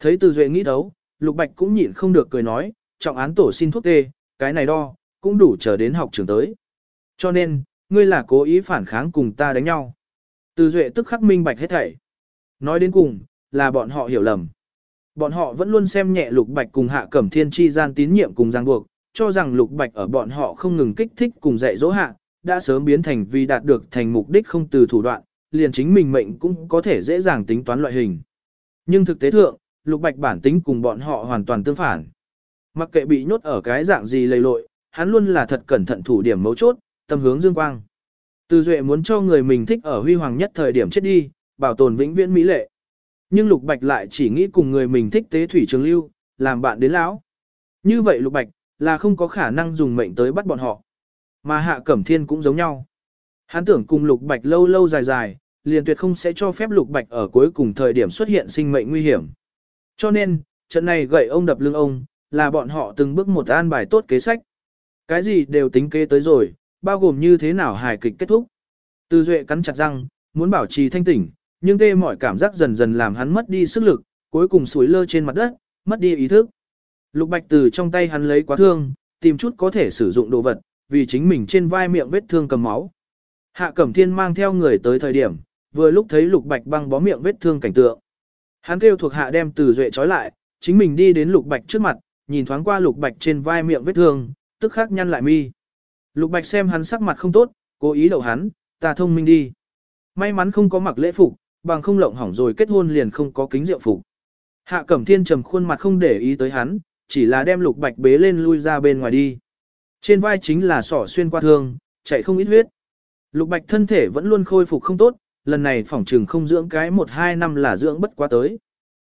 Thấy từ duệ nghĩ thấu, lục bạch cũng nhịn không được cười nói, trọng án tổ xin thuốc tê, cái này đo, cũng đủ chờ đến học trường tới. Cho nên, ngươi là cố ý phản kháng cùng ta đánh nhau. Từ duệ tức khắc minh bạch hết thảy. Nói đến cùng, là bọn họ hiểu lầm. Bọn họ vẫn luôn xem nhẹ lục bạch cùng hạ cẩm thiên chi gian tín nhiệm cùng giang buộc, cho rằng lục bạch ở bọn họ không ngừng kích thích cùng dạy dỗ hạ, đã sớm biến thành vì đạt được thành mục đích không từ thủ đoạn, liền chính mình mệnh cũng có thể dễ dàng tính toán loại hình. Nhưng thực tế thượng, lục bạch bản tính cùng bọn họ hoàn toàn tương phản. Mặc kệ bị nhốt ở cái dạng gì lầy lội, hắn luôn là thật cẩn thận thủ điểm mấu chốt, tâm hướng dương quang. Từ Duệ muốn cho người mình thích ở huy hoàng nhất thời điểm chết đi, bảo tồn vĩnh viễn mỹ lệ. Nhưng Lục Bạch lại chỉ nghĩ cùng người mình thích tế thủy trường lưu, làm bạn đến lão. Như vậy Lục Bạch, là không có khả năng dùng mệnh tới bắt bọn họ. Mà Hạ Cẩm Thiên cũng giống nhau. Hắn tưởng cùng Lục Bạch lâu lâu dài dài, liền tuyệt không sẽ cho phép Lục Bạch ở cuối cùng thời điểm xuất hiện sinh mệnh nguy hiểm. Cho nên, trận này gậy ông đập lưng ông, là bọn họ từng bước một an bài tốt kế sách. Cái gì đều tính kế tới rồi, bao gồm như thế nào hài kịch kết thúc. Từ Duệ cắn chặt răng, muốn bảo trì thanh tỉnh, nhưng tê mọi cảm giác dần dần làm hắn mất đi sức lực, cuối cùng sủi lơ trên mặt đất, mất đi ý thức. Lục Bạch từ trong tay hắn lấy quá thương, tìm chút có thể sử dụng đồ vật, vì chính mình trên vai miệng vết thương cầm máu. Hạ Cẩm Thiên mang theo người tới thời điểm, vừa lúc thấy Lục Bạch băng bó miệng vết thương cảnh tượng. Hắn kêu thuộc hạ đem Từ Duệ trói lại, chính mình đi đến Lục Bạch trước mặt, nhìn thoáng qua Lục Bạch trên vai miệng vết thương, tức khắc nhăn lại mi. Lục Bạch xem hắn sắc mặt không tốt, cố ý đậu hắn, ta thông minh đi. May mắn không có mặc lễ phục, bằng không lộng hỏng rồi kết hôn liền không có kính rượu phục. Hạ Cẩm Thiên trầm khuôn mặt không để ý tới hắn, chỉ là đem Lục Bạch bế lên lui ra bên ngoài đi. Trên vai chính là sỏ xuyên qua thương, chạy không ít huyết. Lục Bạch thân thể vẫn luôn khôi phục không tốt, lần này phỏng trừng không dưỡng cái một hai năm là dưỡng bất quá tới.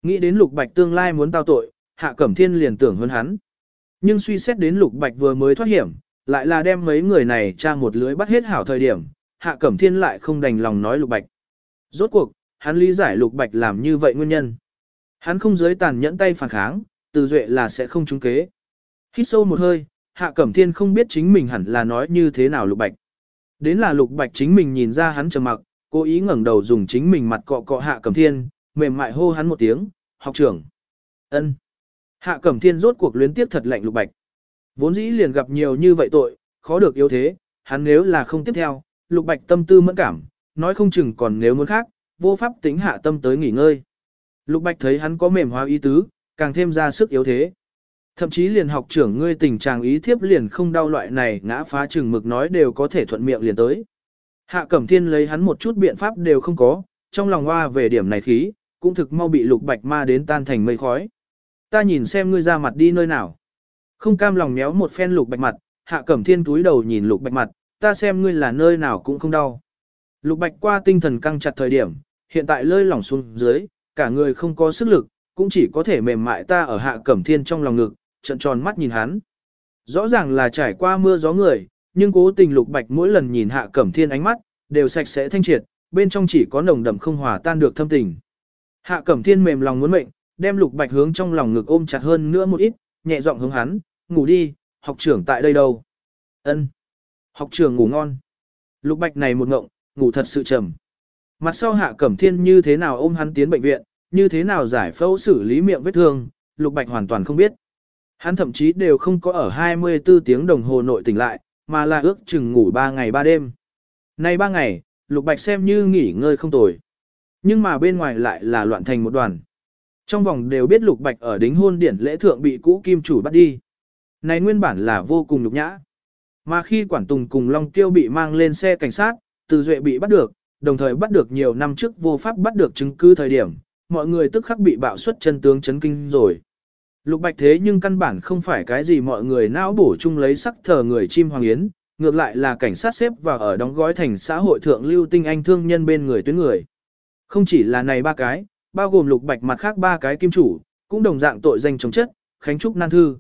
Nghĩ đến Lục Bạch tương lai muốn tao tội, Hạ Cẩm Thiên liền tưởng hơn hắn. Nhưng suy xét đến Lục Bạch vừa mới thoát hiểm, lại là đem mấy người này tra một lưới bắt hết hảo thời điểm, Hạ Cẩm Thiên lại không đành lòng nói Lục Bạch. Rốt cuộc, hắn lý giải Lục Bạch làm như vậy nguyên nhân. Hắn không giới tàn nhẫn tay phản kháng, từ duệ là sẽ không trúng kế. Hít sâu một hơi, Hạ Cẩm Thiên không biết chính mình hẳn là nói như thế nào Lục Bạch. Đến là Lục Bạch chính mình nhìn ra hắn trầm mặc, cố ý ngẩng đầu dùng chính mình mặt cọ cọ Hạ Cẩm Thiên, mềm mại hô hắn một tiếng, học trưởng. ân. Hạ Cẩm Thiên rốt cuộc luyến tiếp thật lạnh Lục Bạch. Vốn dĩ liền gặp nhiều như vậy tội, khó được yếu thế, hắn nếu là không tiếp theo, lục bạch tâm tư mẫn cảm, nói không chừng còn nếu muốn khác, vô pháp tính hạ tâm tới nghỉ ngơi. Lục bạch thấy hắn có mềm hóa ý tứ, càng thêm ra sức yếu thế. Thậm chí liền học trưởng ngươi tình trạng ý thiếp liền không đau loại này ngã phá chừng mực nói đều có thể thuận miệng liền tới. Hạ Cẩm Thiên lấy hắn một chút biện pháp đều không có, trong lòng hoa về điểm này khí, cũng thực mau bị lục bạch ma đến tan thành mây khói. Ta nhìn xem ngươi ra mặt đi nơi nào. Không cam lòng méo một phen lục bạch mặt, hạ cẩm thiên túi đầu nhìn lục bạch mặt, ta xem ngươi là nơi nào cũng không đau. Lục bạch qua tinh thần căng chặt thời điểm, hiện tại lơi lỏng xuống dưới, cả người không có sức lực, cũng chỉ có thể mềm mại ta ở hạ cẩm thiên trong lòng ngực, trận tròn mắt nhìn hắn. Rõ ràng là trải qua mưa gió người, nhưng cố tình lục bạch mỗi lần nhìn hạ cẩm thiên ánh mắt, đều sạch sẽ thanh triệt, bên trong chỉ có nồng đậm không hòa tan được thâm tình. Hạ cẩm thiên mềm lòng muốn mệnh, đem lục bạch hướng trong lòng ngực ôm chặt hơn nữa một ít, nhẹ giọng hướng hắn, ngủ đi, học trưởng tại đây đâu? Ân. Học trưởng ngủ ngon. Lục Bạch này một ngộng, ngủ thật sự trầm. Mặt sau Hạ Cẩm Thiên như thế nào ôm hắn tiến bệnh viện, như thế nào giải phẫu xử lý miệng vết thương, Lục Bạch hoàn toàn không biết. Hắn thậm chí đều không có ở 24 tiếng đồng hồ nội tỉnh lại, mà là ước chừng ngủ 3 ngày 3 đêm. Nay 3 ngày, Lục Bạch xem như nghỉ ngơi không tồi. Nhưng mà bên ngoài lại là loạn thành một đoàn. Trong vòng đều biết Lục Bạch ở đính hôn điển lễ thượng bị cũ kim chủ bắt đi. Này nguyên bản là vô cùng nhục nhã. Mà khi Quản Tùng cùng Long Tiêu bị mang lên xe cảnh sát, Từ Duệ bị bắt được, đồng thời bắt được nhiều năm trước vô pháp bắt được chứng cứ thời điểm, mọi người tức khắc bị bạo suất chân tướng chấn kinh rồi. Lục Bạch thế nhưng căn bản không phải cái gì mọi người não bổ chung lấy sắc thờ người chim hoàng yến, ngược lại là cảnh sát xếp và ở đóng gói thành xã hội thượng lưu tinh anh thương nhân bên người tuyến người. Không chỉ là này ba cái, bao gồm Lục Bạch mặt khác ba cái kim chủ, cũng đồng dạng tội danh chống chất, Khánh Trúc Nan Thư.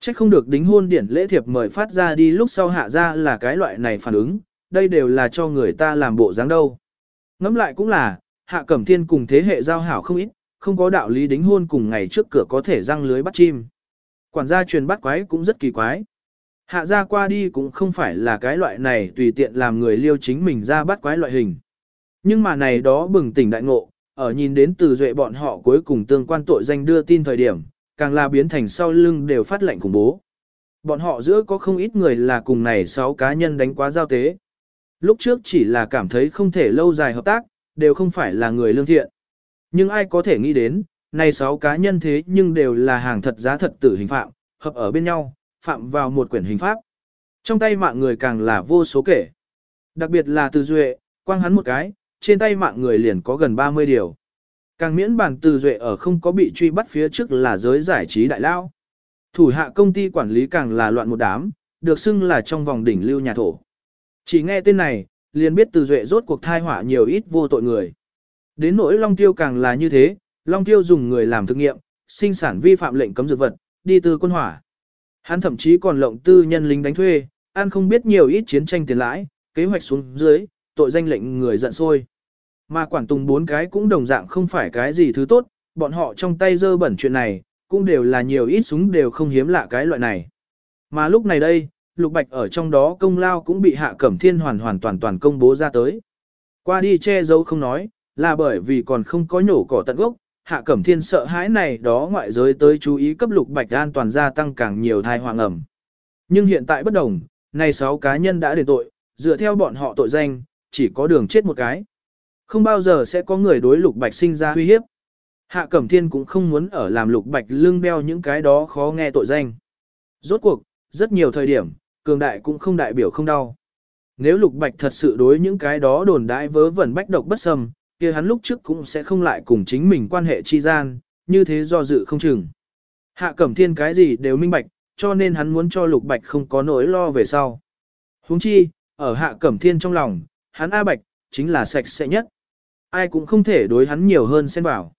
Trách không được đính hôn điển lễ thiệp mời phát ra đi lúc sau hạ ra là cái loại này phản ứng, đây đều là cho người ta làm bộ dáng đâu. Ngẫm lại cũng là, hạ cẩm thiên cùng thế hệ giao hảo không ít, không có đạo lý đính hôn cùng ngày trước cửa có thể răng lưới bắt chim. Quản gia truyền bắt quái cũng rất kỳ quái. Hạ gia qua đi cũng không phải là cái loại này tùy tiện làm người liêu chính mình ra bắt quái loại hình. Nhưng mà này đó bừng tỉnh đại ngộ, ở nhìn đến từ duệ bọn họ cuối cùng tương quan tội danh đưa tin thời điểm, càng là biến thành sau lưng đều phát lệnh khủng bố. Bọn họ giữa có không ít người là cùng này 6 cá nhân đánh quá giao tế. Lúc trước chỉ là cảm thấy không thể lâu dài hợp tác, đều không phải là người lương thiện. Nhưng ai có thể nghĩ đến, này 6 cá nhân thế nhưng đều là hàng thật giá thật tử hình phạm, hợp ở bên nhau, phạm vào một quyển hình pháp. Trong tay mạng người càng là vô số kể. Đặc biệt là từ duệ, quang hắn một cái, trên tay mạng người liền có gần 30 điều. Càng miễn bản từ duệ ở không có bị truy bắt phía trước là giới giải trí đại lao. Thủ hạ công ty quản lý càng là loạn một đám, được xưng là trong vòng đỉnh lưu nhà thổ. Chỉ nghe tên này, liền biết từ duệ rốt cuộc thai hỏa nhiều ít vô tội người. Đến nỗi Long Tiêu càng là như thế, Long Tiêu dùng người làm thực nghiệm, sinh sản vi phạm lệnh cấm dược vật, đi từ quân hỏa. Hắn thậm chí còn lộng tư nhân lính đánh thuê, ăn không biết nhiều ít chiến tranh tiền lãi, kế hoạch xuống dưới, tội danh lệnh người giận sôi. Mà quản tùng bốn cái cũng đồng dạng không phải cái gì thứ tốt, bọn họ trong tay dơ bẩn chuyện này, cũng đều là nhiều ít súng đều không hiếm lạ cái loại này. Mà lúc này đây, Lục Bạch ở trong đó công lao cũng bị Hạ Cẩm Thiên hoàn hoàn toàn toàn công bố ra tới. Qua đi che giấu không nói, là bởi vì còn không có nhổ cỏ tận gốc, Hạ Cẩm Thiên sợ hãi này đó ngoại giới tới chú ý cấp Lục Bạch an toàn gia tăng càng nhiều thai hoàng ẩm. Nhưng hiện tại bất đồng, này 6 cá nhân đã để tội, dựa theo bọn họ tội danh, chỉ có đường chết một cái. Không bao giờ sẽ có người đối Lục Bạch sinh ra uy hiếp. Hạ Cẩm Thiên cũng không muốn ở làm Lục Bạch lưng beo những cái đó khó nghe tội danh. Rốt cuộc, rất nhiều thời điểm, cường đại cũng không đại biểu không đau. Nếu Lục Bạch thật sự đối những cái đó đồn đại vớ vẩn bách độc bất sâm, kia hắn lúc trước cũng sẽ không lại cùng chính mình quan hệ chi gian, như thế do dự không chừng. Hạ Cẩm Thiên cái gì đều minh bạch, cho nên hắn muốn cho Lục Bạch không có nỗi lo về sau. Huống chi, ở Hạ Cẩm Thiên trong lòng, hắn A Bạch, chính là sạch sẽ nhất. Ai cũng không thể đối hắn nhiều hơn xen vào.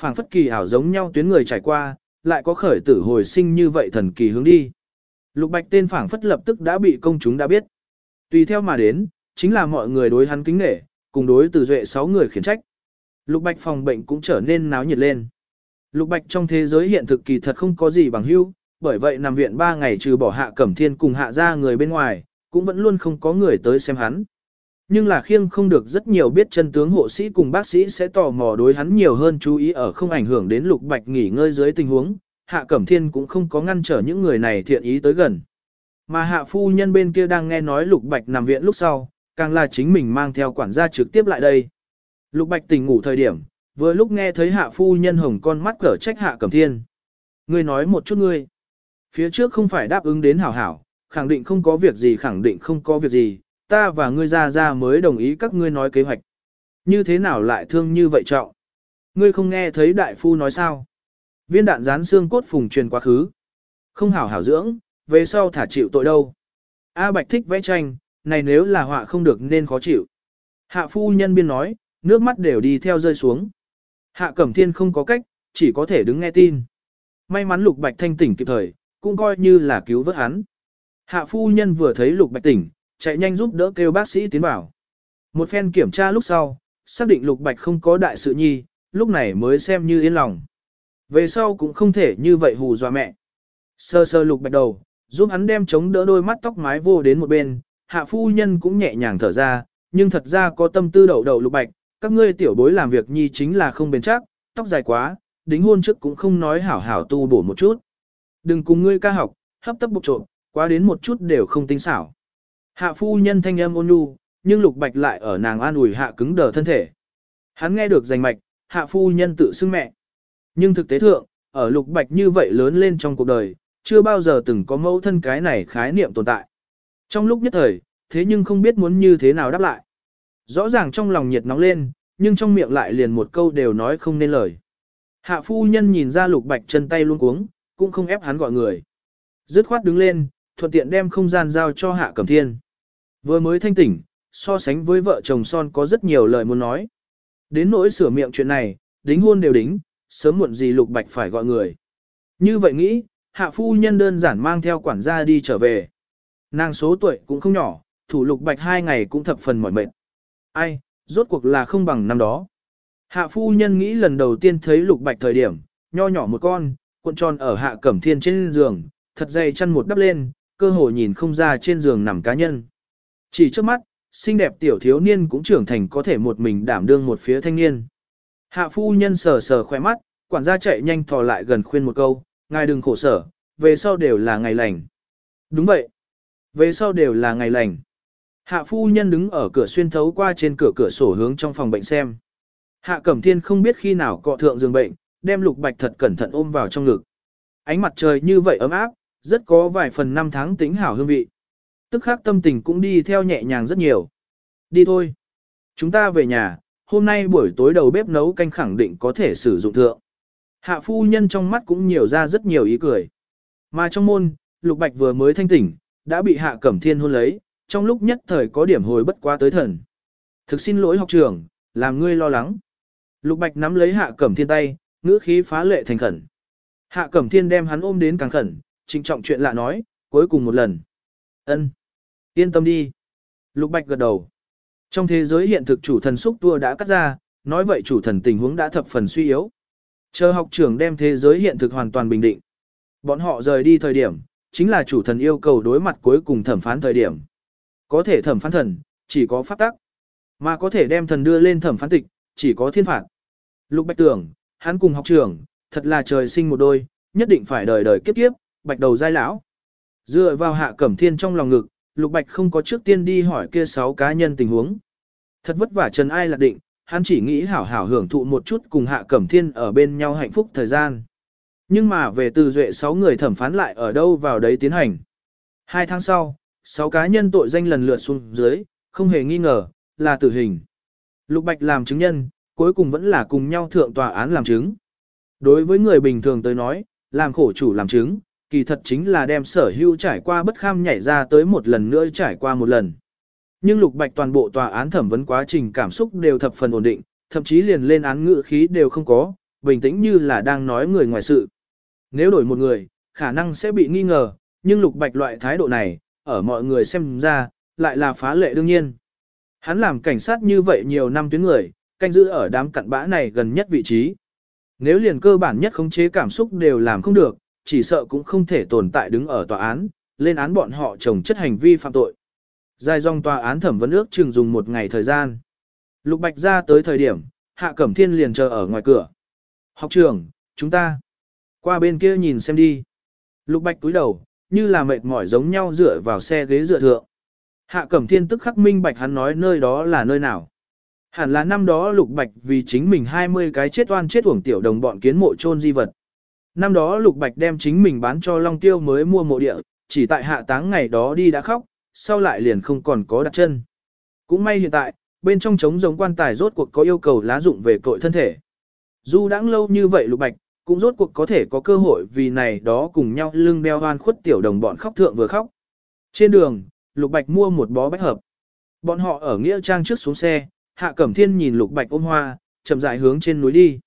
phảng phất kỳ ảo giống nhau tuyến người trải qua, lại có khởi tử hồi sinh như vậy thần kỳ hướng đi. Lục Bạch tên phảng phất lập tức đã bị công chúng đã biết. Tùy theo mà đến, chính là mọi người đối hắn kính nể, cùng đối từ duệ 6 người khiển trách. Lục Bạch phòng bệnh cũng trở nên náo nhiệt lên. Lục Bạch trong thế giới hiện thực kỳ thật không có gì bằng hữu, bởi vậy nằm viện 3 ngày trừ bỏ hạ cẩm thiên cùng hạ ra người bên ngoài, cũng vẫn luôn không có người tới xem hắn. Nhưng là khiêng không được rất nhiều biết chân tướng hộ sĩ cùng bác sĩ sẽ tò mò đối hắn nhiều hơn chú ý ở không ảnh hưởng đến Lục Bạch nghỉ ngơi dưới tình huống, Hạ Cẩm Thiên cũng không có ngăn trở những người này thiện ý tới gần. Mà Hạ Phu Nhân bên kia đang nghe nói Lục Bạch nằm viện lúc sau, càng là chính mình mang theo quản gia trực tiếp lại đây. Lục Bạch tỉnh ngủ thời điểm, vừa lúc nghe thấy Hạ Phu Nhân hồng con mắt cở trách Hạ Cẩm Thiên. Ngươi nói một chút ngươi. Phía trước không phải đáp ứng đến hảo hảo, khẳng định không có việc gì khẳng định không có việc gì, ta và ngươi ra ra mới đồng ý các ngươi nói kế hoạch. Như thế nào lại thương như vậy trọng? Ngươi không nghe thấy đại phu nói sao? Viên đạn rán xương cốt phùng truyền quá khứ. Không hảo hảo dưỡng, về sau thả chịu tội đâu. A Bạch thích vẽ tranh, này nếu là họa không được nên khó chịu. Hạ phu nhân biên nói, nước mắt đều đi theo rơi xuống. Hạ Cẩm Thiên không có cách, chỉ có thể đứng nghe tin. May mắn Lục Bạch thanh tỉnh kịp thời, cũng coi như là cứu vớt hắn. Hạ phu nhân vừa thấy Lục Bạch tỉnh, chạy nhanh giúp đỡ kêu bác sĩ tiến vào. Một phen kiểm tra lúc sau, xác định Lục Bạch không có đại sự nhi, lúc này mới xem như yên lòng. Về sau cũng không thể như vậy hù dọa mẹ. Sơ sơ Lục Bạch đầu, giúp hắn đem chống đỡ đôi mắt tóc mái vô đến một bên, hạ phu nhân cũng nhẹ nhàng thở ra, nhưng thật ra có tâm tư đậu đậu Lục Bạch, các ngươi tiểu bối làm việc nhi chính là không bền chắc, tóc dài quá, đính hôn trước cũng không nói hảo hảo tu bổ một chút. Đừng cùng ngươi ca học, hấp tấp bục trộm, quá đến một chút đều không tinh xảo. Hạ phu nhân thanh âm ôn nhu, nhưng lục bạch lại ở nàng an ủi hạ cứng đờ thân thể. Hắn nghe được giành mạch, hạ phu nhân tự xưng mẹ. Nhưng thực tế thượng, ở lục bạch như vậy lớn lên trong cuộc đời, chưa bao giờ từng có mẫu thân cái này khái niệm tồn tại. Trong lúc nhất thời, thế nhưng không biết muốn như thế nào đáp lại. Rõ ràng trong lòng nhiệt nóng lên, nhưng trong miệng lại liền một câu đều nói không nên lời. Hạ phu nhân nhìn ra lục bạch chân tay luôn cuống, cũng không ép hắn gọi người. Dứt khoát đứng lên, thuận tiện đem không gian giao cho hạ cẩm thiên. Vừa mới thanh tỉnh, so sánh với vợ chồng son có rất nhiều lời muốn nói. Đến nỗi sửa miệng chuyện này, đính hôn đều đính, sớm muộn gì lục bạch phải gọi người. Như vậy nghĩ, hạ phu nhân đơn giản mang theo quản gia đi trở về. Nàng số tuổi cũng không nhỏ, thủ lục bạch hai ngày cũng thập phần mỏi mệt. Ai, rốt cuộc là không bằng năm đó. Hạ phu nhân nghĩ lần đầu tiên thấy lục bạch thời điểm, nho nhỏ một con, cuộn tròn ở hạ cẩm thiên trên giường, thật dày chăn một đắp lên, cơ hồ nhìn không ra trên giường nằm cá nhân. Chỉ trước mắt, xinh đẹp tiểu thiếu niên cũng trưởng thành có thể một mình đảm đương một phía thanh niên. Hạ phu nhân sờ sờ khoe mắt, quản gia chạy nhanh thò lại gần khuyên một câu, ngài đừng khổ sở, về sau đều là ngày lành. Đúng vậy. Về sau đều là ngày lành. Hạ phu nhân đứng ở cửa xuyên thấu qua trên cửa cửa sổ hướng trong phòng bệnh xem. Hạ Cẩm Thiên không biết khi nào cọ thượng giường bệnh, đem Lục Bạch thật cẩn thận ôm vào trong ngực. Ánh mặt trời như vậy ấm áp, rất có vài phần năm tháng tính hảo hương vị. Tức khắc tâm tình cũng đi theo nhẹ nhàng rất nhiều. Đi thôi. Chúng ta về nhà, hôm nay buổi tối đầu bếp nấu canh khẳng định có thể sử dụng thượng. Hạ phu nhân trong mắt cũng nhiều ra rất nhiều ý cười. Mà trong môn, Lục Bạch vừa mới thanh tỉnh, đã bị Hạ Cẩm Thiên hôn lấy, trong lúc nhất thời có điểm hồi bất quá tới thần. Thực xin lỗi học trưởng, làm ngươi lo lắng. Lục Bạch nắm lấy Hạ Cẩm Thiên tay, ngữ khí phá lệ thành khẩn. Hạ Cẩm Thiên đem hắn ôm đến càng khẩn, trịnh trọng chuyện lạ nói, cuối cùng một lần. Ân, Yên tâm đi. Lục Bạch gật đầu. Trong thế giới hiện thực chủ thần xúc tua đã cắt ra, nói vậy chủ thần tình huống đã thập phần suy yếu. Chờ học trưởng đem thế giới hiện thực hoàn toàn bình định. Bọn họ rời đi thời điểm, chính là chủ thần yêu cầu đối mặt cuối cùng thẩm phán thời điểm. Có thể thẩm phán thần, chỉ có pháp tắc. Mà có thể đem thần đưa lên thẩm phán tịch, chỉ có thiên phạt. Lục Bạch tưởng, hắn cùng học trưởng, thật là trời sinh một đôi, nhất định phải đời đời kiếp kiếp, bạch đầu giai lão. Dựa vào hạ cẩm thiên trong lòng ngực, Lục Bạch không có trước tiên đi hỏi kia sáu cá nhân tình huống. Thật vất vả Trần Ai lạc định, hắn chỉ nghĩ hảo hảo hưởng thụ một chút cùng hạ cẩm thiên ở bên nhau hạnh phúc thời gian. Nhưng mà về từ duệ sáu người thẩm phán lại ở đâu vào đấy tiến hành. Hai tháng sau, sáu cá nhân tội danh lần lượt xuống dưới, không hề nghi ngờ, là tử hình. Lục Bạch làm chứng nhân, cuối cùng vẫn là cùng nhau thượng tòa án làm chứng. Đối với người bình thường tới nói, làm khổ chủ làm chứng, kỳ thật chính là đem sở hữu trải qua bất kham nhảy ra tới một lần nữa trải qua một lần. Nhưng Lục Bạch toàn bộ tòa án thẩm vấn quá trình cảm xúc đều thập phần ổn định, thậm chí liền lên án ngự khí đều không có, bình tĩnh như là đang nói người ngoài sự. Nếu đổi một người, khả năng sẽ bị nghi ngờ, nhưng Lục Bạch loại thái độ này, ở mọi người xem ra, lại là phá lệ đương nhiên. Hắn làm cảnh sát như vậy nhiều năm tuyến người, canh giữ ở đám cặn bã này gần nhất vị trí. Nếu liền cơ bản nhất khống chế cảm xúc đều làm không được, chỉ sợ cũng không thể tồn tại đứng ở tòa án, lên án bọn họ chồng chất hành vi phạm tội. Dài dòng tòa án thẩm vấn ước chừng dùng một ngày thời gian. Lục Bạch ra tới thời điểm, Hạ Cẩm Thiên liền chờ ở ngoài cửa. Học trưởng, chúng ta qua bên kia nhìn xem đi. Lục Bạch túi đầu, như là mệt mỏi giống nhau dựa vào xe ghế dựa thượng. Hạ Cẩm Thiên tức khắc minh bạch hắn nói nơi đó là nơi nào. Hẳn là năm đó Lục Bạch vì chính mình 20 cái chết oan chết uổng tiểu đồng bọn kiến mộ chôn di vật. Năm đó Lục Bạch đem chính mình bán cho Long Tiêu mới mua mộ địa, chỉ tại hạ táng ngày đó đi đã khóc, sau lại liền không còn có đặt chân. Cũng may hiện tại, bên trong trống giống quan tài rốt cuộc có yêu cầu lá dụng về cội thân thể. Dù đã lâu như vậy Lục Bạch, cũng rốt cuộc có thể có cơ hội vì này đó cùng nhau lưng đeo hoan khuất tiểu đồng bọn khóc thượng vừa khóc. Trên đường, Lục Bạch mua một bó bách hợp. Bọn họ ở Nghĩa Trang trước xuống xe, Hạ Cẩm Thiên nhìn Lục Bạch ôm hoa, chậm rãi hướng trên núi đi.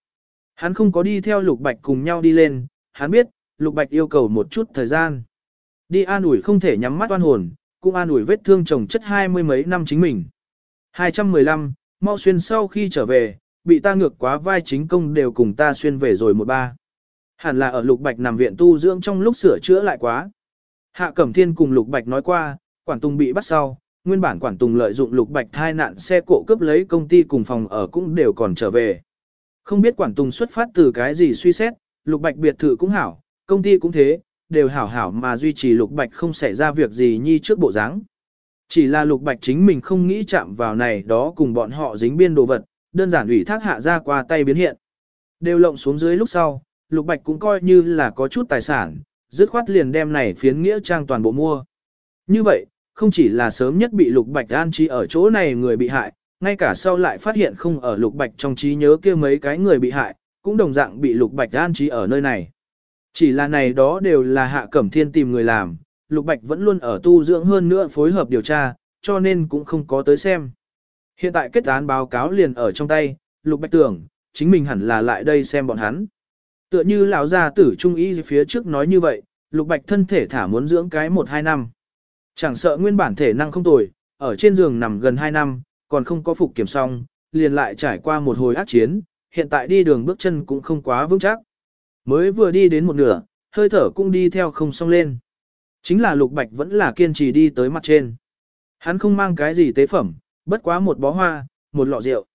Hắn không có đi theo Lục Bạch cùng nhau đi lên, hắn biết, Lục Bạch yêu cầu một chút thời gian. Đi an ủi không thể nhắm mắt oan hồn, cũng an ủi vết thương chồng chất hai mươi mấy năm chính mình. 215, mau xuyên sau khi trở về, bị ta ngược quá vai chính công đều cùng ta xuyên về rồi một ba. Hẳn là ở Lục Bạch nằm viện tu dưỡng trong lúc sửa chữa lại quá. Hạ Cẩm Thiên cùng Lục Bạch nói qua, Quản Tùng bị bắt sau, nguyên bản Quản Tùng lợi dụng Lục Bạch thai nạn xe cộ cướp lấy công ty cùng phòng ở cũng đều còn trở về. Không biết Quản Tùng xuất phát từ cái gì suy xét, Lục Bạch biệt thự cũng hảo, công ty cũng thế, đều hảo hảo mà duy trì Lục Bạch không xảy ra việc gì nhi trước bộ dáng. Chỉ là Lục Bạch chính mình không nghĩ chạm vào này đó cùng bọn họ dính biên đồ vật, đơn giản ủy thác hạ ra qua tay biến hiện. Đều lộng xuống dưới lúc sau, Lục Bạch cũng coi như là có chút tài sản, dứt khoát liền đem này phiến nghĩa trang toàn bộ mua. Như vậy, không chỉ là sớm nhất bị Lục Bạch an trí ở chỗ này người bị hại, ngay cả sau lại phát hiện không ở Lục Bạch trong trí nhớ kia mấy cái người bị hại, cũng đồng dạng bị Lục Bạch an trí ở nơi này. Chỉ là này đó đều là Hạ Cẩm Thiên tìm người làm, Lục Bạch vẫn luôn ở tu dưỡng hơn nữa phối hợp điều tra, cho nên cũng không có tới xem. Hiện tại kết án báo cáo liền ở trong tay, Lục Bạch tưởng, chính mình hẳn là lại đây xem bọn hắn. Tựa như lão gia tử trung ý phía trước nói như vậy, Lục Bạch thân thể thả muốn dưỡng cái 1-2 năm. Chẳng sợ nguyên bản thể năng không tồi, ở trên giường nằm gần 2 năm, còn không có phục kiểm xong, liền lại trải qua một hồi ác chiến, hiện tại đi đường bước chân cũng không quá vững chắc. Mới vừa đi đến một nửa, hơi thở cũng đi theo không xong lên. Chính là Lục Bạch vẫn là kiên trì đi tới mặt trên. Hắn không mang cái gì tế phẩm, bất quá một bó hoa, một lọ rượu.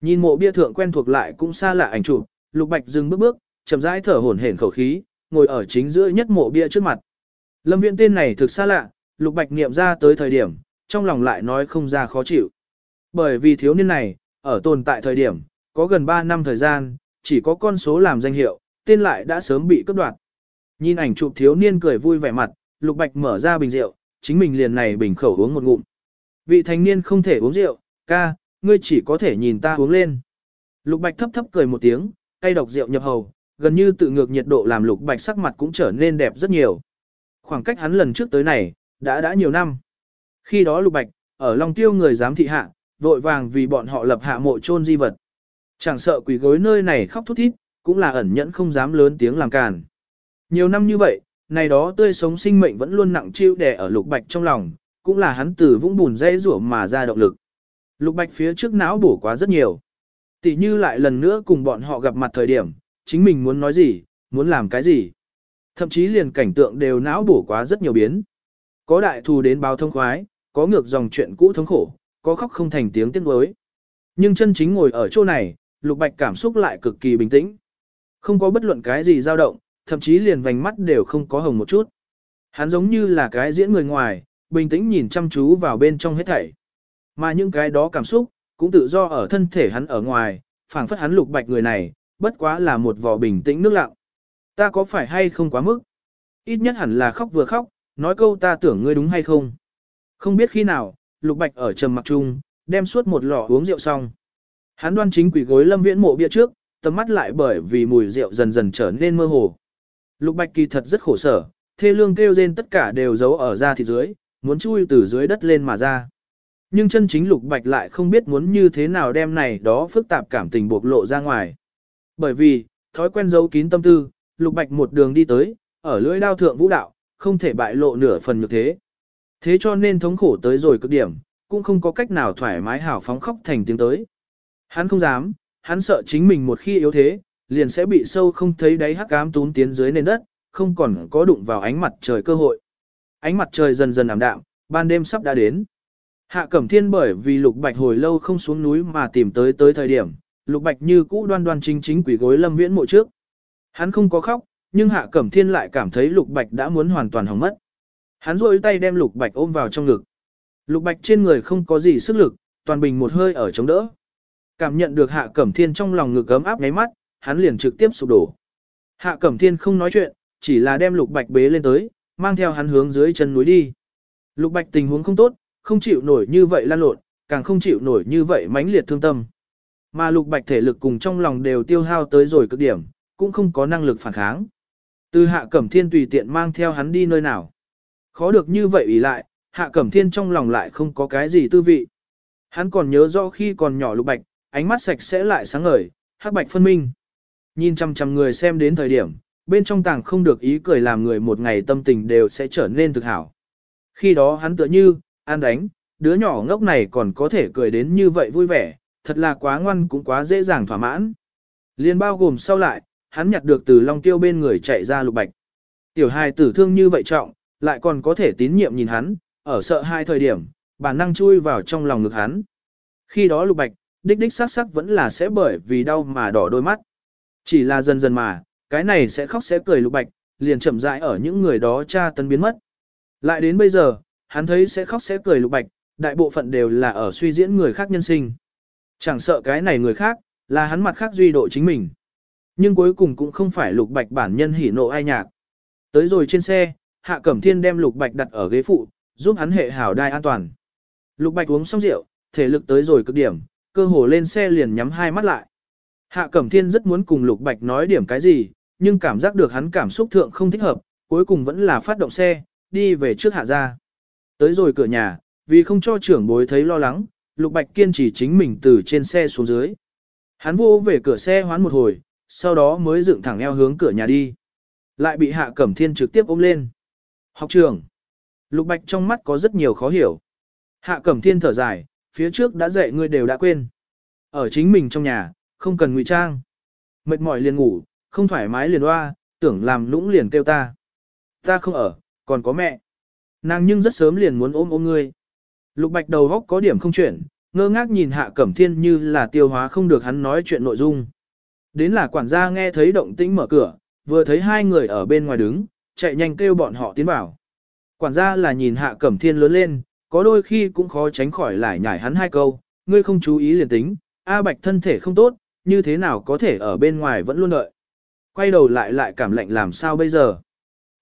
Nhìn mộ bia thượng quen thuộc lại cũng xa lạ ảnh chụp, Lục Bạch dừng bước bước, chậm rãi thở hổn hển khẩu khí, ngồi ở chính giữa nhất mộ bia trước mặt. Lâm Viễn tên này thực xa lạ, Lục Bạch niệm ra tới thời điểm, trong lòng lại nói không ra khó chịu. Bởi vì thiếu niên này, ở tồn tại thời điểm, có gần 3 năm thời gian, chỉ có con số làm danh hiệu, tên lại đã sớm bị cướp đoạt. Nhìn ảnh chụp thiếu niên cười vui vẻ mặt, Lục Bạch mở ra bình rượu, chính mình liền này bình khẩu uống một ngụm. Vị thanh niên không thể uống rượu, ca, ngươi chỉ có thể nhìn ta uống lên. Lục Bạch thấp thấp cười một tiếng, cay độc rượu nhập hầu, gần như tự ngược nhiệt độ làm Lục Bạch sắc mặt cũng trở nên đẹp rất nhiều. Khoảng cách hắn lần trước tới này, đã đã nhiều năm. Khi đó Lục Bạch, ở Long Tiêu người dám thị hạ, vội vàng vì bọn họ lập hạ mộ chôn di vật. Chẳng sợ quỷ gối nơi này khóc thút thít, cũng là ẩn nhẫn không dám lớn tiếng làm càn. Nhiều năm như vậy, này đó tươi sống sinh mệnh vẫn luôn nặng chiêu đè ở Lục Bạch trong lòng, cũng là hắn từ vũng bùn dây rủa mà ra động lực. Lục Bạch phía trước não bổ quá rất nhiều. Tỷ như lại lần nữa cùng bọn họ gặp mặt thời điểm, chính mình muốn nói gì, muốn làm cái gì. Thậm chí liền cảnh tượng đều não bổ quá rất nhiều biến. Có đại thù đến báo thông khoái, có ngược dòng chuyện cũ thống khổ, có khóc không thành tiếng tiếng đối. Nhưng chân chính ngồi ở chỗ này, Lục Bạch cảm xúc lại cực kỳ bình tĩnh. Không có bất luận cái gì dao động, thậm chí liền vành mắt đều không có hồng một chút. Hắn giống như là cái diễn người ngoài, bình tĩnh nhìn chăm chú vào bên trong hết thảy. Mà những cái đó cảm xúc, cũng tự do ở thân thể hắn ở ngoài, phảng phất hắn lục bạch người này, bất quá là một vò bình tĩnh nước lặng. Ta có phải hay không quá mức? Ít nhất hẳn là khóc vừa khóc, nói câu ta tưởng ngươi đúng hay không? Không biết khi nào, lục bạch ở trầm mặc chung, đem suốt một lọ uống rượu xong. Hắn đoan chính quỷ gối lâm viễn mộ bia trước, tầm mắt lại bởi vì mùi rượu dần dần trở nên mơ hồ. Lục bạch kỳ thật rất khổ sở, thê lương kêu rên tất cả đều giấu ở da thịt dưới, muốn chui từ dưới đất lên mà ra. Nhưng chân chính lục bạch lại không biết muốn như thế nào đem này đó phức tạp cảm tình bộc lộ ra ngoài. Bởi vì, thói quen giấu kín tâm tư, lục bạch một đường đi tới, ở lưỡi đao thượng vũ đạo, không thể bại lộ nửa phần như thế. Thế cho nên thống khổ tới rồi cực điểm, cũng không có cách nào thoải mái hào phóng khóc thành tiếng tới. Hắn không dám, hắn sợ chính mình một khi yếu thế, liền sẽ bị sâu không thấy đáy hắc ám tún tiến dưới nền đất, không còn có đụng vào ánh mặt trời cơ hội. Ánh mặt trời dần dần ảm đạm, ban đêm sắp đã đến. Hạ Cẩm Thiên bởi vì Lục Bạch hồi lâu không xuống núi mà tìm tới tới thời điểm, Lục Bạch như cũ đoan đoan chính chính quỷ gối Lâm Viễn mộ trước. Hắn không có khóc, nhưng Hạ Cẩm Thiên lại cảm thấy Lục Bạch đã muốn hoàn toàn hỏng mất. Hắn rôi tay đem Lục Bạch ôm vào trong ngực. Lục Bạch trên người không có gì sức lực, toàn bình một hơi ở chống đỡ. Cảm nhận được Hạ Cẩm Thiên trong lòng ngực ấm áp ngáy mắt, hắn liền trực tiếp sụp đổ. Hạ Cẩm Thiên không nói chuyện, chỉ là đem Lục Bạch bế lên tới, mang theo hắn hướng dưới chân núi đi. Lục Bạch tình huống không tốt, không chịu nổi như vậy lan lộn, càng không chịu nổi như vậy mãnh liệt thương tâm. Mà Lục Bạch thể lực cùng trong lòng đều tiêu hao tới rồi cực điểm, cũng không có năng lực phản kháng. Từ Hạ Cẩm Thiên tùy tiện mang theo hắn đi nơi nào. Khó được như vậy ý lại, Hạ Cẩm Thiên trong lòng lại không có cái gì tư vị. Hắn còn nhớ rõ khi còn nhỏ Lục Bạch, ánh mắt sạch sẽ lại sáng ngời, hắc bạch phân minh. Nhìn chăm chăm người xem đến thời điểm, bên trong tàng không được ý cười làm người một ngày tâm tình đều sẽ trở nên thực hảo. Khi đó hắn tựa như, an đánh, đứa nhỏ ngốc này còn có thể cười đến như vậy vui vẻ, thật là quá ngoan cũng quá dễ dàng thỏa mãn. Liên bao gồm sau lại, hắn nhặt được từ Long Tiêu bên người chạy ra lục bạch. Tiểu hài tử thương như vậy trọng, lại còn có thể tín nhiệm nhìn hắn, ở sợ hai thời điểm, bản năng chui vào trong lòng ngực hắn. Khi đó lục bạch, đích đích sắc sắc vẫn là sẽ bởi vì đau mà đỏ đôi mắt. Chỉ là dần dần mà, cái này sẽ khóc sẽ cười lục bạch, liền chậm rãi ở những người đó tra tấn biến mất. Lại đến bây giờ, hắn thấy sẽ khóc sẽ cười lục bạch, đại bộ phận đều là ở suy diễn người khác nhân sinh. Chẳng sợ cái này người khác, là hắn mặt khác duy độ chính mình. Nhưng cuối cùng cũng không phải lục bạch bản nhân hỉ nộ ai nhạc. Tới rồi trên xe, Hạ Cẩm Thiên đem lục bạch đặt ở ghế phụ, giúp hắn hệ hảo đai an toàn. Lục bạch uống xong rượu, thể lực tới rồi cực điểm, cơ hồ lên xe liền nhắm hai mắt lại. Hạ Cẩm Thiên rất muốn cùng lục bạch nói điểm cái gì, nhưng cảm giác được hắn cảm xúc thượng không thích hợp, cuối cùng vẫn là phát động xe, đi về trước hạ ra. Tới rồi cửa nhà, vì không cho trưởng bối thấy lo lắng, Lục Bạch kiên trì chính mình từ trên xe xuống dưới. Hắn vô về cửa xe hoán một hồi, sau đó mới dựng thẳng eo hướng cửa nhà đi. Lại bị Hạ Cẩm Thiên trực tiếp ôm lên. Học trưởng Lục Bạch trong mắt có rất nhiều khó hiểu. Hạ Cẩm Thiên thở dài, phía trước đã dạy ngươi đều đã quên. Ở chính mình trong nhà, không cần ngụy trang. Mệt mỏi liền ngủ, không thoải mái liền hoa, tưởng làm lũng liền kêu ta. Ta không ở, còn có mẹ. Nàng nhưng rất sớm liền muốn ôm ôm ngươi. Lục bạch đầu góc có điểm không chuyển, ngơ ngác nhìn hạ cẩm thiên như là tiêu hóa không được hắn nói chuyện nội dung. Đến là quản gia nghe thấy động tĩnh mở cửa, vừa thấy hai người ở bên ngoài đứng, chạy nhanh kêu bọn họ tiến vào. Quản gia là nhìn hạ cẩm thiên lớn lên, có đôi khi cũng khó tránh khỏi lại nhảy hắn hai câu, ngươi không chú ý liền tính, A Bạch thân thể không tốt, như thế nào có thể ở bên ngoài vẫn luôn đợi. Quay đầu lại lại cảm lạnh làm sao bây giờ.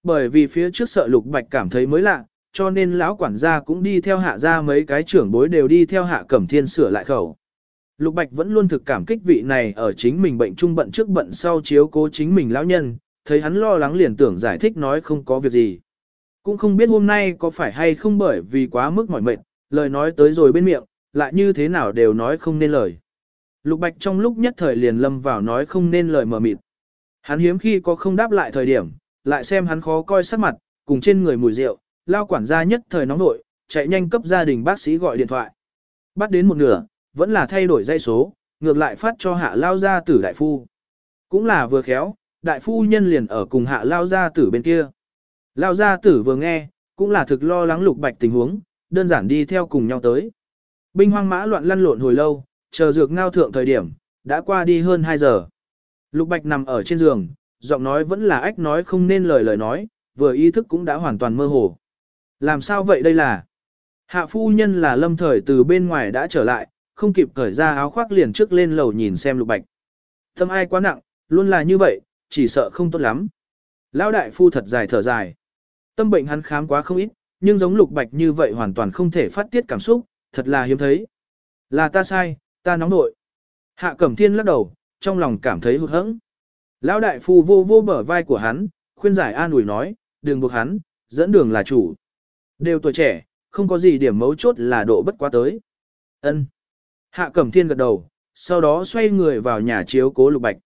Bởi vì phía trước sợ Lục Bạch cảm thấy mới lạ, cho nên lão quản gia cũng đi theo hạ gia mấy cái trưởng bối đều đi theo hạ cẩm thiên sửa lại khẩu. Lục Bạch vẫn luôn thực cảm kích vị này ở chính mình bệnh trung bận trước bận sau chiếu cố chính mình lão nhân, thấy hắn lo lắng liền tưởng giải thích nói không có việc gì. Cũng không biết hôm nay có phải hay không bởi vì quá mức mỏi mệt, lời nói tới rồi bên miệng, lại như thế nào đều nói không nên lời. Lục Bạch trong lúc nhất thời liền lâm vào nói không nên lời mờ mịt. Hắn hiếm khi có không đáp lại thời điểm, lại xem hắn khó coi sắc mặt, cùng trên người mùi rượu, lao quản gia nhất thời nóng nội, chạy nhanh cấp gia đình bác sĩ gọi điện thoại. Bắt đến một nửa, vẫn là thay đổi dây số, ngược lại phát cho hạ lao gia tử đại phu. Cũng là vừa khéo, đại phu nhân liền ở cùng hạ lao gia tử bên kia. Lao gia tử vừa nghe, cũng là thực lo lắng lục bạch tình huống, đơn giản đi theo cùng nhau tới. Binh hoang mã loạn lăn lộn hồi lâu, chờ dược ngao thượng thời điểm, đã qua đi hơn 2 giờ. Lục bạch nằm ở trên giường, giọng nói vẫn là ách nói không nên lời lời nói, vừa ý thức cũng đã hoàn toàn mơ hồ. Làm sao vậy đây là? Hạ phu nhân là lâm thời từ bên ngoài đã trở lại, không kịp cởi ra áo khoác liền trước lên lầu nhìn xem lục bạch. Tâm ai quá nặng, luôn là như vậy, chỉ sợ không tốt lắm. Lão đại phu thật dài thở dài. Tâm bệnh hắn khám quá không ít, nhưng giống lục bạch như vậy hoàn toàn không thể phát tiết cảm xúc, thật là hiếm thấy. Là ta sai, ta nóng nội. Hạ cẩm thiên lắc đầu, trong lòng cảm thấy hụt hẫng. Lão đại phu vô vô bờ vai của hắn, khuyên giải an ủi nói, đừng buộc hắn, dẫn đường là chủ. Đều tuổi trẻ, không có gì điểm mấu chốt là độ bất quá tới. Ân. Hạ Cẩm Thiên gật đầu, sau đó xoay người vào nhà chiếu cố Lục Bạch.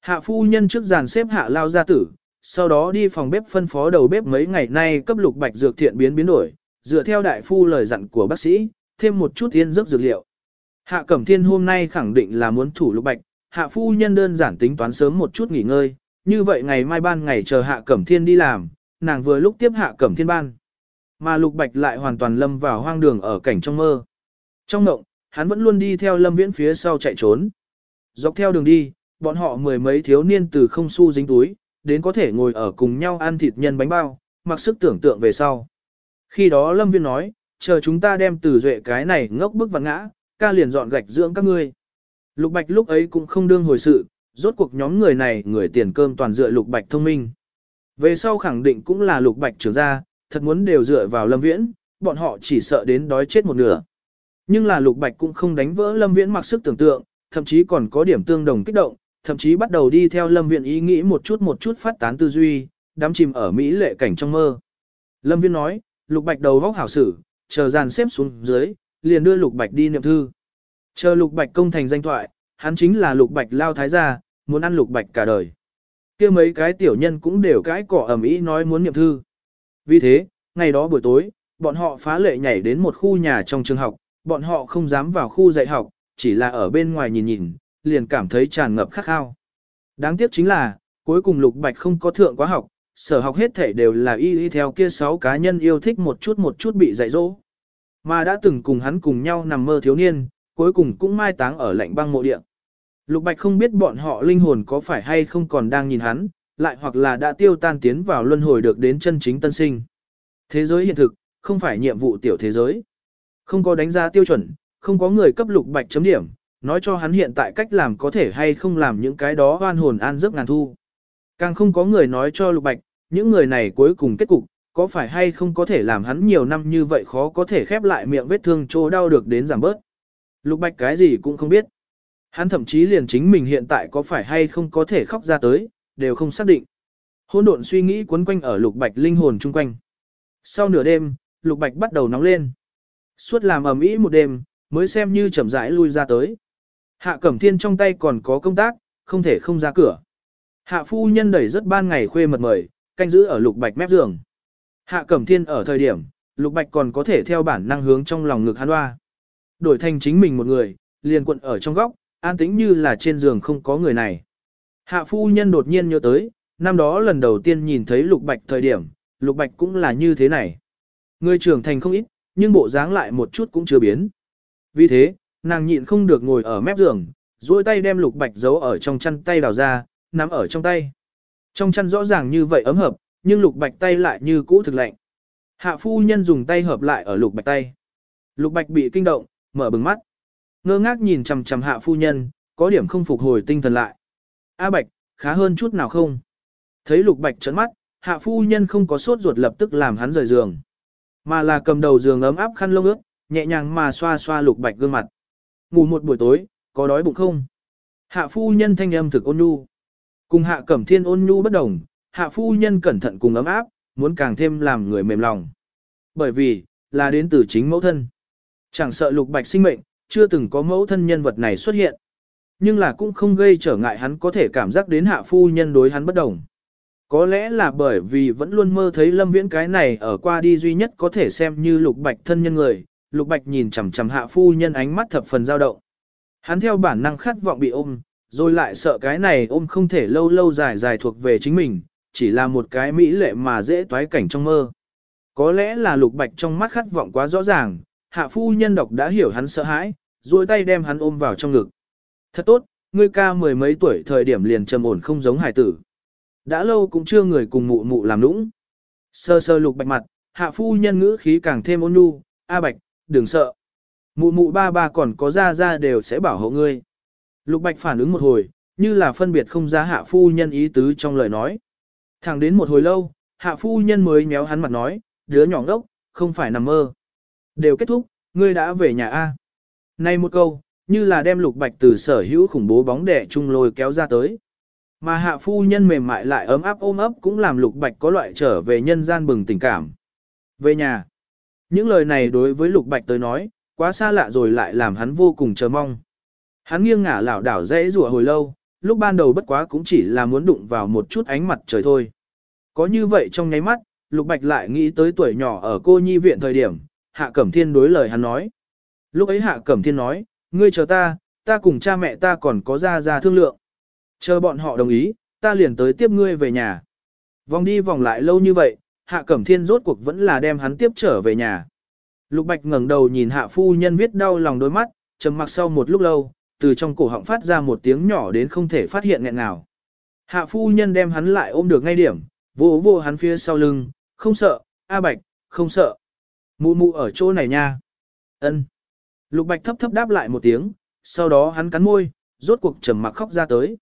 Hạ phu nhân trước dàn xếp hạ lao gia tử, sau đó đi phòng bếp phân phó đầu bếp mấy ngày nay cấp Lục Bạch dược thiện biến biến đổi, dựa theo đại phu lời dặn của bác sĩ, thêm một chút tiên giấc dược liệu. Hạ Cẩm Thiên hôm nay khẳng định là muốn thủ Lục Bạch, Hạ phu nhân đơn giản tính toán sớm một chút nghỉ ngơi, như vậy ngày mai ban ngày chờ Hạ Cẩm Thiên đi làm, nàng vừa lúc tiếp Hạ Cẩm Thiên ban. Mà Lục Bạch lại hoàn toàn lâm vào hoang đường ở cảnh trong mơ. Trong mộng, hắn vẫn luôn đi theo Lâm Viễn phía sau chạy trốn. Dọc theo đường đi, bọn họ mười mấy thiếu niên từ không xu dính túi, đến có thể ngồi ở cùng nhau ăn thịt nhân bánh bao, mặc sức tưởng tượng về sau. Khi đó Lâm Viễn nói, chờ chúng ta đem từ duệ cái này ngốc bức và ngã, ca liền dọn gạch dưỡng các ngươi. Lục Bạch lúc ấy cũng không đương hồi sự, rốt cuộc nhóm người này người tiền cơm toàn dựa Lục Bạch thông minh. Về sau khẳng định cũng là Lục Bạch trưởng ra, thật muốn đều dựa vào Lâm Viễn, bọn họ chỉ sợ đến đói chết một nửa. Nhưng là Lục Bạch cũng không đánh vỡ Lâm Viễn mặc sức tưởng tượng, thậm chí còn có điểm tương đồng kích động, thậm chí bắt đầu đi theo Lâm Viễn ý nghĩ một chút một chút phát tán tư duy, đắm chìm ở Mỹ lệ cảnh trong mơ. Lâm Viễn nói, Lục Bạch đầu vóc hảo sử, chờ dàn xếp xuống dưới, liền đưa Lục Bạch đi niệm thư. Chờ Lục Bạch công thành danh thoại, hắn chính là Lục Bạch lao thái gia, muốn ăn Lục Bạch cả đời. kia mấy cái tiểu nhân cũng đều cái cỏ ẩm ý nói muốn niệm thư. Vì thế, ngày đó buổi tối, bọn họ phá lệ nhảy đến một khu nhà trong trường học, bọn họ không dám vào khu dạy học, chỉ là ở bên ngoài nhìn nhìn, liền cảm thấy tràn ngập khắc khao. Đáng tiếc chính là, cuối cùng Lục Bạch không có thượng quá học, sở học hết thể đều là y y theo kia sáu cá nhân yêu thích một chút một chút bị dạy dỗ. Mà đã từng cùng hắn cùng nhau nằm mơ thiếu niên, cuối cùng cũng mai táng ở lạnh băng mộ địa. Lục Bạch không biết bọn họ linh hồn có phải hay không còn đang nhìn hắn, lại hoặc là đã tiêu tan tiến vào luân hồi được đến chân chính tân sinh. Thế giới hiện thực, không phải nhiệm vụ tiểu thế giới. Không có đánh giá tiêu chuẩn, không có người cấp lục bạch chấm điểm, nói cho hắn hiện tại cách làm có thể hay không làm những cái đó oan hồn an giấc ngàn thu. Càng không có người nói cho lục bạch, những người này cuối cùng kết cục, có phải hay không có thể làm hắn nhiều năm như vậy khó có thể khép lại miệng vết thương chỗ đau được đến giảm bớt. Lục bạch cái gì cũng không biết. Hắn thậm chí liền chính mình hiện tại có phải hay không có thể khóc ra tới, đều không xác định. Hôn độn suy nghĩ quấn quanh ở lục bạch linh hồn chung quanh. Sau nửa đêm, lục bạch bắt đầu nóng lên. Suốt làm ầm ĩ một đêm, mới xem như chậm rãi lui ra tới. Hạ Cẩm Thiên trong tay còn có công tác, không thể không ra cửa. Hạ phu nhân đẩy rất ban ngày khuê mật mời, canh giữ ở lục bạch mép giường. Hạ Cẩm Thiên ở thời điểm, lục bạch còn có thể theo bản năng hướng trong lòng ngực hắn hoa. Đổi thành chính mình một người, liền quận ở trong góc, an tĩnh như là trên giường không có người này. Hạ phu nhân đột nhiên nhớ tới, năm đó lần đầu tiên nhìn thấy lục bạch thời điểm, lục bạch cũng là như thế này. Người trưởng thành không ít, nhưng bộ dáng lại một chút cũng chưa biến. Vì thế, nàng nhịn không được ngồi ở mép giường, duỗi tay đem lục bạch giấu ở trong chăn tay đào ra, nắm ở trong tay. Trong chăn rõ ràng như vậy ấm hợp, nhưng lục bạch tay lại như cũ thực lạnh. Hạ phu nhân dùng tay hợp lại ở lục bạch tay. Lục bạch bị kinh động, mở bừng mắt. Ngơ ngác nhìn chằm chằm hạ phu nhân, có điểm không phục hồi tinh thần lại. A bạch, khá hơn chút nào không? Thấy lục bạch trấn mắt, hạ phu nhân không có sốt ruột lập tức làm hắn rời giường. Mà là cầm đầu giường ấm áp khăn lông ướt, nhẹ nhàng mà xoa xoa lục bạch gương mặt. Ngủ một buổi tối, có đói bụng không? Hạ phu nhân thanh âm thực ôn nhu. Cùng hạ cẩm thiên ôn nhu bất đồng, hạ phu nhân cẩn thận cùng ấm áp, muốn càng thêm làm người mềm lòng. Bởi vì, là đến từ chính mẫu thân. Chẳng sợ lục bạch sinh mệnh, chưa từng có mẫu thân nhân vật này xuất hiện. Nhưng là cũng không gây trở ngại hắn có thể cảm giác đến hạ phu nhân đối hắn bất đồng. Có lẽ là bởi vì vẫn luôn mơ thấy lâm viễn cái này ở qua đi duy nhất có thể xem như lục bạch thân nhân người, lục bạch nhìn chằm chằm hạ phu nhân ánh mắt thập phần dao động. Hắn theo bản năng khát vọng bị ôm, rồi lại sợ cái này ôm không thể lâu lâu dài dài thuộc về chính mình, chỉ là một cái mỹ lệ mà dễ toái cảnh trong mơ. Có lẽ là lục bạch trong mắt khát vọng quá rõ ràng, hạ phu nhân đọc đã hiểu hắn sợ hãi, duỗi tay đem hắn ôm vào trong ngực. Thật tốt, ngươi ca mười mấy tuổi thời điểm liền trầm ổn không giống hải tử. Đã lâu cũng chưa người cùng mụ mụ làm nũng. Sơ sơ lục bạch mặt, hạ phu nhân ngữ khí càng thêm ôn nhu, a bạch, đừng sợ. Mụ mụ ba ba còn có ra ra đều sẽ bảo hộ ngươi. Lục bạch phản ứng một hồi, như là phân biệt không ra hạ phu nhân ý tứ trong lời nói. Thẳng đến một hồi lâu, hạ phu nhân mới méo hắn mặt nói, đứa nhỏ ngốc, không phải nằm mơ. Đều kết thúc, ngươi đã về nhà A. Này một câu, như là đem lục bạch từ sở hữu khủng bố bóng đẻ chung lôi kéo ra tới. Mà hạ phu nhân mềm mại lại ấm áp ôm ấp cũng làm lục bạch có loại trở về nhân gian bừng tình cảm. Về nhà. Những lời này đối với lục bạch tới nói, quá xa lạ rồi lại làm hắn vô cùng chờ mong. Hắn nghiêng ngả lảo đảo dễ rủa hồi lâu, lúc ban đầu bất quá cũng chỉ là muốn đụng vào một chút ánh mặt trời thôi. Có như vậy trong nháy mắt, Lục Bạch lại nghĩ tới tuổi nhỏ ở cô nhi viện thời điểm, Hạ Cẩm Thiên đối lời hắn nói. Lúc ấy Hạ Cẩm Thiên nói, ngươi chờ ta, ta cùng cha mẹ ta còn có ra ra thương lượng. Chờ bọn họ đồng ý, ta liền tới tiếp ngươi về nhà. Vòng đi vòng lại lâu như vậy, Hạ Cẩm Thiên rốt cuộc vẫn là đem hắn tiếp trở về nhà. Lục Bạch ngẩng đầu nhìn Hạ Phu Nhân viết đau lòng đôi mắt, trầm mặc sau một lúc lâu, từ trong cổ họng phát ra một tiếng nhỏ đến không thể phát hiện nghẹn nào. Hạ Phu Nhân đem hắn lại ôm được ngay điểm, vỗ vỗ hắn phía sau lưng, không sợ, A Bạch, không sợ. Mụ mụ ở chỗ này nha. Ân. Lục Bạch thấp thấp đáp lại một tiếng, sau đó hắn cắn môi, rốt cuộc trầm mặc khóc ra tới.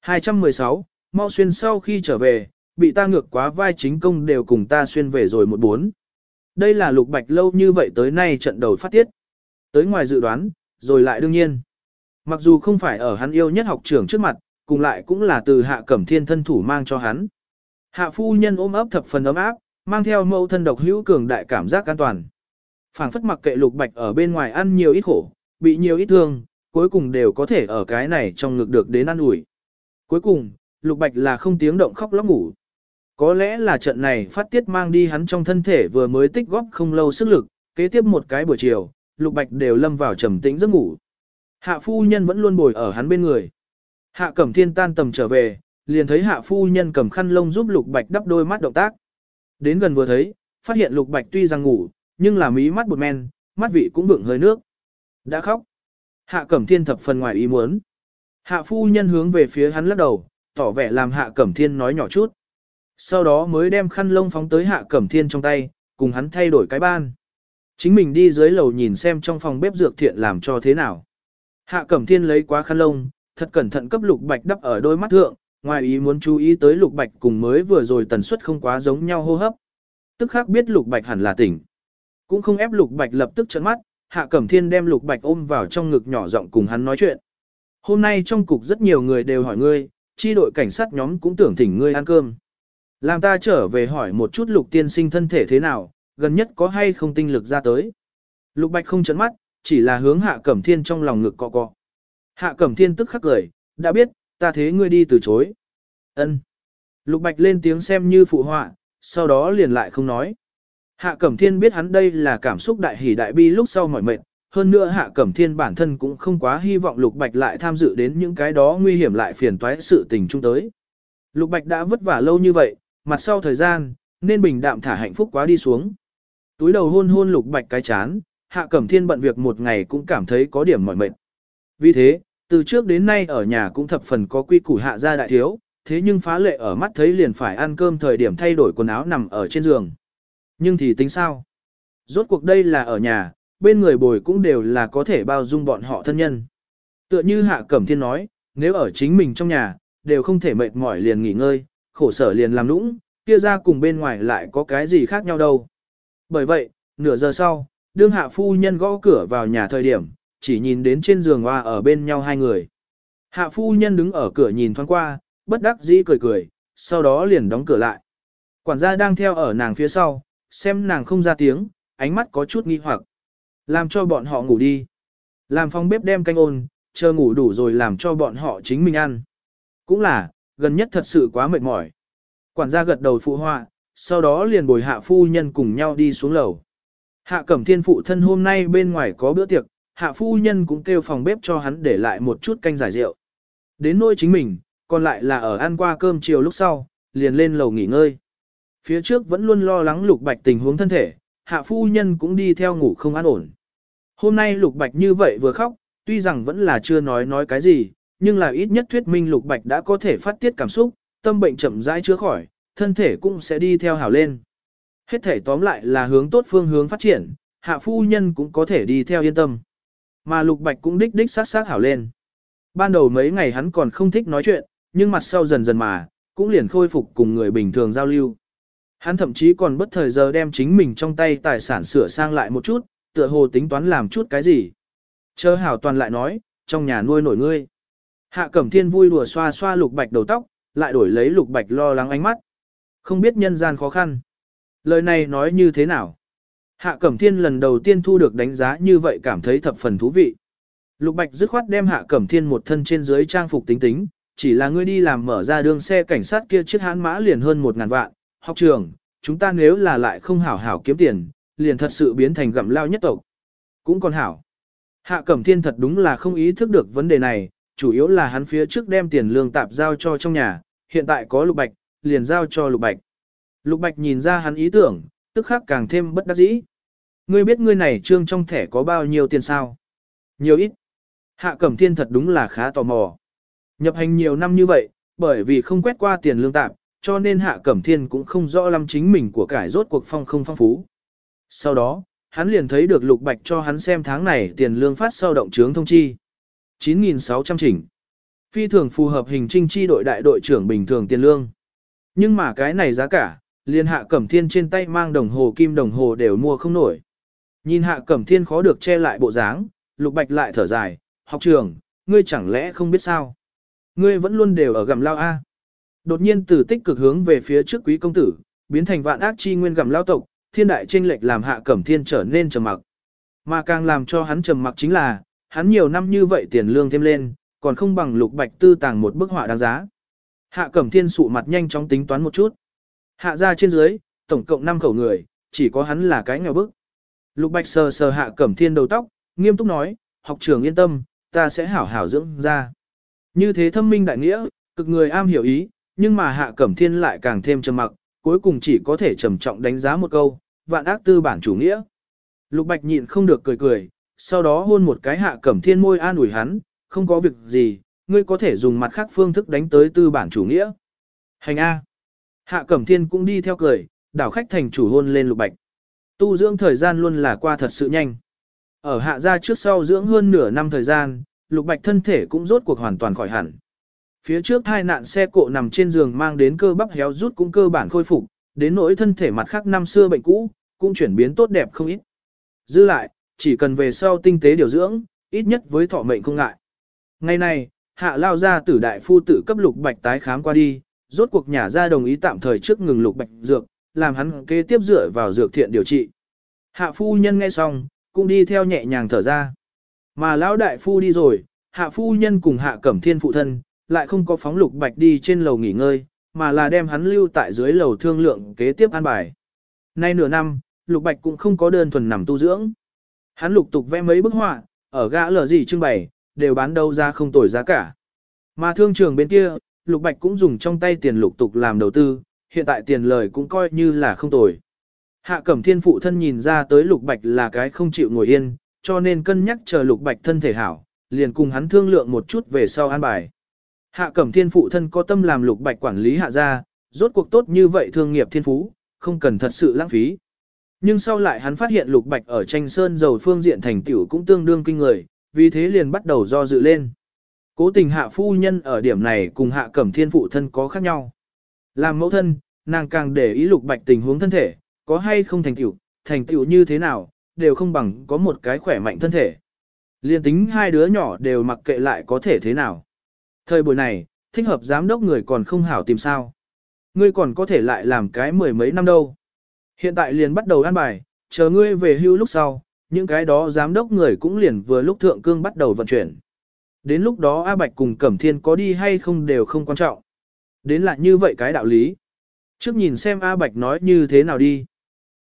216, mau xuyên sau khi trở về, bị ta ngược quá vai chính công đều cùng ta xuyên về rồi một bốn. Đây là Lục Bạch lâu như vậy tới nay trận đầu phát tiết. Tới ngoài dự đoán, rồi lại đương nhiên. Mặc dù không phải ở hắn yêu nhất học trưởng trước mặt, cùng lại cũng là từ hạ cẩm thiên thân thủ mang cho hắn. Hạ phu nhân ôm ấp thập phần ấm áp, mang theo mẫu thân độc hữu cường đại cảm giác an toàn. phảng phất mặc kệ lục bạch ở bên ngoài ăn nhiều ít khổ, bị nhiều ít thương, cuối cùng đều có thể ở cái này trong ngực được đến ăn ủi. Cuối cùng, lục bạch là không tiếng động khóc lóc ngủ. Có lẽ là trận này phát tiết mang đi hắn trong thân thể vừa mới tích góp không lâu sức lực, kế tiếp một cái buổi chiều, lục bạch đều lâm vào trầm tĩnh giấc ngủ. Hạ phu nhân vẫn luôn bồi ở hắn bên người. Hạ cẩm thiên tan tầm trở về, liền thấy hạ phu nhân cầm khăn lông giúp lục bạch đắp đôi mắt động tác. Đến gần vừa thấy, phát hiện lục bạch tuy rằng ngủ, nhưng là mí mắt bột men, mắt vị cũng vượng hơi nước. Đã khóc. Hạ cẩm thiên thập phần ngoài ý muốn. Hạ phu nhân hướng về phía hắn lắc đầu, tỏ vẻ làm hạ cẩm thiên nói nhỏ chút. Sau đó mới đem khăn lông phóng tới hạ cẩm thiên trong tay, cùng hắn thay đổi cái ban. Chính mình đi dưới lầu nhìn xem trong phòng bếp dược thiện làm cho thế nào. Hạ cẩm thiên lấy quá khăn lông, thật cẩn thận cấp lục bạch đắp ở đôi mắt thượng, ngoài ý muốn chú ý tới lục bạch cùng mới vừa rồi tần suất không quá giống nhau hô hấp. Tức khác biết lục bạch hẳn là tỉnh. Cũng không ép lục bạch lập tức trấn mắt, hạ cẩm thiên đem lục bạch ôm vào trong ngực nhỏ giọng cùng hắn nói chuyện. Hôm nay trong cục rất nhiều người đều hỏi ngươi, chi đội cảnh sát nhóm cũng tưởng thỉnh ngươi ăn cơm. Làm ta trở về hỏi một chút lục tiên sinh thân thể thế nào, gần nhất có hay không tinh lực ra tới. Lục bạch không chấn mắt, chỉ là hướng hạ cẩm thiên trong lòng ngực cọ cọ. Hạ cẩm thiên tức khắc cười, đã biết, ta thế ngươi đi từ chối. Ân. Lục bạch lên tiếng xem như phụ họa, sau đó liền lại không nói. Hạ cẩm thiên biết hắn đây là cảm xúc đại hỉ đại bi lúc sau mỏi mệt, hơn nữa hạ cẩm thiên bản thân cũng không quá hy vọng lục bạch lại tham dự đến những cái đó nguy hiểm lại phiền toái sự tình chung tới. Lục bạch đã vất vả lâu như vậy, mặt sau thời gian, nên bình đạm thả hạnh phúc quá đi xuống. Túi đầu hôn hôn lục bạch cái chán, Hạ Cẩm Thiên bận việc một ngày cũng cảm thấy có điểm mỏi mệt. Vì thế, từ trước đến nay ở nhà cũng thập phần có quy củ hạ gia đại thiếu, thế nhưng phá lệ ở mắt thấy liền phải ăn cơm thời điểm thay đổi quần áo nằm ở trên giường. Nhưng thì tính sao? Rốt cuộc đây là ở nhà, bên người bồi cũng đều là có thể bao dung bọn họ thân nhân. Tựa như Hạ Cẩm Thiên nói, nếu ở chính mình trong nhà, đều không thể mệt mỏi liền nghỉ ngơi, khổ sở liền làm nũng, kia ra cùng bên ngoài lại có cái gì khác nhau đâu. Bởi vậy, nửa giờ sau, đương hạ phu nhân gõ cửa vào nhà thời điểm, chỉ nhìn đến trên giường hoa ở bên nhau hai người. Hạ phu nhân đứng ở cửa nhìn thoáng qua, bất đắc dĩ cười cười, sau đó liền đóng cửa lại. Quản gia đang theo ở nàng phía sau, xem nàng không ra tiếng, ánh mắt có chút nghi hoặc. Làm cho bọn họ ngủ đi. Làm phòng bếp đem canh ôn, chờ ngủ đủ rồi làm cho bọn họ chính mình ăn. Cũng là, gần nhất thật sự quá mệt mỏi. Quản gia gật đầu phụ họa, sau đó liền bồi hạ phu nhân cùng nhau đi xuống lầu. Hạ cẩm thiên phụ thân hôm nay bên ngoài có bữa tiệc, hạ phu nhân cũng kêu phòng bếp cho hắn để lại một chút canh giải rượu. Đến nỗi chính mình, còn lại là ở ăn qua cơm chiều lúc sau, liền lên lầu nghỉ ngơi. Phía trước vẫn luôn lo lắng lục bạch tình huống thân thể, hạ phu nhân cũng đi theo ngủ không an ổn. Hôm nay lục bạch như vậy vừa khóc, tuy rằng vẫn là chưa nói nói cái gì, nhưng là ít nhất thuyết minh lục bạch đã có thể phát tiết cảm xúc, tâm bệnh chậm rãi chữa khỏi, thân thể cũng sẽ đi theo hảo lên. Hết thể tóm lại là hướng tốt phương hướng phát triển, hạ phu nhân cũng có thể đi theo yên tâm. Mà lục bạch cũng đích đích sát sát hảo lên. Ban đầu mấy ngày hắn còn không thích nói chuyện, nhưng mặt sau dần dần mà, cũng liền khôi phục cùng người bình thường giao lưu. Hắn thậm chí còn bất thời giờ đem chính mình trong tay tài sản sửa sang lại một chút, tựa hồ tính toán làm chút cái gì. Chờ hảo toàn lại nói, trong nhà nuôi nổi ngươi. Hạ Cẩm Thiên vui đùa xoa xoa lục bạch đầu tóc, lại đổi lấy lục bạch lo lắng ánh mắt. Không biết nhân gian khó khăn. Lời này nói như thế nào? Hạ Cẩm Thiên lần đầu tiên thu được đánh giá như vậy cảm thấy thập phần thú vị. Lục Bạch dứt khoát đem Hạ Cẩm Thiên một thân trên dưới trang phục tính tính, chỉ là ngươi đi làm mở ra đường xe cảnh sát kia chiếc hãn mã liền hơn một ngàn vạn. Học trường, chúng ta nếu là lại không hảo hảo kiếm tiền, liền thật sự biến thành gặm lao nhất tộc. Cũng còn hảo. Hạ Cẩm Thiên thật đúng là không ý thức được vấn đề này, chủ yếu là hắn phía trước đem tiền lương tạp giao cho trong nhà, hiện tại có Lục Bạch, liền giao cho Lục Bạch. Lục Bạch nhìn ra hắn ý tưởng, tức khắc càng thêm bất đắc dĩ. Ngươi biết ngươi này trương trong thẻ có bao nhiêu tiền sao? Nhiều ít. Hạ Cẩm Thiên thật đúng là khá tò mò. Nhập hành nhiều năm như vậy, bởi vì không quét qua tiền lương tạm, cho nên Hạ Cẩm Thiên cũng không rõ lắm chính mình của cải rốt cuộc phong không phong phú. Sau đó, hắn liền thấy được Lục Bạch cho hắn xem tháng này tiền lương phát sau động trướng thông chi. 9.600 chỉnh. Phi thường phù hợp hình trinh chi đội đại đội trưởng bình thường tiền lương. Nhưng mà cái này giá cả, liền Hạ Cẩm Thiên trên tay mang đồng hồ kim đồng hồ đều mua không nổi. Nhìn Hạ Cẩm Thiên khó được che lại bộ dáng, Lục Bạch lại thở dài, học trường, ngươi chẳng lẽ không biết sao? Ngươi vẫn luôn đều ở gầm lao A. Đột nhiên từ tích cực hướng về phía trước quý công tử, biến thành vạn ác chi nguyên gầm lao tộc, thiên đại tranh lệch làm hạ cẩm thiên trở nên trầm mặc. Mà càng làm cho hắn trầm mặc chính là, hắn nhiều năm như vậy tiền lương thêm lên, còn không bằng lục bạch tư tàng một bức họa đáng giá. Hạ cẩm thiên sụ mặt nhanh chóng tính toán một chút. Hạ ra trên dưới, tổng cộng 5 khẩu người, chỉ có hắn là cái nghèo bức. Lục bạch sờ sờ hạ cẩm thiên đầu tóc, nghiêm túc nói, học trưởng yên tâm, ta sẽ hảo hảo dưỡng ra. Như thế thâm minh đại nghĩa, cực người am hiểu ý, nhưng mà hạ cẩm thiên lại càng thêm trầm mặc, cuối cùng chỉ có thể trầm trọng đánh giá một câu, vạn ác tư bản chủ nghĩa. Lục bạch nhịn không được cười cười, sau đó hôn một cái hạ cẩm thiên môi an ủi hắn, không có việc gì, ngươi có thể dùng mặt khác phương thức đánh tới tư bản chủ nghĩa. Hành A. Hạ cẩm thiên cũng đi theo cười, đảo khách thành chủ hôn lên lục bạch. Tu dưỡng thời gian luôn là qua thật sự nhanh. Ở hạ gia trước sau dưỡng hơn nửa năm thời gian, lục bạch thân thể cũng rốt cuộc hoàn toàn khỏi hẳn. Phía trước thai nạn xe cộ nằm trên giường mang đến cơ bắp héo rút cũng cơ bản khôi phục, đến nỗi thân thể mặt khác năm xưa bệnh cũ, cũng chuyển biến tốt đẹp không ít. Dư lại, chỉ cần về sau tinh tế điều dưỡng, ít nhất với thọ mệnh không ngại. Ngày nay hạ lao ra tử đại phu tử cấp lục bạch tái khám qua đi, rốt cuộc nhà ra đồng ý tạm thời trước ngừng lục bạch dược, làm hắn kế tiếp dựa vào dược thiện điều trị. Hạ phu nhân nghe xong, cũng đi theo nhẹ nhàng thở ra. Mà lão đại phu đi rồi, hạ phu nhân cùng hạ cẩm thiên phụ thân, lại không có phóng lục bạch đi trên lầu nghỉ ngơi, mà là đem hắn lưu tại dưới lầu thương lượng kế tiếp an bài. Nay nửa năm, lục bạch cũng không có đơn thuần nằm tu dưỡng. Hắn lục tục vẽ mấy bức họa, ở gã lở gì trưng bày, đều bán đâu ra không tồi giá cả. Mà thương trường bên kia, lục bạch cũng dùng trong tay tiền lục tục làm đầu tư, hiện tại tiền lời cũng coi như là không tồi. Hạ Cẩm Thiên phụ thân nhìn ra tới Lục Bạch là cái không chịu ngồi yên, cho nên cân nhắc chờ Lục Bạch thân thể hảo, liền cùng hắn thương lượng một chút về sau an bài. Hạ Cẩm Thiên phụ thân có tâm làm Lục Bạch quản lý hạ gia, rốt cuộc tốt như vậy thương nghiệp thiên phú, không cần thật sự lãng phí. Nhưng sau lại hắn phát hiện Lục Bạch ở tranh sơn dầu phương diện thành tiểu cũng tương đương kinh người, vì thế liền bắt đầu do dự lên. Cố tình hạ phu nhân ở điểm này cùng hạ cẩm thiên phụ thân có khác nhau. Làm mẫu thân, nàng càng để ý lục bạch tình huống thân thể, có hay không thành tựu, thành tựu như thế nào, đều không bằng có một cái khỏe mạnh thân thể. Liên tính hai đứa nhỏ đều mặc kệ lại có thể thế nào. Thời buổi này, thích hợp giám đốc người còn không hảo tìm sao. Ngươi còn có thể lại làm cái mười mấy năm đâu. Hiện tại liền bắt đầu ăn bài, chờ ngươi về hưu lúc sau, những cái đó giám đốc người cũng liền vừa lúc thượng cương bắt đầu vận chuyển. Đến lúc đó A Bạch cùng Cẩm Thiên có đi hay không đều không quan trọng. Đến lại như vậy cái đạo lý. Trước nhìn xem A Bạch nói như thế nào đi.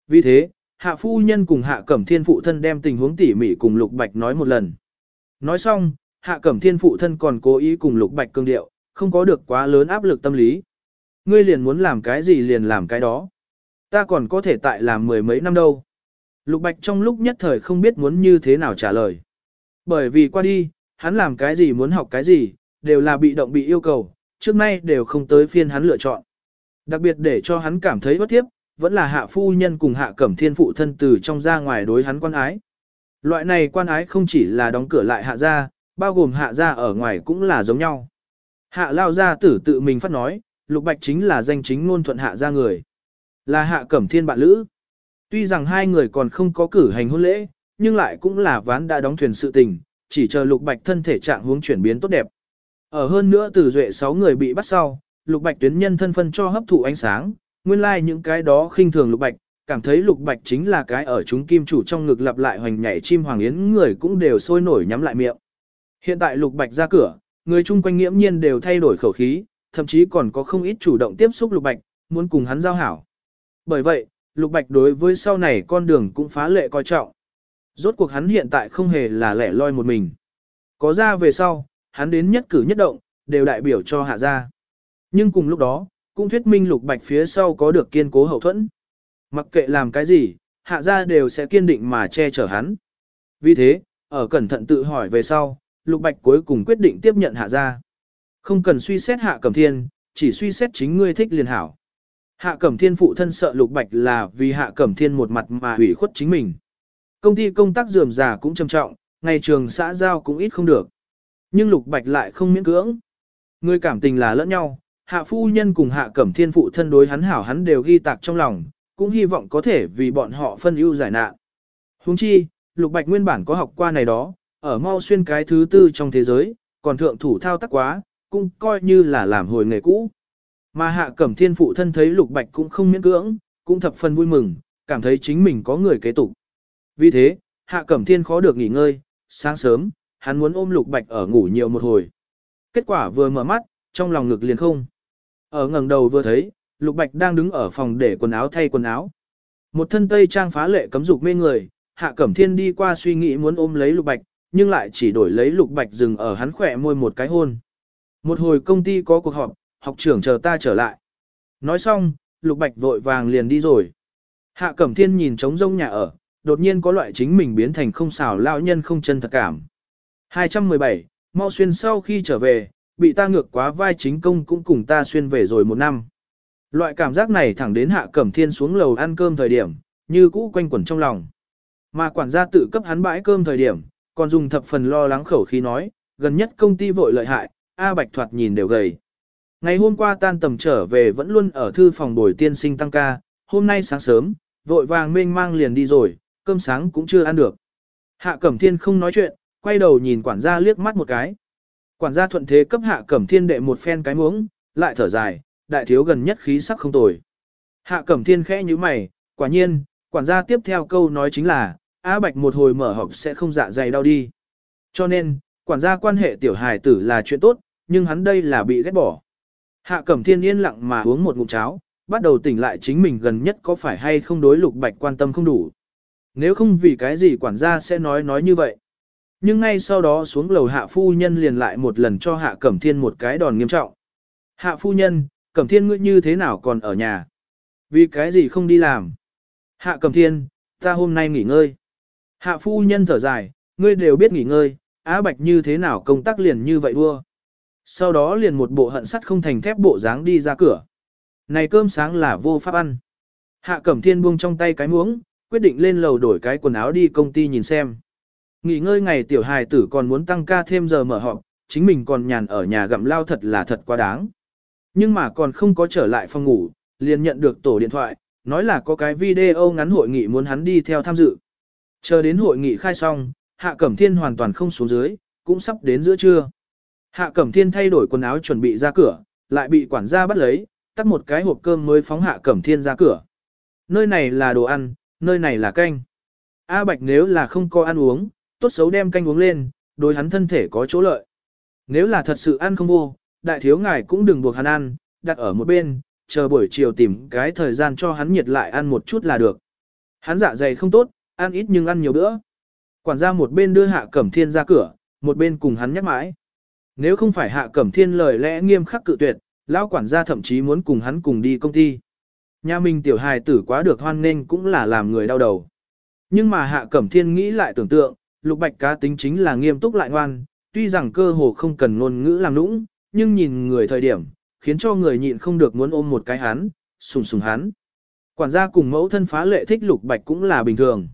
Vì thế, Hạ Phu Nhân cùng Hạ Cẩm Thiên phụ thân đem tình huống tỉ mỉ cùng Lục Bạch nói một lần. Nói xong, Hạ Cẩm Thiên phụ thân còn cố ý cùng Lục Bạch cương điệu, không có được quá lớn áp lực tâm lý. Ngươi liền muốn làm cái gì liền làm cái đó. Ta còn có thể tại làm mười mấy năm đâu. Lục Bạch trong lúc nhất thời không biết muốn như thế nào trả lời. Bởi vì qua đi, hắn làm cái gì muốn học cái gì, đều là bị động bị yêu cầu, trước nay đều không tới phiên hắn lựa chọn. Đặc biệt để cho hắn cảm thấy bất tiếp, vẫn là hạ phu nhân cùng hạ cẩm thiên phụ thân từ trong ra ngoài đối hắn quan ái. Loại này quan ái không chỉ là đóng cửa lại hạ gia, bao gồm hạ gia ở ngoài cũng là giống nhau. Hạ lao gia tử tự mình phát nói, lục bạch chính là danh chính ngôn thuận hạ gia người. Là hạ cẩm thiên bạn lữ. Tuy rằng hai người còn không có cử hành hôn lễ, nhưng lại cũng là ván đã đóng thuyền sự tình, chỉ chờ Lục Bạch thân thể trạng hướng chuyển biến tốt đẹp. Ở hơn nữa từ duệ 6 người bị bắt sau, Lục Bạch tuyến nhân thân phân cho hấp thụ ánh sáng, nguyên lai like những cái đó khinh thường Lục Bạch, cảm thấy Lục Bạch chính là cái ở chúng kim chủ trong ngực lặp lại hoành nhảy chim hoàng yến người cũng đều sôi nổi nhắm lại miệng. Hiện tại Lục Bạch ra cửa, người chung quanh nghiễm nhiên đều thay đổi khẩu khí, thậm chí còn có không ít chủ động tiếp xúc Lục Bạch, muốn cùng hắn giao hảo. Bởi vậy, Lục Bạch đối với sau này con đường cũng phá lệ coi trọng. Rốt cuộc hắn hiện tại không hề là lẻ loi một mình. Có ra về sau, hắn đến nhất cử nhất động, đều đại biểu cho hạ gia. Nhưng cùng lúc đó, cũng thuyết minh lục bạch phía sau có được kiên cố hậu thuẫn. Mặc kệ làm cái gì, hạ gia đều sẽ kiên định mà che chở hắn. Vì thế, ở cẩn thận tự hỏi về sau, lục bạch cuối cùng quyết định tiếp nhận hạ gia. Không cần suy xét hạ cẩm thiên, chỉ suy xét chính ngươi thích liền hảo. Hạ cẩm thiên phụ thân sợ lục bạch là vì hạ cẩm thiên một mặt mà hủy khuất chính mình. Công ty công tác dườm già cũng trầm trọng, ngày trường xã giao cũng ít không được. Nhưng Lục Bạch lại không miễn cưỡng. Người cảm tình là lẫn nhau, hạ phu nhân cùng hạ cẩm thiên phụ thân đối hắn hảo hắn đều ghi tạc trong lòng, cũng hy vọng có thể vì bọn họ phân ưu giải nạn. Huống chi, Lục Bạch nguyên bản có học qua này đó, ở mau xuyên cái thứ tư trong thế giới, còn thượng thủ thao tác quá, cũng coi như là làm hồi nghề cũ. Mà hạ cẩm thiên phụ thân thấy Lục Bạch cũng không miễn cưỡng, cũng thập phần vui mừng, cảm thấy chính mình có người kế tục. Vì thế, Hạ Cẩm Thiên khó được nghỉ ngơi, sáng sớm, hắn muốn ôm Lục Bạch ở ngủ nhiều một hồi. Kết quả vừa mở mắt, trong lòng ngực liền không. Ở ngẩng đầu vừa thấy, Lục Bạch đang đứng ở phòng để quần áo thay quần áo. Một thân tây trang phá lệ cấm dục mê người, Hạ Cẩm Thiên đi qua suy nghĩ muốn ôm lấy Lục Bạch, nhưng lại chỉ đổi lấy Lục Bạch dừng ở hắn khỏe môi một cái hôn. Một hồi công ty có cuộc họp, học trưởng chờ ta trở lại. Nói xong, Lục Bạch vội vàng liền đi rồi. Hạ Cẩm Thiên nhìn trống rông nhà ở, đột nhiên có loại chính mình biến thành không xảo lão nhân không chân thật cảm. 217, mau xuyên sau khi trở về, bị ta ngược quá vai chính công cũng cùng ta xuyên về rồi một năm. Loại cảm giác này thẳng đến hạ cẩm thiên xuống lầu ăn cơm thời điểm, như cũ quanh quẩn trong lòng. Mà quản gia tự cấp hắn bãi cơm thời điểm, còn dùng thập phần lo lắng khẩu khí nói, gần nhất công ty vội lợi hại, A Bạch thoạt nhìn đều gầy. Ngày hôm qua tan tầm trở về vẫn luôn ở thư phòng bồi tiên sinh tăng ca, hôm nay sáng sớm, vội vàng mênh mang liền đi rồi, cơm sáng cũng chưa ăn được. Hạ Cẩm Thiên không nói chuyện, quay đầu nhìn quản gia liếc mắt một cái. Quản gia thuận thế cấp Hạ Cẩm Thiên đệ một phen cái muống, lại thở dài, đại thiếu gần nhất khí sắc không tồi. Hạ Cẩm Thiên khẽ như mày, quả nhiên, quản gia tiếp theo câu nói chính là, A Bạch một hồi mở họp sẽ không dạ dày đau đi. Cho nên, quản gia quan hệ tiểu hài tử là chuyện tốt, nhưng hắn đây là bị ghét bỏ. Hạ Cẩm Thiên yên lặng mà uống một ngụm cháo, bắt đầu tỉnh lại chính mình gần nhất có phải hay không đối Lục Bạch quan tâm không đủ. Nếu không vì cái gì quản gia sẽ nói nói như vậy. Nhưng ngay sau đó xuống lầu hạ phu nhân liền lại một lần cho hạ cẩm thiên một cái đòn nghiêm trọng. Hạ phu nhân, cẩm thiên ngươi như thế nào còn ở nhà? Vì cái gì không đi làm? Hạ Cẩm Thiên, ta hôm nay nghỉ ngơi. Hạ phu nhân thở dài, ngươi đều biết nghỉ ngơi, Á Bạch như thế nào công tác liền như vậy đua. Sau đó liền một bộ hận sắt không thành thép bộ dáng đi ra cửa. Này cơm sáng là vô pháp ăn. Hạ Cẩm Thiên buông trong tay cái muỗng, quyết định lên lầu đổi cái quần áo đi công ty nhìn xem. Nghỉ ngơi ngày tiểu hài tử còn muốn tăng ca thêm giờ mở họp, chính mình còn nhàn ở nhà gặm lao thật là thật quá đáng. Nhưng mà còn không có trở lại phòng ngủ, liền nhận được tổ điện thoại, nói là có cái video ngắn hội nghị muốn hắn đi theo tham dự. Chờ đến hội nghị khai xong, Hạ Cẩm Thiên hoàn toàn không xuống dưới, cũng sắp đến giữa trưa. Hạ Cẩm Thiên thay đổi quần áo chuẩn bị ra cửa, lại bị quản gia bắt lấy, tắt một cái hộp cơm mới phóng Hạ Cẩm Thiên ra cửa. Nơi này là đồ ăn, nơi này là canh. A Bạch nếu là không có ăn uống, tốt xấu đem canh uống lên, đối hắn thân thể có chỗ lợi. Nếu là thật sự ăn không vô, đại thiếu ngài cũng đừng buộc hắn ăn, đặt ở một bên, chờ buổi chiều tìm cái thời gian cho hắn nhiệt lại ăn một chút là được. Hắn dạ dày không tốt, ăn ít nhưng ăn nhiều bữa. Quản gia một bên đưa Hạ Cẩm Thiên ra cửa, một bên cùng hắn nhắc mãi. Nếu không phải Hạ Cẩm Thiên lời lẽ nghiêm khắc cự tuyệt, lão quản gia thậm chí muốn cùng hắn cùng đi công ty. Nhà mình tiểu hài tử quá được hoan nghênh cũng là làm người đau đầu. Nhưng mà Hạ Cẩm Thiên nghĩ lại tưởng tượng, Lục Bạch cá tính chính là nghiêm túc lại ngoan, tuy rằng cơ hồ không cần ngôn ngữ làm nũng, nhưng nhìn người thời điểm, khiến cho người nhịn không được muốn ôm một cái hắn, sùng sùng hắn. Quản gia cùng mẫu thân phá lệ thích Lục Bạch cũng là bình thường.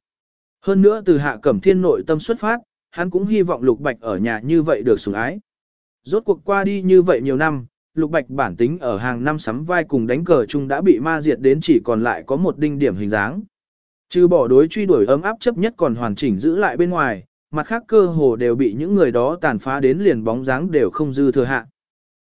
Hơn nữa từ Hạ Cẩm Thiên nội tâm xuất phát, hắn cũng hy vọng Lục Bạch ở nhà như vậy được sủng ái. Rốt cuộc qua đi như vậy nhiều năm, Lục Bạch bản tính ở hàng năm sắm vai cùng đánh cờ chung đã bị ma diệt đến chỉ còn lại có một đinh điểm hình dáng. Trừ bỏ đối truy đuổi ấm áp chấp nhất còn hoàn chỉnh giữ lại bên ngoài, mặt khác cơ hồ đều bị những người đó tàn phá đến liền bóng dáng đều không dư thừa hạ.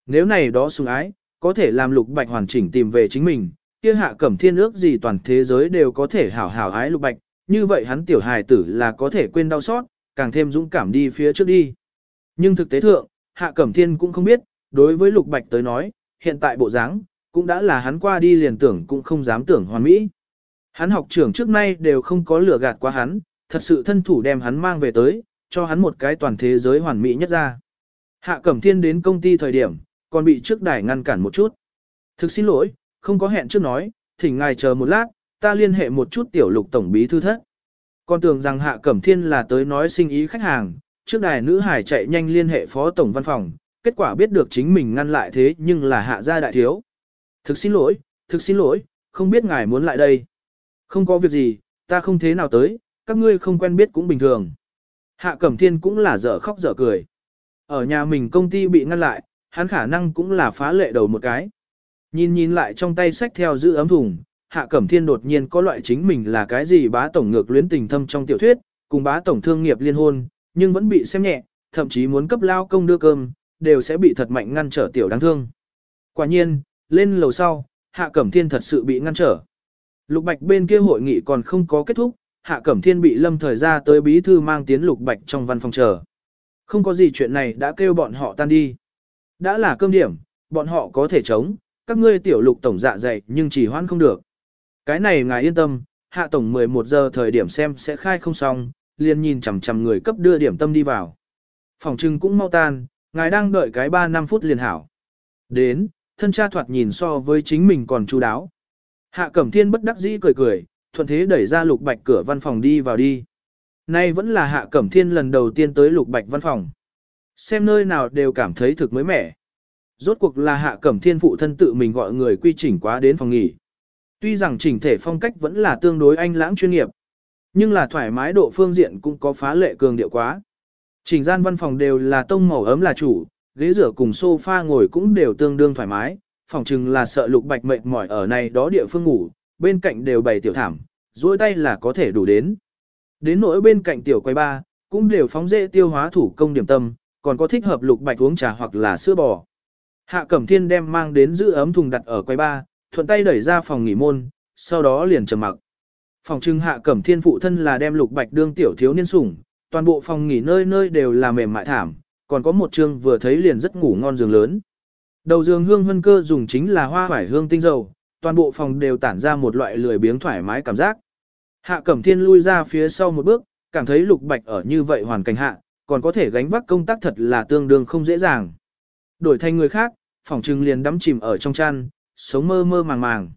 Nếu này đó sùng ái, có thể làm Lục Bạch hoàn chỉnh tìm về chính mình, kia hạ cẩm thiên ước gì toàn thế giới đều có thể hảo hảo ái Lục Bạch, như vậy hắn tiểu hài tử là có thể quên đau xót, càng thêm dũng cảm đi phía trước đi. Nhưng thực tế thượng, hạ cẩm thiên cũng không biết, đối với Lục Bạch tới nói, hiện tại bộ dáng cũng đã là hắn qua đi liền tưởng cũng không dám tưởng hoàn mỹ. Hắn học trưởng trước nay đều không có lừa gạt qua hắn, thật sự thân thủ đem hắn mang về tới, cho hắn một cái toàn thế giới hoàn mỹ nhất ra. Hạ Cẩm Thiên đến công ty thời điểm, còn bị trước đài ngăn cản một chút. Thực xin lỗi, không có hẹn trước nói, thỉnh ngài chờ một lát, ta liên hệ một chút tiểu lục tổng bí thư thất. Còn tưởng rằng Hạ Cẩm Thiên là tới nói sinh ý khách hàng, trước đài nữ hải chạy nhanh liên hệ phó tổng văn phòng, kết quả biết được chính mình ngăn lại thế nhưng là hạ gia đại thiếu. Thực xin lỗi, thực xin lỗi, không biết ngài muốn lại đây. Không có việc gì, ta không thế nào tới, các ngươi không quen biết cũng bình thường. Hạ Cẩm Thiên cũng là dở khóc dở cười. Ở nhà mình công ty bị ngăn lại, hắn khả năng cũng là phá lệ đầu một cái. Nhìn nhìn lại trong tay sách theo giữ ấm thùng, Hạ Cẩm Thiên đột nhiên có loại chính mình là cái gì bá tổng ngược luyến tình thâm trong tiểu thuyết, cùng bá tổng thương nghiệp liên hôn, nhưng vẫn bị xem nhẹ, thậm chí muốn cấp lao công đưa cơm, đều sẽ bị thật mạnh ngăn trở tiểu đáng thương. Quả nhiên, lên lầu sau, Hạ Cẩm Thiên thật sự bị ngăn trở. Lục Bạch bên kia hội nghị còn không có kết thúc, Hạ Cẩm Thiên bị lâm thời ra tới bí thư mang tiến Lục Bạch trong văn phòng chờ. Không có gì chuyện này đã kêu bọn họ tan đi. Đã là cơm điểm, bọn họ có thể chống, các ngươi tiểu lục tổng dạ dày nhưng chỉ hoan không được. Cái này ngài yên tâm, hạ tổng 11 giờ thời điểm xem sẽ khai không xong, liền nhìn chằm chằm người cấp đưa điểm tâm đi vào. Phòng trưng cũng mau tan, ngài đang đợi cái 3-5 phút liền hảo. Đến, thân cha thoạt nhìn so với chính mình còn chú đáo. Hạ Cẩm Thiên bất đắc dĩ cười cười, thuận thế đẩy ra Lục Bạch cửa văn phòng đi vào đi. Nay vẫn là Hạ Cẩm Thiên lần đầu tiên tới Lục Bạch văn phòng. Xem nơi nào đều cảm thấy thực mới mẻ. Rốt cuộc là Hạ Cẩm Thiên phụ thân tự mình gọi người quy chỉnh quá đến phòng nghỉ. Tuy rằng chỉnh thể phong cách vẫn là tương đối anh lãng chuyên nghiệp, nhưng là thoải mái độ phương diện cũng có phá lệ cường điệu quá. Chỉnh gian văn phòng đều là tông màu ấm là chủ, ghế rửa cùng sofa ngồi cũng đều tương đương thoải mái, phòng chừng là sợ lục bạch mệt mỏi ở này đó địa phương ngủ, bên cạnh đều bày tiểu thảm, duỗi tay là có thể đủ đến. Đến nỗi bên cạnh tiểu quay ba, cũng đều phóng dễ tiêu hóa thủ công điểm tâm, còn có thích hợp lục bạch uống trà hoặc là sữa bò. Hạ Cẩm Thiên đem mang đến giữ ấm thùng đặt ở quay ba, thuận tay đẩy ra phòng nghỉ môn, sau đó liền trầm mặc. Phòng trưng Hạ Cẩm Thiên phụ thân là đem lục bạch đương tiểu thiếu niên sủng, toàn bộ phòng nghỉ nơi nơi đều là mềm mại thảm, còn có một trường vừa thấy liền rất ngủ ngon giường lớn. Đầu giường hương hân cơ dùng chính là hoa vải hương tinh dầu, toàn bộ phòng đều tản ra một loại lười biếng thoải mái cảm giác. Hạ Cẩm Thiên lui ra phía sau một bước, cảm thấy lục bạch ở như vậy hoàn cảnh hạ, còn có thể gánh vác công tác thật là tương đương không dễ dàng. Đổi thành người khác, phòng trừng liền đắm chìm ở trong chăn, sống mơ mơ màng màng.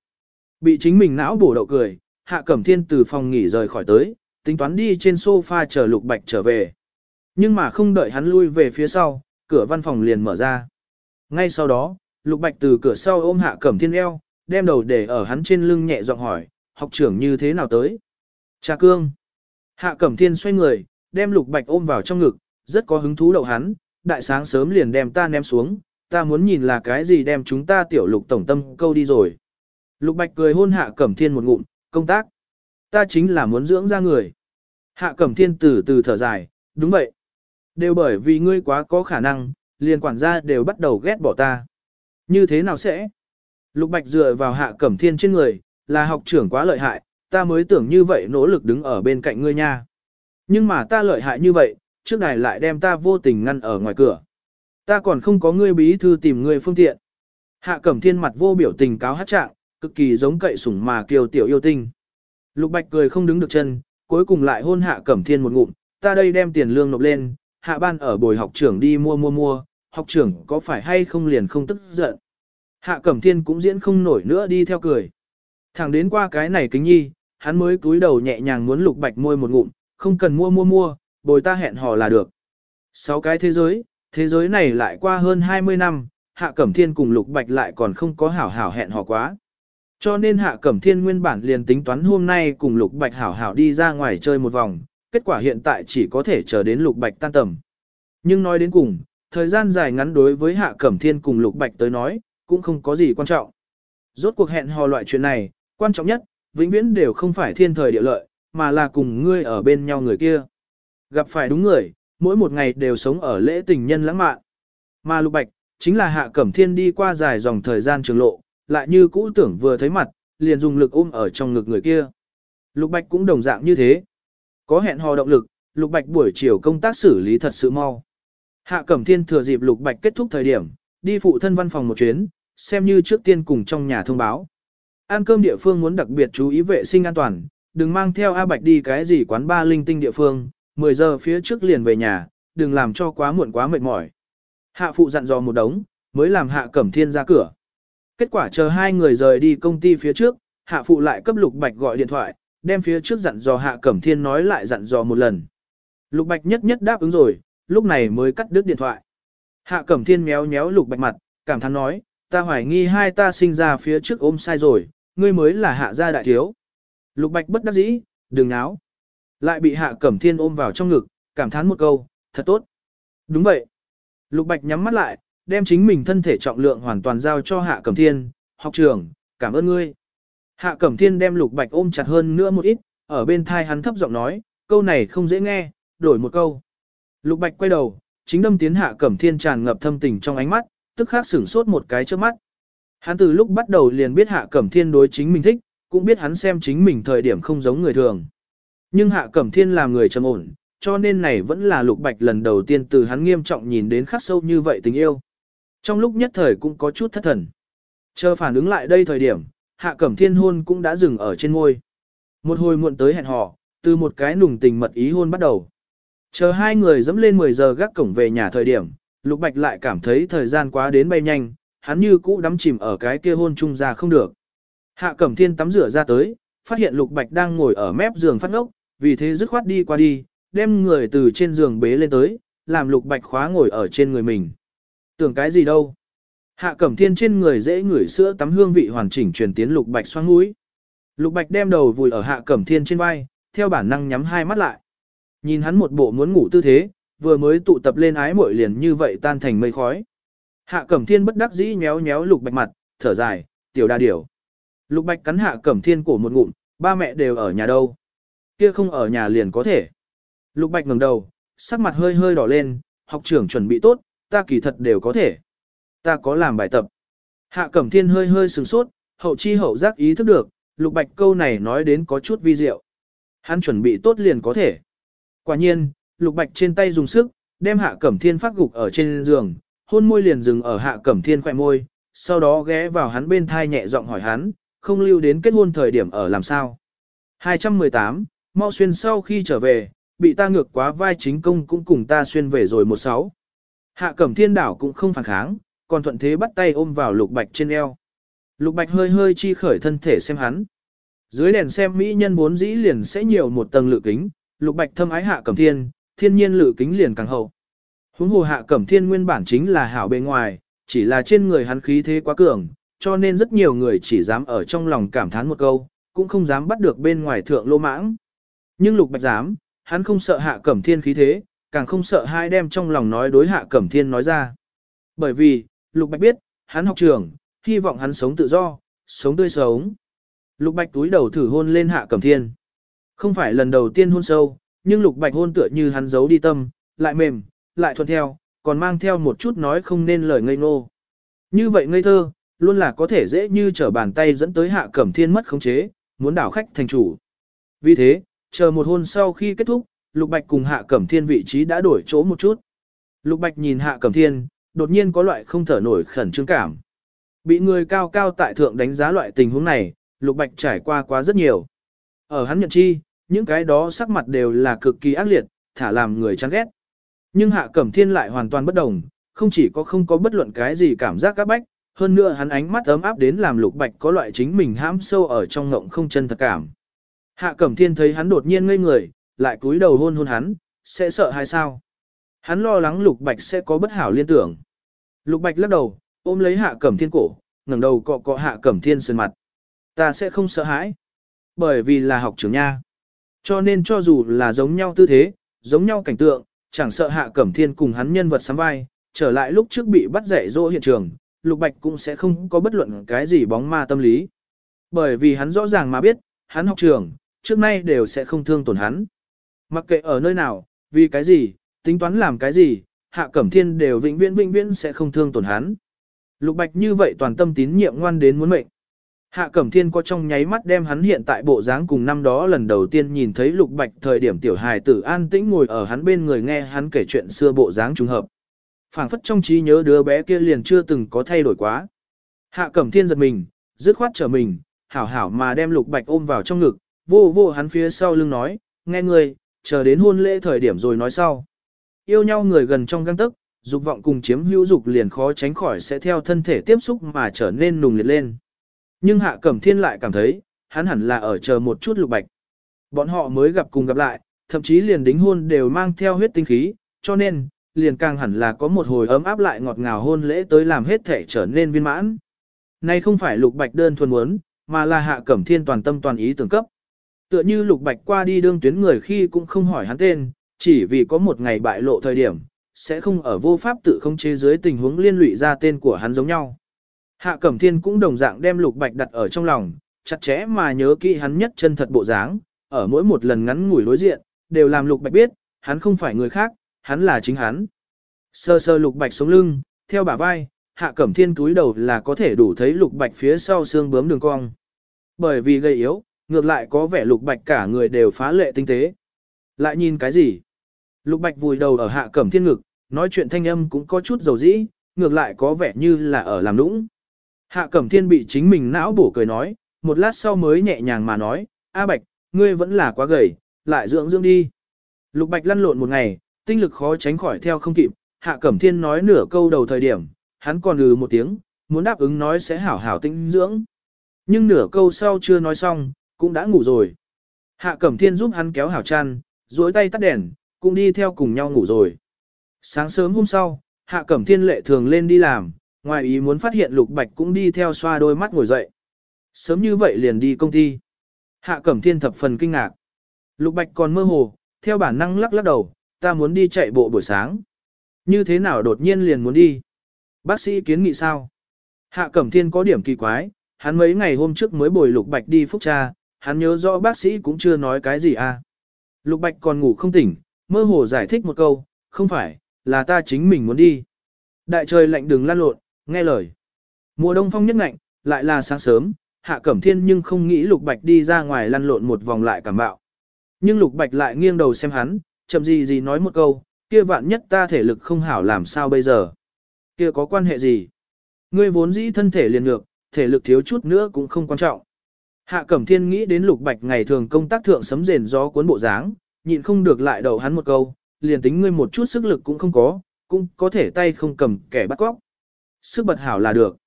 Bị chính mình não bổ đậu cười, Hạ Cẩm Thiên từ phòng nghỉ rời khỏi tới, tính toán đi trên sofa chờ Lục Bạch trở về. Nhưng mà không đợi hắn lui về phía sau, cửa văn phòng liền mở ra. Ngay sau đó, Lục Bạch từ cửa sau ôm Hạ Cẩm Thiên eo, đem đầu để ở hắn trên lưng nhẹ giọng hỏi, học trưởng như thế nào tới? Cha cương. Hạ Cẩm Thiên xoay người, đem Lục Bạch ôm vào trong ngực, rất có hứng thú đậu hắn, đại sáng sớm liền đem ta ném xuống, ta muốn nhìn là cái gì đem chúng ta tiểu lục tổng tâm câu đi rồi. Lục Bạch cười hôn Hạ Cẩm Thiên một ngụm, công tác. Ta chính là muốn dưỡng ra người. Hạ Cẩm Thiên từ từ thở dài, đúng vậy. Đều bởi vì ngươi quá có khả năng, liền quản gia đều bắt đầu ghét bỏ ta. Như thế nào sẽ? Lục Bạch dựa vào Hạ Cẩm Thiên trên người, là học trưởng quá lợi hại, ta mới tưởng như vậy nỗ lực đứng ở bên cạnh ngươi nha. Nhưng mà ta lợi hại như vậy, trước này lại đem ta vô tình ngăn ở ngoài cửa. Ta còn không có ngươi bí thư tìm ngươi phương tiện. Hạ Cẩm Thiên mặt vô biểu tình cáo hát trạng, cực kỳ giống cậy sủng mà kiều tiểu yêu tinh. Lục Bạch cười không đứng được chân, cuối cùng lại hôn Hạ Cẩm Thiên một ngụm, ta đây đem tiền lương nộp lên, hạ ban ở bồi học trưởng đi mua mua mua, học trưởng có phải hay không liền không tức giận. Hạ Cẩm Thiên cũng diễn không nổi nữa đi theo cười. Thẳng đến qua cái này kính nhi, hắn mới cúi đầu nhẹ nhàng muốn Lục Bạch môi một ngụm, không cần mua mua mua, bồi ta hẹn hò là được. Sáu cái thế giới, thế giới này lại qua hơn 20 năm, Hạ Cẩm Thiên cùng Lục Bạch lại còn không có hảo hảo hẹn hò quá. Cho nên Hạ Cẩm Thiên nguyên bản liền tính toán hôm nay cùng Lục Bạch hảo hảo đi ra ngoài chơi một vòng, kết quả hiện tại chỉ có thể chờ đến Lục Bạch tan tầm. Nhưng nói đến cùng, thời gian dài ngắn đối với Hạ Cẩm Thiên cùng Lục Bạch tới nói, cũng không có gì quan trọng. Rốt cuộc hẹn hò loại chuyện này, quan trọng nhất, vĩnh viễn đều không phải thiên thời địa lợi, mà là cùng ngươi ở bên nhau người kia. Gặp phải đúng người, mỗi một ngày đều sống ở lễ tình nhân lãng mạn. Mà Lục Bạch, chính là Hạ Cẩm Thiên đi qua dài dòng thời gian trường lộ, lại như cũ tưởng vừa thấy mặt, liền dùng lực ôm ở trong ngực người kia. Lục Bạch cũng đồng dạng như thế. Có hẹn hò động lực, Lục Bạch buổi chiều công tác xử lý thật sự mau. Hạ Cẩm Thiên thừa dịp Lục Bạch kết thúc thời điểm, đi phụ thân văn phòng một chuyến, xem như trước tiên cùng trong nhà thông báo. Ăn cơm địa phương muốn đặc biệt chú ý vệ sinh an toàn, đừng mang theo A Bạch đi cái gì quán ba linh tinh địa phương, 10 giờ phía trước liền về nhà, đừng làm cho quá muộn quá mệt mỏi. Hạ phụ dặn dò một đống, mới làm Hạ Cẩm Thiên ra cửa. Kết quả chờ hai người rời đi công ty phía trước, Hạ phụ lại cấp Lục Bạch gọi điện thoại, đem phía trước dặn dò Hạ Cẩm Thiên nói lại dặn dò một lần. Lục Bạch nhất nhất đáp ứng rồi, lúc này mới cắt đứt điện thoại. Hạ Cẩm Thiên méo méo Lục Bạch mặt, cảm thán nói, ta hoài nghi hai ta sinh ra phía trước ôm sai rồi, ngươi mới là Hạ gia đại thiếu. Lục Bạch bất đắc dĩ, đừng náo. Lại bị Hạ Cẩm Thiên ôm vào trong ngực, cảm thán một câu, thật tốt. Đúng vậy. Lục Bạch nhắm mắt lại, đem chính mình thân thể trọng lượng hoàn toàn giao cho Hạ Cẩm Thiên, học trưởng, cảm ơn ngươi. Hạ Cẩm Thiên đem Lục Bạch ôm chặt hơn nữa một ít, ở bên thai hắn thấp giọng nói, câu này không dễ nghe, đổi một câu. Lục Bạch quay đầu, chính đâm tiến Hạ Cẩm Thiên tràn ngập thâm tình trong ánh mắt, tức khắc sửng sốt một cái trước mắt. Hắn từ lúc bắt đầu liền biết Hạ Cẩm Thiên đối chính mình thích, cũng biết hắn xem chính mình thời điểm không giống người thường. Nhưng Hạ Cẩm Thiên là người trầm ổn, cho nên này vẫn là Lục Bạch lần đầu tiên từ hắn nghiêm trọng nhìn đến khắc sâu như vậy tình yêu. Trong lúc nhất thời cũng có chút thất thần. Chờ phản ứng lại đây thời điểm, Hạ Cẩm Thiên hôn cũng đã dừng ở trên ngôi. Một hồi muộn tới hẹn hò, từ một cái nùng tình mật ý hôn bắt đầu. Chờ hai người dẫm lên 10 giờ gác cổng về nhà thời điểm, Lục Bạch lại cảm thấy thời gian quá đến bay nhanh, hắn như cũ đắm chìm ở cái kia hôn chung ra không được. Hạ Cẩm Thiên tắm rửa ra tới, phát hiện Lục Bạch đang ngồi ở mép giường phát ngốc, vì thế dứt khoát đi qua đi, đem người từ trên giường bế lên tới, làm Lục Bạch khóa ngồi ở trên người mình. Tưởng cái gì đâu? Hạ Cẩm Thiên trên người dễ ngửi sữa tắm hương vị hoàn chỉnh truyền tiến Lục Bạch xoang mũi. Lục Bạch đem đầu vùi ở Hạ Cẩm Thiên trên vai, theo bản năng nhắm hai mắt lại. Nhìn hắn một bộ muốn ngủ tư thế, vừa mới tụ tập lên ái muội liền như vậy tan thành mây khói. Hạ Cẩm Thiên bất đắc dĩ nhéo nhéo Lục Bạch mặt, thở dài, tiểu đa điểu. Lục Bạch cắn Hạ Cẩm Thiên cổ một ngụm, ba mẹ đều ở nhà đâu. Kia không ở nhà liền có thể. Lục Bạch ngẩng đầu, sắc mặt hơi hơi đỏ lên, học trưởng chuẩn bị tốt, ta kỳ thật đều có thể. Ta có làm bài tập. Hạ Cẩm Thiên hơi hơi sửng sốt, hậu chi hậu giác ý thức được, Lục Bạch câu này nói đến có chút vi diệu. Hắn chuẩn bị tốt liền có thể. Quả nhiên, Lục Bạch trên tay dùng sức, đem Hạ Cẩm Thiên phát gục ở trên giường, hôn môi liền dừng ở Hạ Cẩm Thiên khỏe môi, sau đó ghé vào hắn bên thai nhẹ giọng hỏi hắn, không lưu đến kết hôn thời điểm ở làm sao. 218, mau xuyên sau khi trở về, bị ta ngược quá vai chính công cũng cùng ta xuyên về rồi một sáu. Hạ Cẩm Thiên đảo cũng không phản kháng, còn thuận thế bắt tay ôm vào Lục Bạch trên eo. Lục Bạch hơi hơi chi khởi thân thể xem hắn. Dưới đèn xem mỹ nhân vốn dĩ liền sẽ nhiều một tầng lự kính, lục bạch thâm ái hạ cẩm thiên, thiên nhiên lự kính liền càng hậu. Huống hồ hạ cẩm thiên nguyên bản chính là hảo bề ngoài, chỉ là trên người hắn khí thế quá cường, cho nên rất nhiều người chỉ dám ở trong lòng cảm thán một câu, cũng không dám bắt được bên ngoài thượng lô mãng. Nhưng lục bạch dám, hắn không sợ hạ cẩm thiên khí thế, càng không sợ hai đem trong lòng nói đối hạ cẩm thiên nói ra. Bởi vì, lục bạch biết, hắn học trường, hy vọng hắn sống tự do, sống tươi sống. Lục bạch túi đầu thử hôn lên hạ cẩm thiên. Không phải lần đầu tiên hôn sâu, nhưng lục bạch hôn tựa như hắn giấu đi tâm, lại mềm, lại thuận theo, còn mang theo một chút nói không nên lời ngây ngô. Như vậy ngây thơ, luôn là có thể dễ như trở bàn tay dẫn tới hạ cẩm thiên mất khống chế, muốn đảo khách thành chủ. Vì thế, chờ một hôn sau khi kết thúc, Lục Bạch cùng Hạ Cẩm Thiên vị trí đã đổi chỗ một chút. Lục Bạch nhìn Hạ Cẩm Thiên, đột nhiên có loại không thở nổi khẩn trương cảm. Bị người cao cao tại thượng đánh giá loại tình huống này, Lục Bạch trải qua quá rất nhiều. Ở hắn nhận chi, những cái đó sắc mặt đều là cực kỳ ác liệt, thả làm người chán ghét. Nhưng Hạ Cẩm Thiên lại hoàn toàn bất đồng, không chỉ có không có bất luận cái gì cảm giác các bách, hơn nữa hắn ánh mắt ấm áp đến làm Lục Bạch có loại chính mình hãm sâu ở trong ngộng không chân thật cảm. Hạ Cẩm Thiên thấy hắn đột nhiên ngây người, lại cúi đầu hôn hôn hắn, sẽ sợ hay sao? Hắn lo lắng Lục Bạch sẽ có bất hảo liên tưởng. Lục Bạch lắc đầu, ôm lấy Hạ Cẩm Thiên cổ, ngẩng đầu cọ cọ Hạ Cẩm Thiên sườn mặt. Ta sẽ không sợ hãi, bởi vì là học trưởng nha. Cho nên cho dù là giống nhau tư thế, giống nhau cảnh tượng, chẳng sợ Hạ Cẩm Thiên cùng hắn nhân vật sắm vai, trở lại lúc trước bị bắt dạy dỗ hiện trường, Lục Bạch cũng sẽ không có bất luận cái gì bóng ma tâm lý. Bởi vì hắn rõ ràng mà biết, hắn học trường, trước nay đều sẽ không thương tổn hắn. Mặc kệ ở nơi nào, vì cái gì, tính toán làm cái gì, Hạ Cẩm Thiên đều vĩnh viễn vĩnh viễn sẽ không thương tổn hắn. Lục Bạch như vậy toàn tâm tín nhiệm ngoan đến muốn mệnh. Hạ Cẩm Thiên có trong nháy mắt đem hắn hiện tại bộ dáng cùng năm đó lần đầu tiên nhìn thấy Lục Bạch thời điểm tiểu hài tử an tĩnh ngồi ở hắn bên người nghe hắn kể chuyện xưa bộ dáng trùng hợp. phảng phất trong trí nhớ đứa bé kia liền chưa từng có thay đổi quá. Hạ Cẩm Thiên giật mình, dứt khoát trở mình, hảo hảo mà đem Lục Bạch ôm vào trong ngực, vô vô hắn phía sau lưng nói, nghe ngươi, chờ đến hôn lễ thời điểm rồi nói sau. Yêu nhau người gần trong găng tức, dục vọng cùng chiếm hữu dục liền khó tránh khỏi sẽ theo thân thể tiếp xúc mà trở nên nùng liệt lên. Nhưng Hạ Cẩm Thiên lại cảm thấy, hắn hẳn là ở chờ một chút lục bạch. Bọn họ mới gặp cùng gặp lại, thậm chí liền đính hôn đều mang theo huyết tinh khí, cho nên, liền càng hẳn là có một hồi ấm áp lại ngọt ngào hôn lễ tới làm hết thể trở nên viên mãn. Nay không phải lục bạch đơn thuần muốn, mà là Hạ Cẩm Thiên toàn tâm toàn ý tưởng cấp. Tựa như lục bạch qua đi đương tuyến người khi cũng không hỏi hắn tên, chỉ vì có một ngày bại lộ thời điểm, sẽ không ở vô pháp tự không chế dưới tình huống liên lụy ra tên của hắn giống nhau. Hạ Cẩm Thiên cũng đồng dạng đem lục bạch đặt ở trong lòng, chặt chẽ mà nhớ kỹ hắn nhất chân thật bộ dáng, ở mỗi một lần ngắn ngủi đối diện, đều làm lục bạch biết, hắn không phải người khác, hắn là chính hắn. Sơ sơ lục bạch sống lưng, theo bả vai, Hạ Cẩm Thiên túi đầu là có thể đủ thấy lục bạch phía sau xương bướm đường cong. Bởi vì gây yếu, ngược lại có vẻ lục bạch cả người đều phá lệ tinh tế. Lại nhìn cái gì? Lục bạch vùi đầu ở hạ cẩm thiên ngực, nói chuyện thanh âm cũng có chút dầu dĩ, ngược lại có vẻ như là ở làm nũng. Hạ cẩm thiên bị chính mình não bổ cười nói, một lát sau mới nhẹ nhàng mà nói, A bạch, ngươi vẫn là quá gầy, lại dưỡng dưỡng đi. Lục bạch lăn lộn một ngày, tinh lực khó tránh khỏi theo không kịp, hạ cẩm thiên nói nửa câu đầu thời điểm, hắn còn lừ một tiếng, muốn đáp ứng nói sẽ hảo hảo tinh dưỡng. Nhưng nửa câu sau chưa nói xong, cũng đã ngủ rồi. Hạ Cẩm Thiên giúp hắn kéo hảo chăn, duỗi tay tắt đèn, cũng đi theo cùng nhau ngủ rồi. Sáng sớm hôm sau, Hạ Cẩm Thiên lệ thường lên đi làm, ngoài ý muốn phát hiện Lục Bạch cũng đi theo xoa đôi mắt ngồi dậy. Sớm như vậy liền đi công ty. Hạ Cẩm Thiên thập phần kinh ngạc. Lục Bạch còn mơ hồ, theo bản năng lắc lắc đầu, ta muốn đi chạy bộ buổi sáng. Như thế nào đột nhiên liền muốn đi? Bác sĩ kiến nghị sao? Hạ Cẩm Thiên có điểm kỳ quái, hắn mấy ngày hôm trước mới bồi Lục Bạch đi phúc tra, hắn nhớ rõ bác sĩ cũng chưa nói cái gì à. Lục Bạch còn ngủ không tỉnh, mơ hồ giải thích một câu, không phải, là ta chính mình muốn đi. Đại trời lạnh đừng lan lộn, nghe lời. Mùa đông phong nhất lạnh, lại là sáng sớm, hạ cẩm thiên nhưng không nghĩ Lục Bạch đi ra ngoài lăn lộn một vòng lại cảm bạo. Nhưng Lục Bạch lại nghiêng đầu xem hắn, chậm gì gì nói một câu, kia vạn nhất ta thể lực không hảo làm sao bây giờ. Kia có quan hệ gì? Ngươi vốn dĩ thân thể liền ngược, thể lực thiếu chút nữa cũng không quan trọng. Hạ Cẩm Thiên nghĩ đến Lục Bạch ngày thường công tác thượng sấm rền gió cuốn bộ dáng, nhịn không được lại đầu hắn một câu, liền tính ngươi một chút sức lực cũng không có, cũng có thể tay không cầm kẻ bắt cóc. Sức bật hảo là được.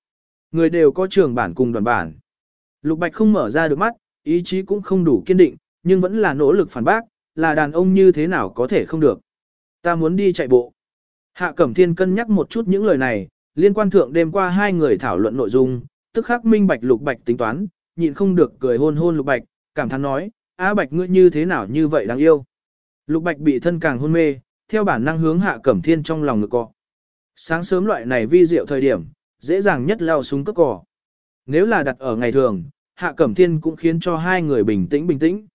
Người đều có trường bản cùng đoàn bản. Lục Bạch không mở ra được mắt, ý chí cũng không đủ kiên định, nhưng vẫn là nỗ lực phản bác, là đàn ông như thế nào có thể không được. Ta muốn đi chạy bộ. Hạ Cẩm Thiên cân nhắc một chút những lời này, liên quan thượng đêm qua hai người thảo luận nội dung, tức khắc minh bạch lục bạch tính toán, nhịn không được cười hôn hôn lục bạch, cảm thán nói, á bạch ngươi như thế nào như vậy đáng yêu. Lục bạch bị thân càng hôn mê, theo bản năng hướng hạ cẩm thiên trong lòng ngực cọ. Sáng sớm loại này vi diệu thời điểm, dễ dàng nhất leo súng cất cỏ. Nếu là đặt ở ngày thường, hạ cẩm thiên cũng khiến cho hai người bình tĩnh bình tĩnh.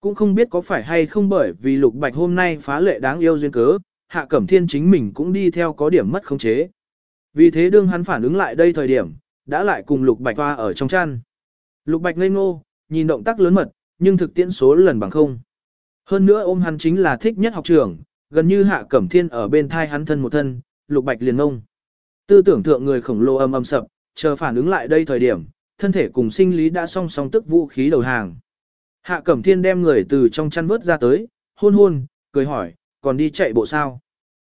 Cũng không biết có phải hay không bởi vì lục bạch hôm nay phá lệ đáng yêu duyên cớ, hạ cẩm thiên chính mình cũng đi theo có điểm mất khống chế. Vì thế đương hắn phản ứng lại đây thời điểm, đã lại cùng lục bạch hoa ở trong chăn. Lục bạch ngây ngô, nhìn động tác lớn mật, nhưng thực tiễn số lần bằng không. Hơn nữa ôm hắn chính là thích nhất học trưởng, gần như hạ cẩm thiên ở bên thai hắn thân một thân, lục bạch liền ngông. Tư tưởng thượng người khổng lồ âm âm sập, chờ phản ứng lại đây thời điểm, thân thể cùng sinh lý đã song song tức vũ khí đầu hàng. Hạ cẩm thiên đem người từ trong chăn vớt ra tới, hôn hôn, cười hỏi, còn đi chạy bộ sao?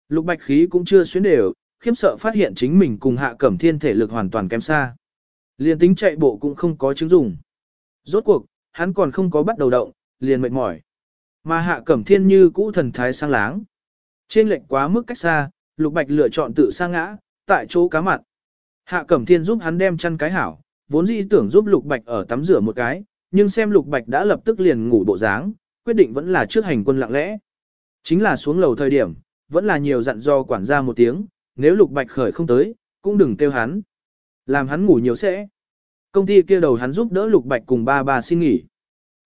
Lục bạch khí cũng chưa xuyến đều, khiếm sợ phát hiện chính mình cùng hạ cẩm thiên thể lực hoàn toàn kém xa. Liền tính chạy bộ cũng không có chứng dùng. Rốt cuộc, hắn còn không có bắt đầu động, liền mệt mỏi. Mà hạ cẩm thiên như cũ thần thái sang láng. Trên lệnh quá mức cách xa, lục bạch lựa chọn tự sa ngã, tại chỗ cá mặt. Hạ cẩm thiên giúp hắn đem chăn cái hảo, vốn dĩ tưởng giúp lục bạch ở tắm rửa một cái, nhưng xem lục bạch đã lập tức liền ngủ bộ dáng, quyết định vẫn là trước hành quân lặng lẽ. Chính là xuống lầu thời điểm, vẫn là nhiều dặn do quản gia một tiếng, nếu lục bạch khởi không tới, cũng đừng kêu hắn. Làm hắn ngủ nhiều sẽ. Công ty kia đầu hắn giúp đỡ lục bạch cùng ba bà xin nghỉ.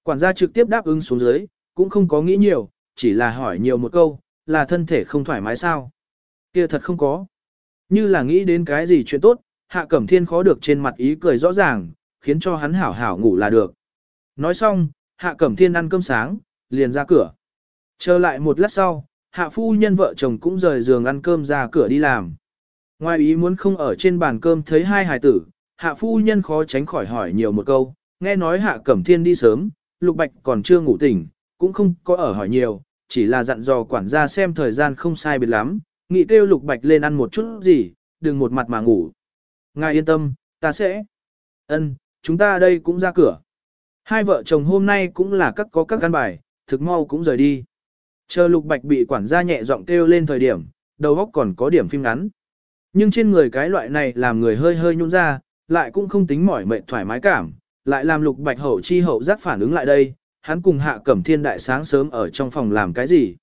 Quản gia trực tiếp đáp ứng xuống dưới, cũng không có nghĩ nhiều, chỉ là hỏi nhiều một câu, là thân thể không thoải mái sao. Kia thật không có. Như là nghĩ đến cái gì chuyện tốt, hạ cẩm thiên khó được trên mặt ý cười rõ ràng, khiến cho hắn hảo hảo ngủ là được. Nói xong, hạ cẩm thiên ăn cơm sáng, liền ra cửa. Trở lại một lát sau, hạ phu nhân vợ chồng cũng rời giường ăn cơm ra cửa đi làm. Ngoài ý muốn không ở trên bàn cơm thấy hai hài tử, hạ phu nhân khó tránh khỏi hỏi nhiều một câu, nghe nói hạ cẩm thiên đi sớm, lục bạch còn chưa ngủ tỉnh, cũng không có ở hỏi nhiều, chỉ là dặn dò quản gia xem thời gian không sai biệt lắm, nghĩ kêu lục bạch lên ăn một chút gì, đừng một mặt mà ngủ. Ngài yên tâm, ta sẽ. Ân, chúng ta đây cũng ra cửa. Hai vợ chồng hôm nay cũng là các có các căn bài, thực mau cũng rời đi. Chờ lục bạch bị quản gia nhẹ giọng kêu lên thời điểm, đầu óc còn có điểm phim ngắn. Nhưng trên người cái loại này làm người hơi hơi nhún ra, lại cũng không tính mỏi mệt thoải mái cảm, lại làm lục bạch hậu chi hậu giác phản ứng lại đây, hắn cùng hạ cẩm thiên đại sáng sớm ở trong phòng làm cái gì.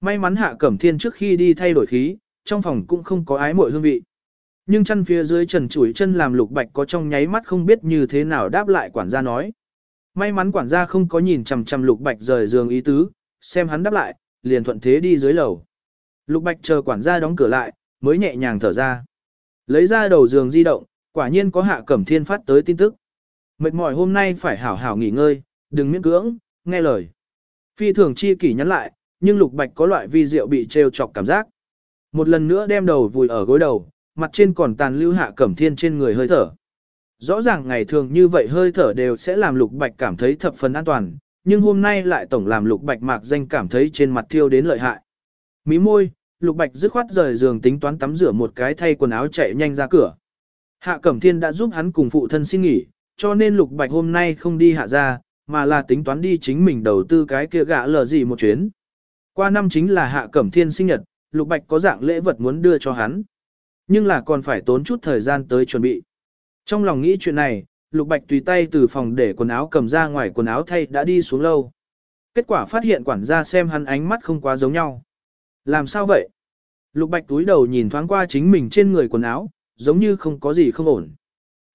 May mắn hạ cẩm thiên trước khi đi thay đổi khí, trong phòng cũng không có ái mội hương vị. Nhưng chân phía dưới trần chuỗi chân làm lục bạch có trong nháy mắt không biết như thế nào đáp lại quản gia nói. May mắn quản gia không có nhìn chằm chằm lục bạch rời giường ý tứ, xem hắn đáp lại, liền thuận thế đi dưới lầu. Lục bạch chờ quản gia đóng cửa lại, mới nhẹ nhàng thở ra. Lấy ra đầu giường di động, quả nhiên có hạ cẩm thiên phát tới tin tức. Mệt mỏi hôm nay phải hảo hảo nghỉ ngơi, đừng miễn cưỡng, nghe lời. Phi thường chi kỷ nhắn lại, nhưng lục bạch có loại vi rượu bị trêu chọc cảm giác. Một lần nữa đem đầu vùi ở gối đầu, mặt trên còn tàn lưu hạ cẩm thiên trên người hơi thở. Rõ ràng ngày thường như vậy hơi thở đều sẽ làm lục bạch cảm thấy thập phần an toàn, nhưng hôm nay lại tổng làm lục bạch mạc danh cảm thấy trên mặt thiêu đến lợi hại. Mí môi, lục bạch dứt khoát rời giường tính toán tắm rửa một cái thay quần áo chạy nhanh ra cửa. Hạ Cẩm Thiên đã giúp hắn cùng phụ thân xin nghỉ, cho nên lục bạch hôm nay không đi hạ ra, mà là tính toán đi chính mình đầu tư cái kia gã lờ gì một chuyến. Qua năm chính là Hạ Cẩm Thiên sinh nhật, lục bạch có dạng lễ vật muốn đưa cho hắn. Nhưng là còn phải tốn chút thời gian tới chuẩn bị. Trong lòng nghĩ chuyện này, Lục Bạch tùy tay từ phòng để quần áo cầm ra ngoài quần áo thay đã đi xuống lâu. Kết quả phát hiện quản gia xem hắn ánh mắt không quá giống nhau. Làm sao vậy? Lục Bạch túi đầu nhìn thoáng qua chính mình trên người quần áo, giống như không có gì không ổn.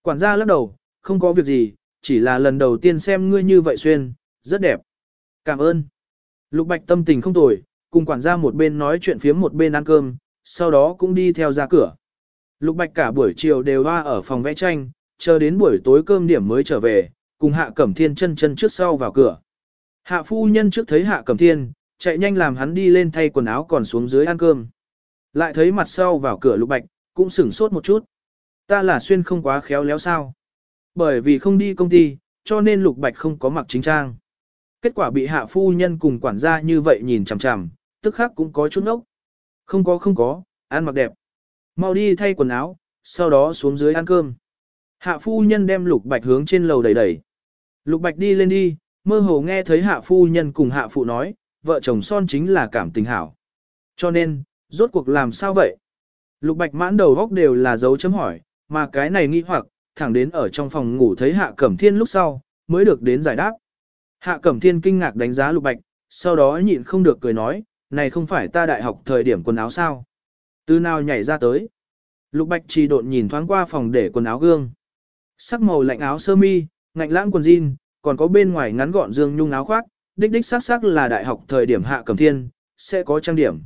Quản gia lắc đầu, không có việc gì, chỉ là lần đầu tiên xem ngươi như vậy xuyên, rất đẹp. Cảm ơn. Lục Bạch tâm tình không tồi, cùng quản gia một bên nói chuyện phía một bên ăn cơm, sau đó cũng đi theo ra cửa. Lục Bạch cả buổi chiều đều hoa ở phòng vẽ tranh, chờ đến buổi tối cơm điểm mới trở về, cùng Hạ Cẩm Thiên chân chân trước sau vào cửa. Hạ phu nhân trước thấy Hạ Cẩm Thiên, chạy nhanh làm hắn đi lên thay quần áo còn xuống dưới ăn cơm. Lại thấy mặt sau vào cửa Lục Bạch, cũng sửng sốt một chút. Ta là xuyên không quá khéo léo sao. Bởi vì không đi công ty, cho nên Lục Bạch không có mặc chính trang. Kết quả bị Hạ phu nhân cùng quản gia như vậy nhìn chằm chằm, tức khắc cũng có chút nốc. Không có không có, ăn mặc đẹp. Mau đi thay quần áo, sau đó xuống dưới ăn cơm. Hạ phu nhân đem lục bạch hướng trên lầu đẩy đẩy. Lục Bạch đi lên đi, mơ hồ nghe thấy hạ phu nhân cùng hạ phụ nói, vợ chồng son chính là cảm tình hảo. Cho nên, rốt cuộc làm sao vậy? Lục Bạch mãn đầu góc đều là dấu chấm hỏi, mà cái này nghi hoặc, thẳng đến ở trong phòng ngủ thấy Hạ Cẩm Thiên lúc sau, mới được đến giải đáp. Hạ Cẩm Thiên kinh ngạc đánh giá Lục Bạch, sau đó nhịn không được cười nói, này không phải ta đại học thời điểm quần áo sao? Từ nào nhảy ra tới? Lục Bạch chỉ độn nhìn thoáng qua phòng để quần áo gương. Sắc màu lạnh áo sơ mi, ngạnh lãng quần jean, còn có bên ngoài ngắn gọn dương nhung áo khoác, đích đích xác xác là đại học thời điểm Hạ Cẩm Thiên, sẽ có trang điểm.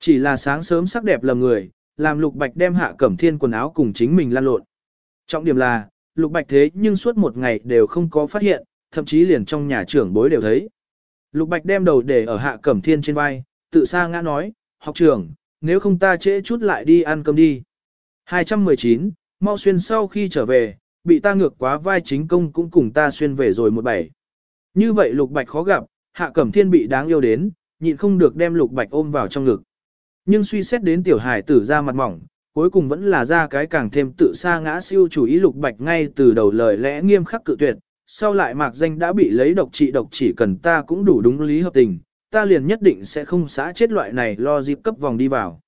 Chỉ là sáng sớm sắc đẹp lầm người, làm Lục Bạch đem Hạ Cẩm Thiên quần áo cùng chính mình lan lộn. Trọng điểm là, Lục Bạch thế nhưng suốt một ngày đều không có phát hiện, thậm chí liền trong nhà trưởng bối đều thấy. Lục Bạch đem đầu để ở Hạ Cẩm Thiên trên vai, tự xa ngã nói, học trưởng, nếu không ta trễ chút lại đi ăn cơm đi. 219, mau xuyên sau khi trở về, bị ta ngược quá vai chính công cũng cùng ta xuyên về rồi một bảy. Như vậy Lục Bạch khó gặp, Hạ Cẩm Thiên bị đáng yêu đến, nhịn không được đem Lục Bạch ôm vào trong ngực. Nhưng suy xét đến tiểu hải tử ra mặt mỏng, cuối cùng vẫn là ra cái càng thêm tự xa ngã siêu chủ ý lục bạch ngay từ đầu lời lẽ nghiêm khắc cự tuyệt, sau lại mạc danh đã bị lấy độc trị độc chỉ cần ta cũng đủ đúng lý hợp tình, ta liền nhất định sẽ không xã chết loại này lo dịp cấp vòng đi vào.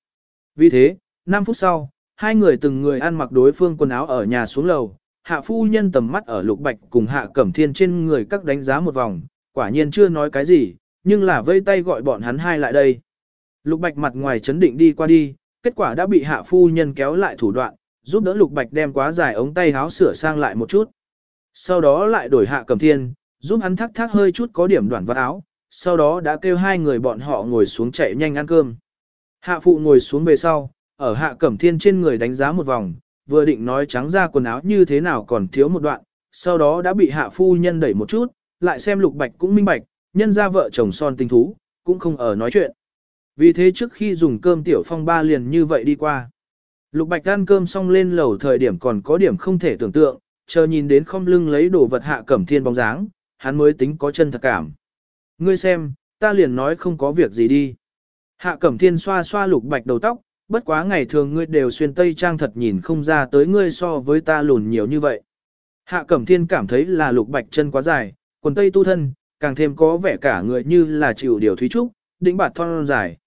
Vì thế, 5 phút sau, hai người từng người ăn mặc đối phương quần áo ở nhà xuống lầu, hạ phu nhân tầm mắt ở lục bạch cùng hạ cẩm thiên trên người các đánh giá một vòng, quả nhiên chưa nói cái gì, nhưng là vây tay gọi bọn hắn hai lại đây. Lục bạch mặt ngoài chấn định đi qua đi, kết quả đã bị hạ phu nhân kéo lại thủ đoạn, giúp đỡ lục bạch đem quá dài ống tay háo sửa sang lại một chút. Sau đó lại đổi hạ Cẩm thiên, giúp hắn thắc thác hơi chút có điểm đoạn vật áo, sau đó đã kêu hai người bọn họ ngồi xuống chạy nhanh ăn cơm. Hạ phụ ngồi xuống về sau, ở hạ cẩm thiên trên người đánh giá một vòng, vừa định nói trắng ra quần áo như thế nào còn thiếu một đoạn, sau đó đã bị hạ phu nhân đẩy một chút, lại xem lục bạch cũng minh bạch, nhân ra vợ chồng son tình thú, cũng không ở nói chuyện. Vì thế trước khi dùng cơm tiểu phong ba liền như vậy đi qua. Lục Bạch ăn cơm xong lên lầu thời điểm còn có điểm không thể tưởng tượng, chờ nhìn đến không lưng lấy đồ vật hạ cẩm thiên bóng dáng, hắn mới tính có chân thật cảm. Ngươi xem, ta liền nói không có việc gì đi. Hạ cẩm thiên xoa xoa lục bạch đầu tóc, bất quá ngày thường ngươi đều xuyên tây trang thật nhìn không ra tới ngươi so với ta lùn nhiều như vậy. Hạ cẩm thiên cảm thấy là lục bạch chân quá dài, quần tây tu thân, càng thêm có vẻ cả người như là chịu điều thúy trúc, đỉnh bạt thon dài.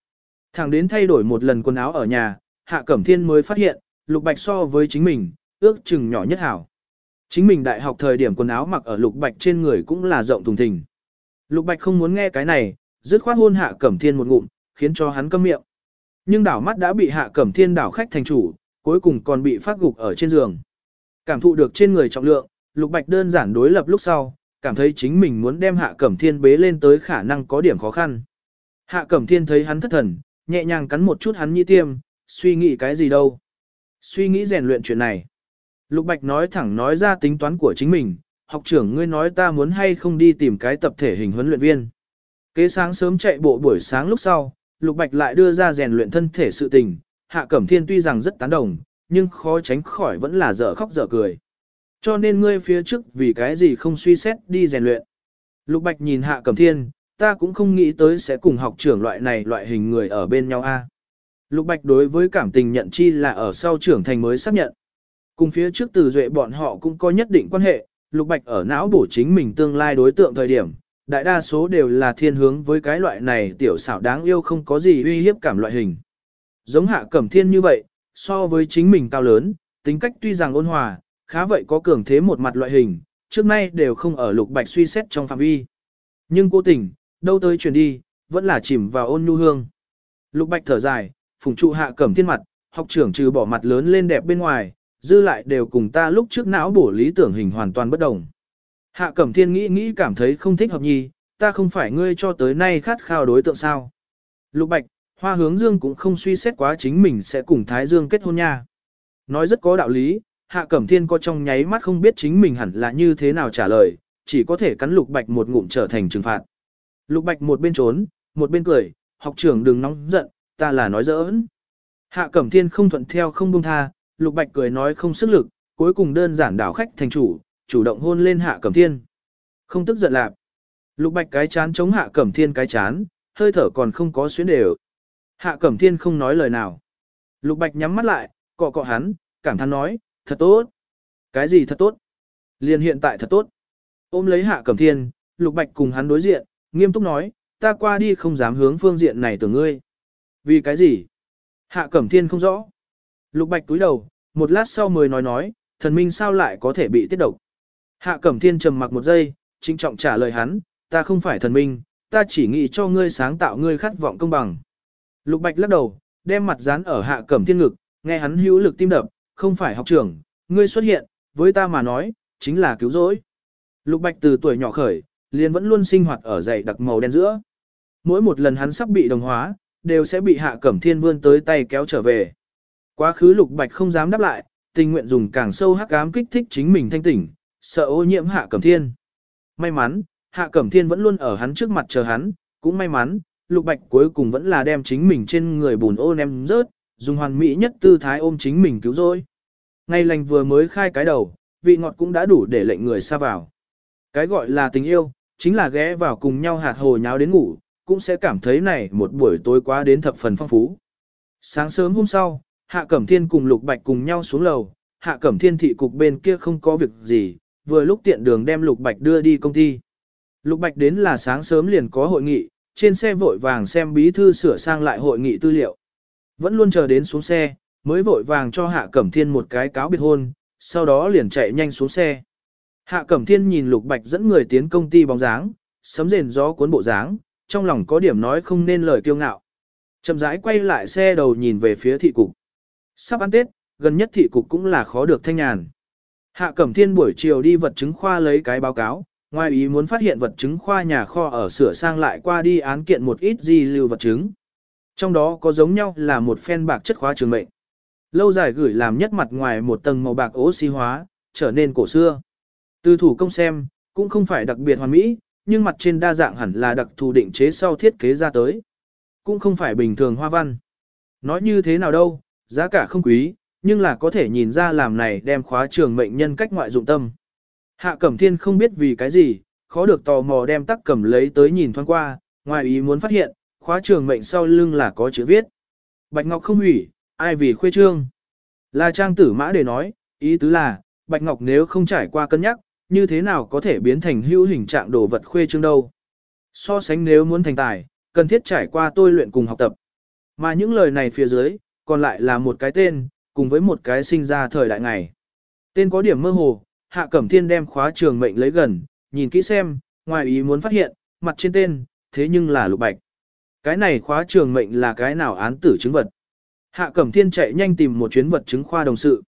Thẳng đến thay đổi một lần quần áo ở nhà, Hạ Cẩm Thiên mới phát hiện, Lục Bạch so với chính mình, ước chừng nhỏ nhất hảo. Chính mình đại học thời điểm quần áo mặc ở Lục Bạch trên người cũng là rộng thùng thình. Lục Bạch không muốn nghe cái này, dứt khoát hôn Hạ Cẩm Thiên một ngụm, khiến cho hắn câm miệng. Nhưng đảo mắt đã bị Hạ Cẩm Thiên đảo khách thành chủ, cuối cùng còn bị phát gục ở trên giường. Cảm thụ được trên người trọng lượng, Lục Bạch đơn giản đối lập lúc sau, cảm thấy chính mình muốn đem Hạ Cẩm Thiên bế lên tới khả năng có điểm khó khăn. Hạ Cẩm Thiên thấy hắn thất thần, nhẹ nhàng cắn một chút hắn nhĩ tiêm, suy nghĩ cái gì đâu. Suy nghĩ rèn luyện chuyện này. Lục Bạch nói thẳng nói ra tính toán của chính mình, học trưởng ngươi nói ta muốn hay không đi tìm cái tập thể hình huấn luyện viên. Kế sáng sớm chạy bộ buổi sáng lúc sau, Lục Bạch lại đưa ra rèn luyện thân thể sự tình, Hạ Cẩm Thiên tuy rằng rất tán đồng, nhưng khó tránh khỏi vẫn là dở khóc dở cười. Cho nên ngươi phía trước vì cái gì không suy xét đi rèn luyện. Lục Bạch nhìn Hạ Cẩm Thiên, ta cũng không nghĩ tới sẽ cùng học trưởng loại này loại hình người ở bên nhau a. Lục Bạch đối với cảm tình nhận chi là ở sau trưởng thành mới xác nhận. Cùng phía trước từ duệ bọn họ cũng có nhất định quan hệ, Lục Bạch ở não bổ chính mình tương lai đối tượng thời điểm, đại đa số đều là thiên hướng với cái loại này tiểu xảo đáng yêu không có gì uy hiếp cảm loại hình. Giống hạ cẩm thiên như vậy, so với chính mình cao lớn, tính cách tuy rằng ôn hòa, khá vậy có cường thế một mặt loại hình, trước nay đều không ở Lục Bạch suy xét trong phạm vi. Nhưng cố tình, đâu tới chuyển đi, vẫn là chìm vào ôn nhu hương. Lục Bạch thở dài, phùng trụ hạ cẩm thiên mặt, học trưởng trừ bỏ mặt lớn lên đẹp bên ngoài, dư lại đều cùng ta lúc trước não bổ lý tưởng hình hoàn toàn bất đồng. Hạ cẩm thiên nghĩ nghĩ cảm thấy không thích hợp nhì, ta không phải ngươi cho tới nay khát khao đối tượng sao. Lục Bạch, hoa hướng dương cũng không suy xét quá chính mình sẽ cùng Thái Dương kết hôn nha. Nói rất có đạo lý, Hạ Cẩm Thiên có trong nháy mắt không biết chính mình hẳn là như thế nào trả lời, chỉ có thể cắn Lục Bạch một ngụm trở thành trừng phạt. Lục Bạch một bên trốn, một bên cười, học trưởng đừng nóng giận, ta là nói giỡn. Hạ Cẩm Thiên không thuận theo không buông tha, Lục Bạch cười nói không sức lực, cuối cùng đơn giản đảo khách thành chủ, chủ động hôn lên Hạ Cẩm Thiên. Không tức giận lạp. Lục Bạch cái chán chống Hạ Cẩm Thiên cái chán, hơi thở còn không có xuyến đều. Hạ Cẩm Thiên không nói lời nào. Lục Bạch nhắm mắt lại, cọ cọ hắn, cảm thán nói, thật tốt. Cái gì thật tốt? Liên hiện tại thật tốt. Ôm lấy Hạ Cẩm Thiên, Lục Bạch cùng hắn đối diện, nghiêm túc nói, ta qua đi không dám hướng phương diện này tưởng ngươi. Vì cái gì? Hạ Cẩm Thiên không rõ. Lục Bạch túi đầu, một lát sau mới nói nói, thần minh sao lại có thể bị tiết độc. Hạ Cẩm Thiên trầm mặc một giây, trinh trọng trả lời hắn, ta không phải thần minh, ta chỉ nghĩ cho ngươi sáng tạo ngươi khát vọng công bằng. Lục Bạch lắc đầu, đem mặt dán ở Hạ Cẩm Thiên ngực, nghe hắn hữu lực tim đập, không phải học trưởng, ngươi xuất hiện, với ta mà nói, chính là cứu rỗi. Lục Bạch từ tuổi nhỏ khởi, liền vẫn luôn sinh hoạt ở dày đặc màu đen giữa. Mỗi một lần hắn sắp bị đồng hóa, đều sẽ bị Hạ Cẩm Thiên vươn tới tay kéo trở về. Quá khứ Lục Bạch không dám đáp lại, tình nguyện dùng càng sâu hắc ám kích thích chính mình thanh tỉnh, sợ ô nhiễm Hạ Cẩm Thiên. May mắn, Hạ Cẩm Thiên vẫn luôn ở hắn trước mặt chờ hắn, cũng may mắn, Lục Bạch cuối cùng vẫn là đem chính mình trên người bùn ô ném rớt, dùng hoàn mỹ nhất tư thái ôm chính mình cứu rồi. Ngày lành vừa mới khai cái đầu, vị ngọt cũng đã đủ để lệnh người xa vào. Cái gọi là tình yêu, chính là ghé vào cùng nhau hạt hồ nháo đến ngủ, cũng sẽ cảm thấy này một buổi tối quá đến thập phần phong phú. Sáng sớm hôm sau, Hạ Cẩm Thiên cùng Lục Bạch cùng nhau xuống lầu, Hạ Cẩm Thiên thị cục bên kia không có việc gì, vừa lúc tiện đường đem Lục Bạch đưa đi công ty. Lục Bạch đến là sáng sớm liền có hội nghị, trên xe vội vàng xem bí thư sửa sang lại hội nghị tư liệu. Vẫn luôn chờ đến xuống xe, mới vội vàng cho Hạ Cẩm Thiên một cái cáo biệt hôn, sau đó liền chạy nhanh xuống xe. Hạ Cẩm Thiên nhìn Lục Bạch dẫn người tiến công ty bóng dáng, sấm rền gió cuốn bộ dáng, trong lòng có điểm nói không nên lời kiêu ngạo. Chậm rãi quay lại xe đầu nhìn về phía thị cục. Sắp ăn Tết, gần nhất thị cục cũng là khó được thanh nhàn. Hạ Cẩm Thiên buổi chiều đi vật chứng khoa lấy cái báo cáo, ngoài ý muốn phát hiện vật chứng khoa nhà kho ở sửa sang lại qua đi án kiện một ít di lưu vật chứng. Trong đó có giống nhau là một phen bạc chất khóa trường mệnh. Lâu dài gửi làm nhất mặt ngoài một tầng màu bạc oxy hóa, trở nên cổ xưa. Từ thủ công xem, cũng không phải đặc biệt hoàn mỹ, nhưng mặt trên đa dạng hẳn là đặc thù định chế sau thiết kế ra tới. Cũng không phải bình thường hoa văn. Nói như thế nào đâu, giá cả không quý, nhưng là có thể nhìn ra làm này đem khóa trường mệnh nhân cách ngoại dụng tâm. Hạ Cẩm Thiên không biết vì cái gì, khó được tò mò đem tắc cầm lấy tới nhìn thoáng qua, ngoài ý muốn phát hiện, khóa trường mệnh sau lưng là có chữ viết. Bạch Ngọc không hủy, ai vì khuê trương. Là trang tử mã để nói, ý tứ là, Bạch Ngọc nếu không trải qua cân nhắc, như thế nào có thể biến thành hữu hình trạng đồ vật khuê trương đâu. So sánh nếu muốn thành tài, cần thiết trải qua tôi luyện cùng học tập. Mà những lời này phía dưới, còn lại là một cái tên, cùng với một cái sinh ra thời đại ngày. Tên có điểm mơ hồ, Hạ Cẩm Thiên đem khóa trường mệnh lấy gần, nhìn kỹ xem, ngoài ý muốn phát hiện, mặt trên tên, thế nhưng là lục bạch. Cái này khóa trường mệnh là cái nào án tử chứng vật. Hạ Cẩm Thiên chạy nhanh tìm một chuyến vật chứng khoa đồng sự.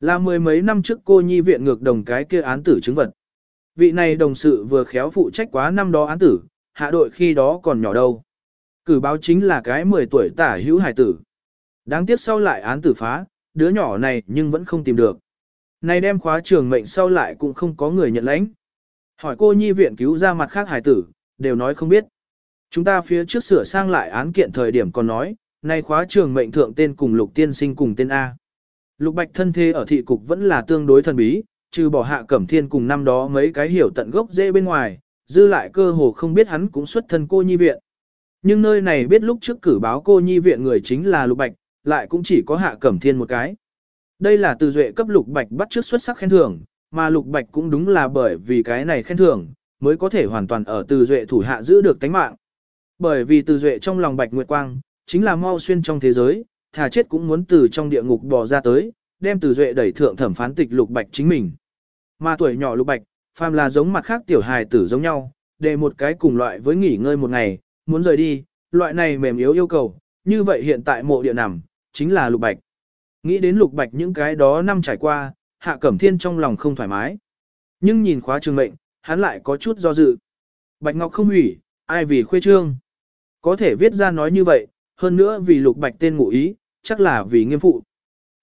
Là mười mấy năm trước cô nhi viện ngược đồng cái kia án tử chứng vật. Vị này đồng sự vừa khéo phụ trách quá năm đó án tử, hạ đội khi đó còn nhỏ đâu. Cử báo chính là cái 10 tuổi tả hữu hải tử. Đáng tiếc sau lại án tử phá, đứa nhỏ này nhưng vẫn không tìm được. Này đem khóa trường mệnh sau lại cũng không có người nhận lãnh. Hỏi cô nhi viện cứu ra mặt khác hải tử, đều nói không biết. Chúng ta phía trước sửa sang lại án kiện thời điểm còn nói, này khóa trường mệnh thượng tên cùng lục tiên sinh cùng tên A. Lục bạch thân thế ở thị cục vẫn là tương đối thần bí, trừ bỏ hạ cẩm thiên cùng năm đó mấy cái hiểu tận gốc dễ bên ngoài, dư lại cơ hồ không biết hắn cũng xuất thân cô nhi viện. Nhưng nơi này biết lúc trước cử báo cô nhi viện người chính là lục bạch, lại cũng chỉ có hạ cẩm thiên một cái. Đây là từ duệ cấp lục bạch bắt trước xuất sắc khen thưởng, mà lục bạch cũng đúng là bởi vì cái này khen thưởng, mới có thể hoàn toàn ở từ duệ thủ hạ giữ được tánh mạng. Bởi vì từ duệ trong lòng bạch nguyệt quang, chính là mau xuyên trong thế giới, thà chết cũng muốn từ trong địa ngục bò ra tới, đem từ duệ đẩy thượng thẩm phán tịch lục bạch chính mình. Mà tuổi nhỏ lục bạch, phàm là giống mặt khác tiểu hài tử giống nhau, để một cái cùng loại với nghỉ ngơi một ngày, muốn rời đi, loại này mềm yếu yêu cầu, như vậy hiện tại mộ địa nằm, chính là lục bạch. Nghĩ đến lục bạch những cái đó năm trải qua, hạ cẩm thiên trong lòng không thoải mái. Nhưng nhìn khóa trường mệnh, hắn lại có chút do dự. Bạch Ngọc không hủy, ai vì khuê trương. Có thể viết ra nói như vậy, hơn nữa vì lục bạch tên ngụ ý, chắc là vì nghiêm phụ.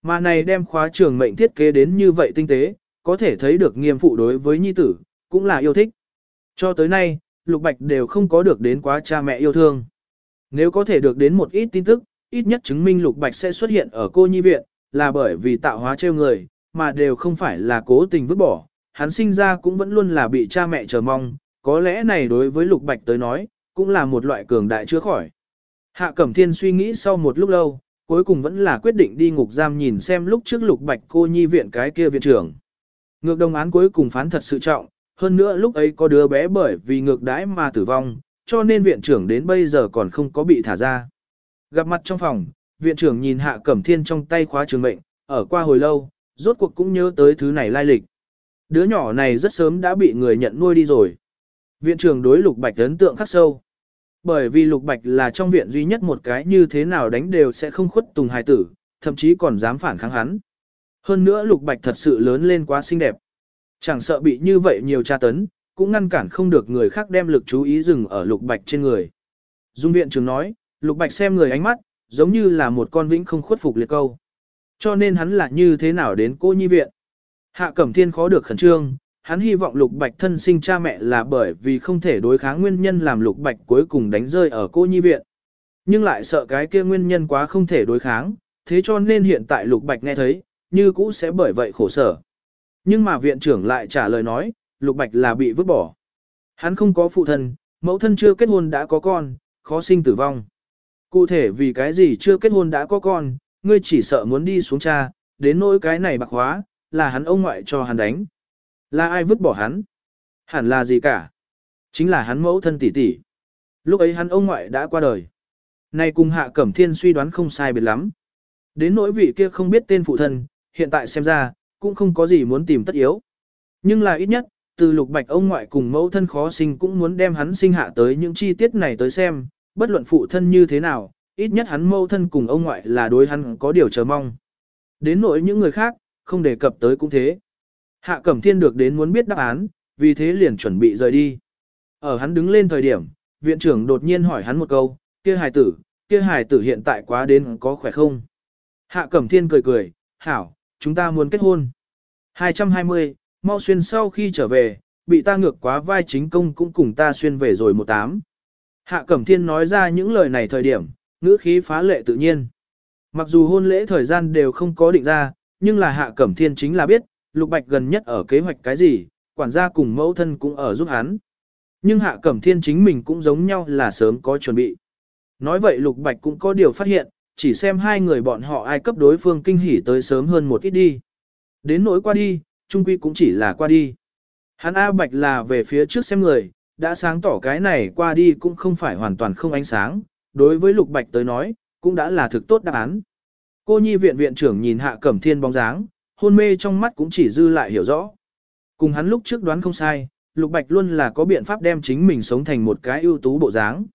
Mà này đem khóa trường mệnh thiết kế đến như vậy tinh tế, có thể thấy được nghiêm phụ đối với nhi tử, cũng là yêu thích. Cho tới nay, lục bạch đều không có được đến quá cha mẹ yêu thương. Nếu có thể được đến một ít tin tức, ít nhất chứng minh lục bạch sẽ xuất hiện ở cô nhi viện, là bởi vì tạo hóa trêu người, mà đều không phải là cố tình vứt bỏ. Hắn sinh ra cũng vẫn luôn là bị cha mẹ chờ mong, có lẽ này đối với lục bạch tới nói, cũng là một loại cường đại chữa khỏi. Hạ Cẩm Thiên suy nghĩ sau một lúc lâu, cuối cùng vẫn là quyết định đi ngục giam nhìn xem lúc trước lục bạch cô nhi viện cái kia viện trưởng. Ngược đồng án cuối cùng phán thật sự trọng, hơn nữa lúc ấy có đứa bé bởi vì ngược đãi mà tử vong, cho nên viện trưởng đến bây giờ còn không có bị thả ra. Gặp mặt trong phòng, viện trưởng nhìn Hạ Cẩm Thiên trong tay khóa trường mệnh, ở qua hồi lâu, rốt cuộc cũng nhớ tới thứ này lai lịch. Đứa nhỏ này rất sớm đã bị người nhận nuôi đi rồi. Viện trưởng đối Lục Bạch ấn tượng khắc sâu. Bởi vì Lục Bạch là trong viện duy nhất một cái như thế nào đánh đều sẽ không khuất tùng hài tử, thậm chí còn dám phản kháng hắn. Hơn nữa Lục Bạch thật sự lớn lên quá xinh đẹp. Chẳng sợ bị như vậy nhiều tra tấn, cũng ngăn cản không được người khác đem lực chú ý dừng ở Lục Bạch trên người. Dung viện trưởng nói, Lục Bạch xem người ánh mắt, giống như là một con vĩnh không khuất phục liệt câu. Cho nên hắn là như thế nào đến cô nhi viện. Hạ Cẩm Thiên khó được khẩn trương, hắn hy vọng Lục Bạch thân sinh cha mẹ là bởi vì không thể đối kháng nguyên nhân làm Lục Bạch cuối cùng đánh rơi ở cô nhi viện. Nhưng lại sợ cái kia nguyên nhân quá không thể đối kháng, thế cho nên hiện tại Lục Bạch nghe thấy, như cũ sẽ bởi vậy khổ sở. Nhưng mà viện trưởng lại trả lời nói, Lục Bạch là bị vứt bỏ. Hắn không có phụ thân, mẫu thân chưa kết hôn đã có con, khó sinh tử vong. Cụ thể vì cái gì chưa kết hôn đã có con, ngươi chỉ sợ muốn đi xuống cha, đến nỗi cái này bạc hóa, là hắn ông ngoại cho hắn đánh. Là ai vứt bỏ hắn? Hẳn là gì cả? Chính là hắn mẫu thân tỷ tỷ. Lúc ấy hắn ông ngoại đã qua đời. Nay cùng Hạ Cẩm Thiên suy đoán không sai biệt lắm. Đến nỗi vị kia không biết tên phụ thân, hiện tại xem ra, cũng không có gì muốn tìm tất yếu. Nhưng là ít nhất, từ lục bạch ông ngoại cùng mẫu thân khó sinh cũng muốn đem hắn sinh hạ tới những chi tiết này tới xem, bất luận phụ thân như thế nào, ít nhất hắn mẫu thân cùng ông ngoại là đối hắn có điều chờ mong. Đến nỗi những người khác, không đề cập tới cũng thế. Hạ Cẩm Thiên được đến muốn biết đáp án, vì thế liền chuẩn bị rời đi. Ở hắn đứng lên thời điểm, viện trưởng đột nhiên hỏi hắn một câu, kia hài tử, kia hài tử hiện tại quá đến có khỏe không? Hạ Cẩm Thiên cười cười, hảo, chúng ta muốn kết hôn. 220, mau xuyên sau khi trở về, bị ta ngược quá vai chính công cũng cùng ta xuyên về rồi một tám. Hạ Cẩm Thiên nói ra những lời này thời điểm, ngữ khí phá lệ tự nhiên. Mặc dù hôn lễ thời gian đều không có định ra, nhưng là Hạ Cẩm Thiên chính là biết, Lục Bạch gần nhất ở kế hoạch cái gì, quản gia cùng mẫu thân cũng ở giúp hắn. Nhưng Hạ Cẩm Thiên chính mình cũng giống nhau là sớm có chuẩn bị. Nói vậy Lục Bạch cũng có điều phát hiện, chỉ xem hai người bọn họ ai cấp đối phương kinh hỉ tới sớm hơn một ít đi. Đến nỗi qua đi, trung quy cũng chỉ là qua đi. Hắn A Bạch là về phía trước xem người, đã sáng tỏ cái này qua đi cũng không phải hoàn toàn không ánh sáng, đối với Lục Bạch tới nói, cũng đã là thực tốt đáp án. Cô nhi viện viện trưởng nhìn Hạ Cẩm Thiên bóng dáng, hôn mê trong mắt cũng chỉ dư lại hiểu rõ. Cùng hắn lúc trước đoán không sai, Lục Bạch luôn là có biện pháp đem chính mình sống thành một cái ưu tú bộ dáng.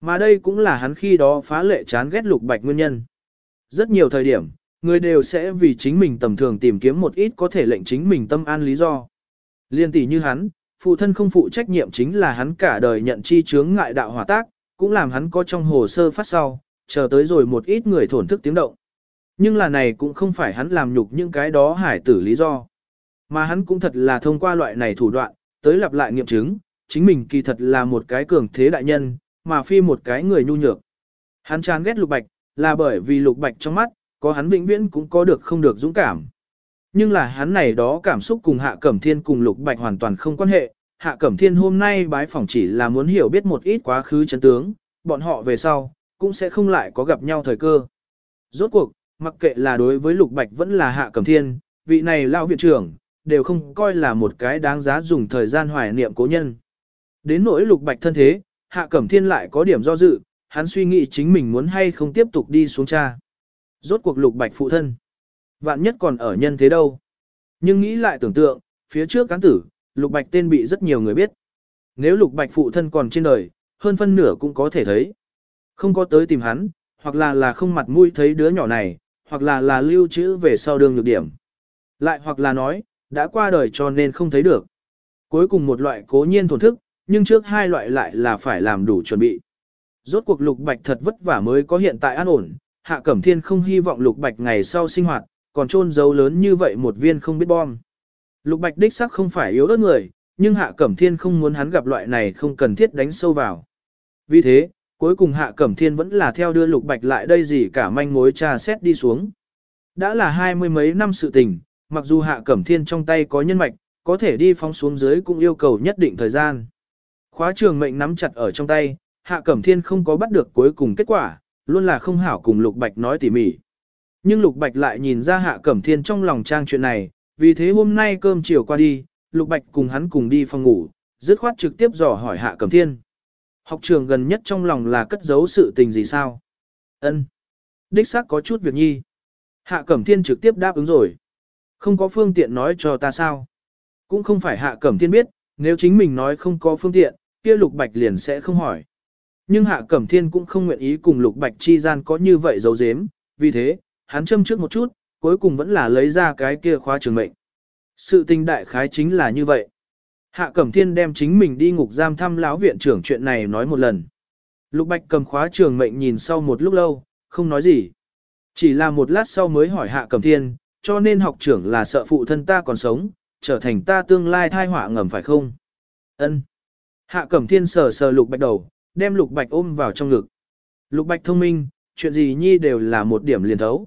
Mà đây cũng là hắn khi đó phá lệ chán ghét Lục Bạch nguyên nhân. Rất nhiều thời điểm, người đều sẽ vì chính mình tầm thường tìm kiếm một ít có thể lệnh chính mình tâm an lý do. Liên tỷ như hắn, phụ thân không phụ trách nhiệm chính là hắn cả đời nhận chi chướng ngại đạo hỏa tác, cũng làm hắn có trong hồ sơ phát sau, chờ tới rồi một ít người thổn thức tiếng động. Nhưng là này cũng không phải hắn làm nhục những cái đó hải tử lý do. Mà hắn cũng thật là thông qua loại này thủ đoạn, tới lặp lại nghiệm chứng, chính mình kỳ thật là một cái cường thế đại nhân, mà phi một cái người nhu nhược. Hắn chán ghét lục bạch, là bởi vì lục bạch trong mắt, có hắn vĩnh viễn cũng có được không được dũng cảm. Nhưng là hắn này đó cảm xúc cùng Hạ Cẩm Thiên cùng Lục Bạch hoàn toàn không quan hệ. Hạ Cẩm Thiên hôm nay bái phỏng chỉ là muốn hiểu biết một ít quá khứ chân tướng, bọn họ về sau, cũng sẽ không lại có gặp nhau thời cơ. Rốt cuộc, mặc kệ là đối với Lục Bạch vẫn là Hạ Cẩm Thiên, vị này lão viện trưởng, đều không coi là một cái đáng giá dùng thời gian hoài niệm cố nhân. Đến nỗi Lục Bạch thân thế, Hạ Cẩm Thiên lại có điểm do dự, hắn suy nghĩ chính mình muốn hay không tiếp tục đi xuống cha. Rốt cuộc Lục Bạch phụ thân. Vạn nhất còn ở nhân thế đâu. Nhưng nghĩ lại tưởng tượng, phía trước cán tử, Lục Bạch tên bị rất nhiều người biết. Nếu Lục Bạch phụ thân còn trên đời, hơn phân nửa cũng có thể thấy. Không có tới tìm hắn, hoặc là là không mặt mũi thấy đứa nhỏ này, hoặc là là lưu trữ về sau đường nhược điểm. Lại hoặc là nói, đã qua đời cho nên không thấy được. Cuối cùng một loại cố nhiên thổn thức, nhưng trước hai loại lại là phải làm đủ chuẩn bị. Rốt cuộc Lục Bạch thật vất vả mới có hiện tại an ổn, Hạ Cẩm Thiên không hy vọng Lục Bạch ngày sau sinh hoạt, còn trôn giấu lớn như vậy một viên không biết bom. Lục Bạch đích sắc không phải yếu ớt người, nhưng Hạ Cẩm Thiên không muốn hắn gặp loại này không cần thiết đánh sâu vào. Vì thế, cuối cùng Hạ Cẩm Thiên vẫn là theo đưa Lục Bạch lại đây gì cả manh mối trà xét đi xuống. Đã là hai mươi mấy năm sự tình, mặc dù Hạ Cẩm Thiên trong tay có nhân mạch, có thể đi phóng xuống dưới cũng yêu cầu nhất định thời gian. Khóa trường mệnh nắm chặt ở trong tay, Hạ Cẩm Thiên không có bắt được cuối cùng kết quả, luôn là không hảo cùng Lục Bạch nói tỉ mỉ. Nhưng Lục Bạch lại nhìn ra Hạ Cẩm Thiên trong lòng trang chuyện này, vì thế hôm nay cơm chiều qua đi, Lục Bạch cùng hắn cùng đi phòng ngủ, dứt khoát trực tiếp dò hỏi Hạ Cẩm Thiên. Học trường gần nhất trong lòng là cất giấu sự tình gì sao? Ân, Đích xác có chút việc nhi. Hạ Cẩm Thiên trực tiếp đáp ứng rồi. Không có phương tiện nói cho ta sao? Cũng không phải Hạ Cẩm Thiên biết, nếu chính mình nói không có phương tiện, kia Lục Bạch liền sẽ không hỏi. Nhưng Hạ Cẩm Thiên cũng không nguyện ý cùng Lục Bạch chi gian có như vậy dấu dếm, vì thế, hắn châm trước một chút, cuối cùng vẫn là lấy ra cái kia khóa trường mệnh. Sự tình đại khái chính là như vậy. Hạ Cẩm Thiên đem chính mình đi ngục giam thăm lão viện trưởng chuyện này nói một lần. Lục Bạch cầm khóa trường mệnh nhìn sau một lúc lâu, không nói gì. Chỉ là một lát sau mới hỏi Hạ Cẩm Thiên, cho nên học trưởng là sợ phụ thân ta còn sống, trở thành ta tương lai thai họa ngầm phải không? Ân. Hạ Cẩm Thiên sờ sờ Lục Bạch đầu, đem Lục Bạch ôm vào trong ngực. Lục Bạch thông minh, chuyện gì nhi đều là một điểm liền thấu.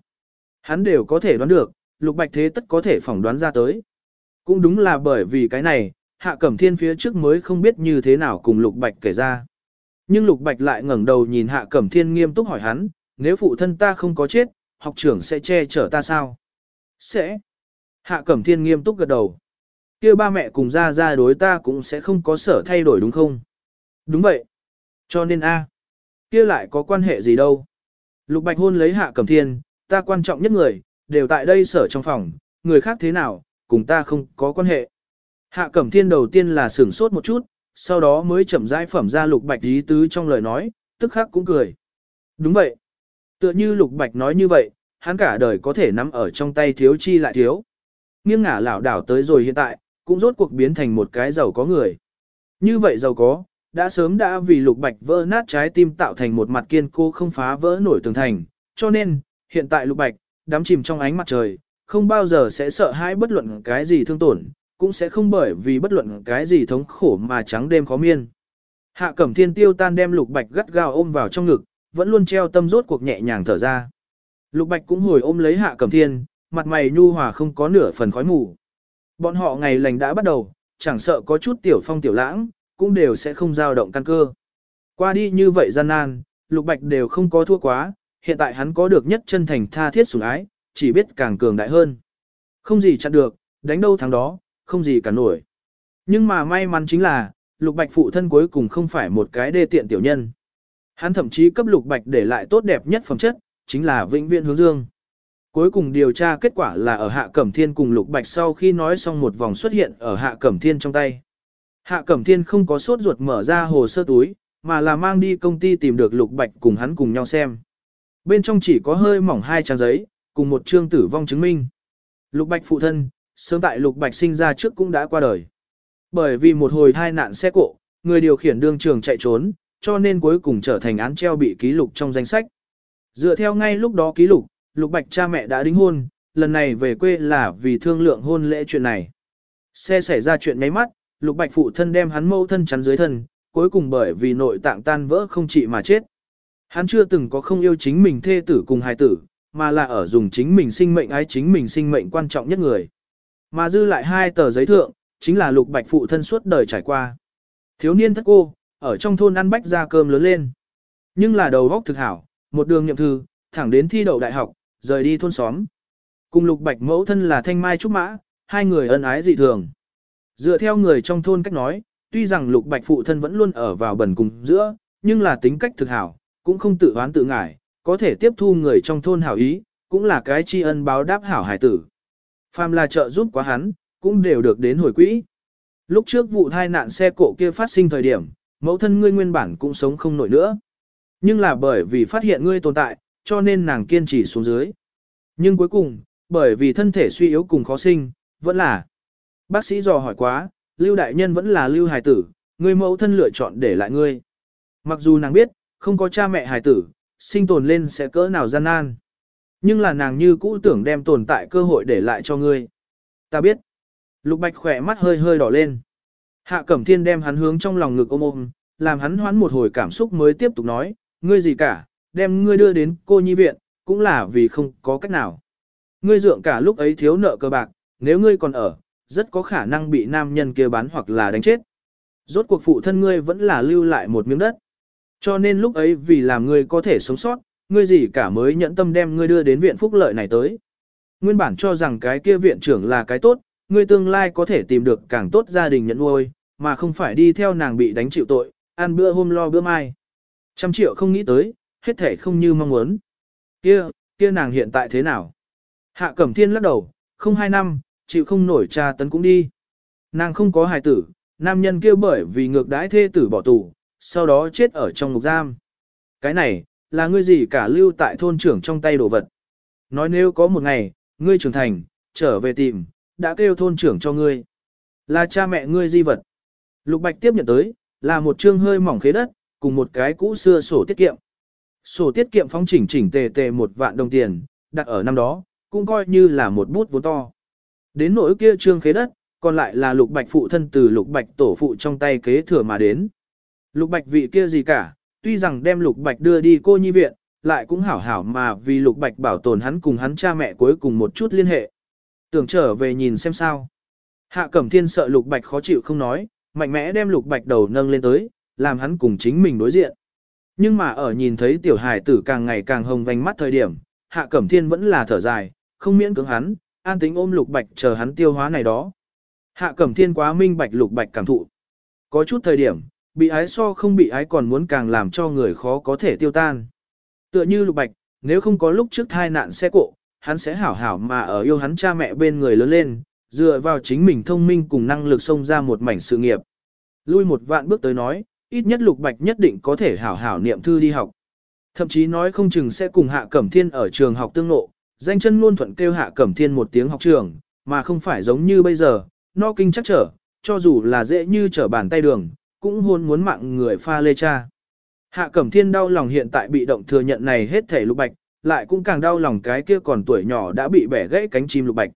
Hắn đều có thể đoán được, Lục Bạch thế tất có thể phỏng đoán ra tới. Cũng đúng là bởi vì cái này, Hạ Cẩm Thiên phía trước mới không biết như thế nào cùng Lục Bạch kể ra. Nhưng Lục Bạch lại ngẩng đầu nhìn Hạ Cẩm Thiên nghiêm túc hỏi hắn, nếu phụ thân ta không có chết, học trưởng sẽ che chở ta sao? Sẽ. Hạ Cẩm Thiên nghiêm túc gật đầu. kia ba mẹ cùng ra ra đối ta cũng sẽ không có sở thay đổi đúng không? Đúng vậy. Cho nên a, kia lại có quan hệ gì đâu? Lục Bạch hôn lấy Hạ Cẩm Thiên, ta quan trọng nhất người, đều tại đây sở trong phòng, người khác thế nào, cùng ta không có quan hệ. Hạ Cẩm Thiên đầu tiên là sửng sốt một chút, sau đó mới chậm rãi phẩm ra Lục Bạch ý tứ trong lời nói, tức khắc cũng cười. Đúng vậy. Tựa như Lục Bạch nói như vậy, hắn cả đời có thể nắm ở trong tay thiếu chi lại thiếu. Nghiêng ngả lảo đảo tới rồi hiện tại, cũng rốt cuộc biến thành một cái giàu có người. Như vậy giàu có, đã sớm đã vì Lục Bạch vỡ nát trái tim tạo thành một mặt kiên cố không phá vỡ nổi tường thành, cho nên, hiện tại Lục Bạch, đắm chìm trong ánh mặt trời, không bao giờ sẽ sợ hãi bất luận cái gì thương tổn, cũng sẽ không bởi vì bất luận cái gì thống khổ mà trắng đêm khó miên. Hạ Cẩm Thiên tiêu tan đem Lục Bạch gắt gao ôm vào trong ngực, vẫn luôn treo tâm rốt cuộc nhẹ nhàng thở ra. Lục Bạch cũng hồi ôm lấy Hạ Cẩm Thiên, mặt mày nhu hòa không có nửa phần khói mù. Bọn họ ngày lành đã bắt đầu, chẳng sợ có chút tiểu phong tiểu lãng, cũng đều sẽ không dao động căn cơ. Qua đi như vậy gian nan, Lục Bạch đều không có thua quá, hiện tại hắn có được nhất chân thành tha thiết sủng ái, chỉ biết càng cường đại hơn. Không gì chặn được, đánh đâu thắng đó, không gì cả nổi. Nhưng mà may mắn chính là, Lục Bạch phụ thân cuối cùng không phải một cái đê tiện tiểu nhân. Hắn thậm chí cấp Lục Bạch để lại tốt đẹp nhất phẩm chất, chính là vĩnh viễn hướng dương. Cuối cùng điều tra kết quả là ở Hạ Cẩm Thiên cùng Lục Bạch sau khi nói xong một vòng xuất hiện ở Hạ Cẩm Thiên trong tay. Hạ Cẩm Thiên không có sốt ruột mở ra hồ sơ túi, mà là mang đi công ty tìm được Lục Bạch cùng hắn cùng nhau xem. Bên trong chỉ có hơi mỏng hai trang giấy, cùng một chương tử vong chứng minh. Lục Bạch phụ thân, sớm tại Lục Bạch sinh ra trước cũng đã qua đời. Bởi vì một hồi thai nạn xe cộ, người điều khiển đương trường chạy trốn, cho nên cuối cùng trở thành án treo bị ký lục trong danh sách. Dựa theo ngay lúc đó ký lục, Lục Bạch cha mẹ đã đính hôn, lần này về quê là vì thương lượng hôn lễ chuyện này. Xe xảy ra chuyện nháy mắt, Lục Bạch phụ thân đem hắn mâu thân chắn dưới thân, cuối cùng bởi vì nội tạng tan vỡ không trị mà chết. Hắn chưa từng có không yêu chính mình thê tử cùng hài tử, mà là ở dùng chính mình sinh mệnh ái chính mình sinh mệnh quan trọng nhất người. Mà dư lại hai tờ giấy thượng, chính là lục bạch phụ thân suốt đời trải qua. Thiếu niên thất cô, ở trong thôn ăn bách ra cơm lớn lên. Nhưng là đầu góc thực hảo, một đường nhậm thư, thẳng đến thi đậu đại học, rời đi thôn xóm. Cùng lục bạch mẫu thân là thanh mai trúc mã, hai người ân ái dị thường. Dựa theo người trong thôn cách nói, tuy rằng lục bạch phụ thân vẫn luôn ở vào bần cùng giữa, nhưng là tính cách thực hảo, cũng không tự oán tự ngại, có thể tiếp thu người trong thôn hảo ý, cũng là cái tri ân báo đáp hảo hải tử. Phàm là trợ giúp quá hắn, cũng đều được đến hồi quỹ. Lúc trước vụ thai nạn xe cộ kia phát sinh thời điểm, mẫu thân ngươi nguyên bản cũng sống không nổi nữa. Nhưng là bởi vì phát hiện ngươi tồn tại, cho nên nàng kiên trì xuống dưới. Nhưng cuối cùng, bởi vì thân thể suy yếu cùng khó sinh, vẫn là. Bác sĩ dò hỏi quá, Lưu Đại Nhân vẫn là Lưu Hải Tử, người mẫu thân lựa chọn để lại ngươi. Mặc dù nàng biết, không có cha mẹ Hải Tử, sinh tồn lên sẽ cỡ nào gian nan. Nhưng là nàng như cũ tưởng đem tồn tại cơ hội để lại cho ngươi. Ta biết. Lục Bạch khỏe mắt hơi hơi đỏ lên. Hạ Cẩm Thiên đem hắn hướng trong lòng ngực ôm ôm, làm hắn hoán một hồi cảm xúc mới tiếp tục nói, ngươi gì cả, đem ngươi đưa đến cô nhi viện, cũng là vì không có cách nào. Ngươi dượng cả lúc ấy thiếu nợ cơ bạc, nếu ngươi còn ở, rất có khả năng bị nam nhân kia bán hoặc là đánh chết. Rốt cuộc phụ thân ngươi vẫn là lưu lại một miếng đất. Cho nên lúc ấy vì làm ngươi có thể sống sót, ngươi gì cả mới nhẫn tâm đem ngươi đưa đến viện phúc lợi này tới. Nguyên bản cho rằng cái kia viện trưởng là cái tốt, ngươi tương lai có thể tìm được càng tốt gia đình nhận nuôi, mà không phải đi theo nàng bị đánh chịu tội, ăn bữa hôm lo bữa mai. Trăm triệu không nghĩ tới, hết thể không như mong muốn. Kia, kia nàng hiện tại thế nào? Hạ Cẩm Thiên lắc đầu, không hai năm, chịu không nổi cha tấn cũng đi. Nàng không có hài tử, nam nhân kia bởi vì ngược đãi thê tử bỏ tù, sau đó chết ở trong ngục giam. Cái này, là ngươi gì cả lưu tại thôn trưởng trong tay đồ vật. Nói nếu có một ngày, ngươi trưởng thành, trở về tìm, đã kêu thôn trưởng cho ngươi. Là cha mẹ ngươi di vật. Lục Bạch tiếp nhận tới, là một chương hơi mỏng khế đất, cùng một cái cũ xưa sổ tiết kiệm. Sổ tiết kiệm phóng chỉnh chỉnh tề tề một vạn đồng tiền, đặt ở năm đó, cũng coi như là một bút vốn to. Đến nỗi kia trương khế đất, còn lại là lục bạch phụ thân từ lục bạch tổ phụ trong tay kế thừa mà đến. Lục bạch vị kia gì cả, tuy rằng đem lục bạch đưa đi cô nhi viện, lại cũng hảo hảo mà vì lục bạch bảo tồn hắn cùng hắn cha mẹ cuối cùng một chút liên hệ. Tưởng trở về nhìn xem sao. Hạ Cẩm Thiên sợ lục bạch khó chịu không nói, mạnh mẽ đem lục bạch đầu nâng lên tới, làm hắn cùng chính mình đối diện. Nhưng mà ở nhìn thấy tiểu hài tử càng ngày càng hồng vành mắt thời điểm, Hạ Cẩm Thiên vẫn là thở dài, không miễn cưỡng hắn, an tính ôm lục bạch chờ hắn tiêu hóa này đó. Hạ Cẩm Thiên quá minh bạch lục bạch cảm thụ. Có chút thời điểm, bị ái so không bị ái còn muốn càng làm cho người khó có thể tiêu tan. Tựa như lục bạch, nếu không có lúc trước thai nạn xe cộ, hắn sẽ hảo hảo mà ở yêu hắn cha mẹ bên người lớn lên, dựa vào chính mình thông minh cùng năng lực xông ra một mảnh sự nghiệp. Lui một vạn bước tới nói, ít nhất lục bạch nhất định có thể hảo hảo niệm thư đi học. Thậm chí nói không chừng sẽ cùng Hạ Cẩm Thiên ở trường học tương lộ danh chân luôn thuận kêu Hạ Cẩm Thiên một tiếng học trường, mà không phải giống như bây giờ, no kinh chắc trở, cho dù là dễ như trở bàn tay đường, cũng hôn muốn mạng người pha lê cha. Hạ Cẩm Thiên đau lòng hiện tại bị động thừa nhận này hết thể lục bạch, lại cũng càng đau lòng cái kia còn tuổi nhỏ đã bị bẻ gãy cánh chim lục bạch.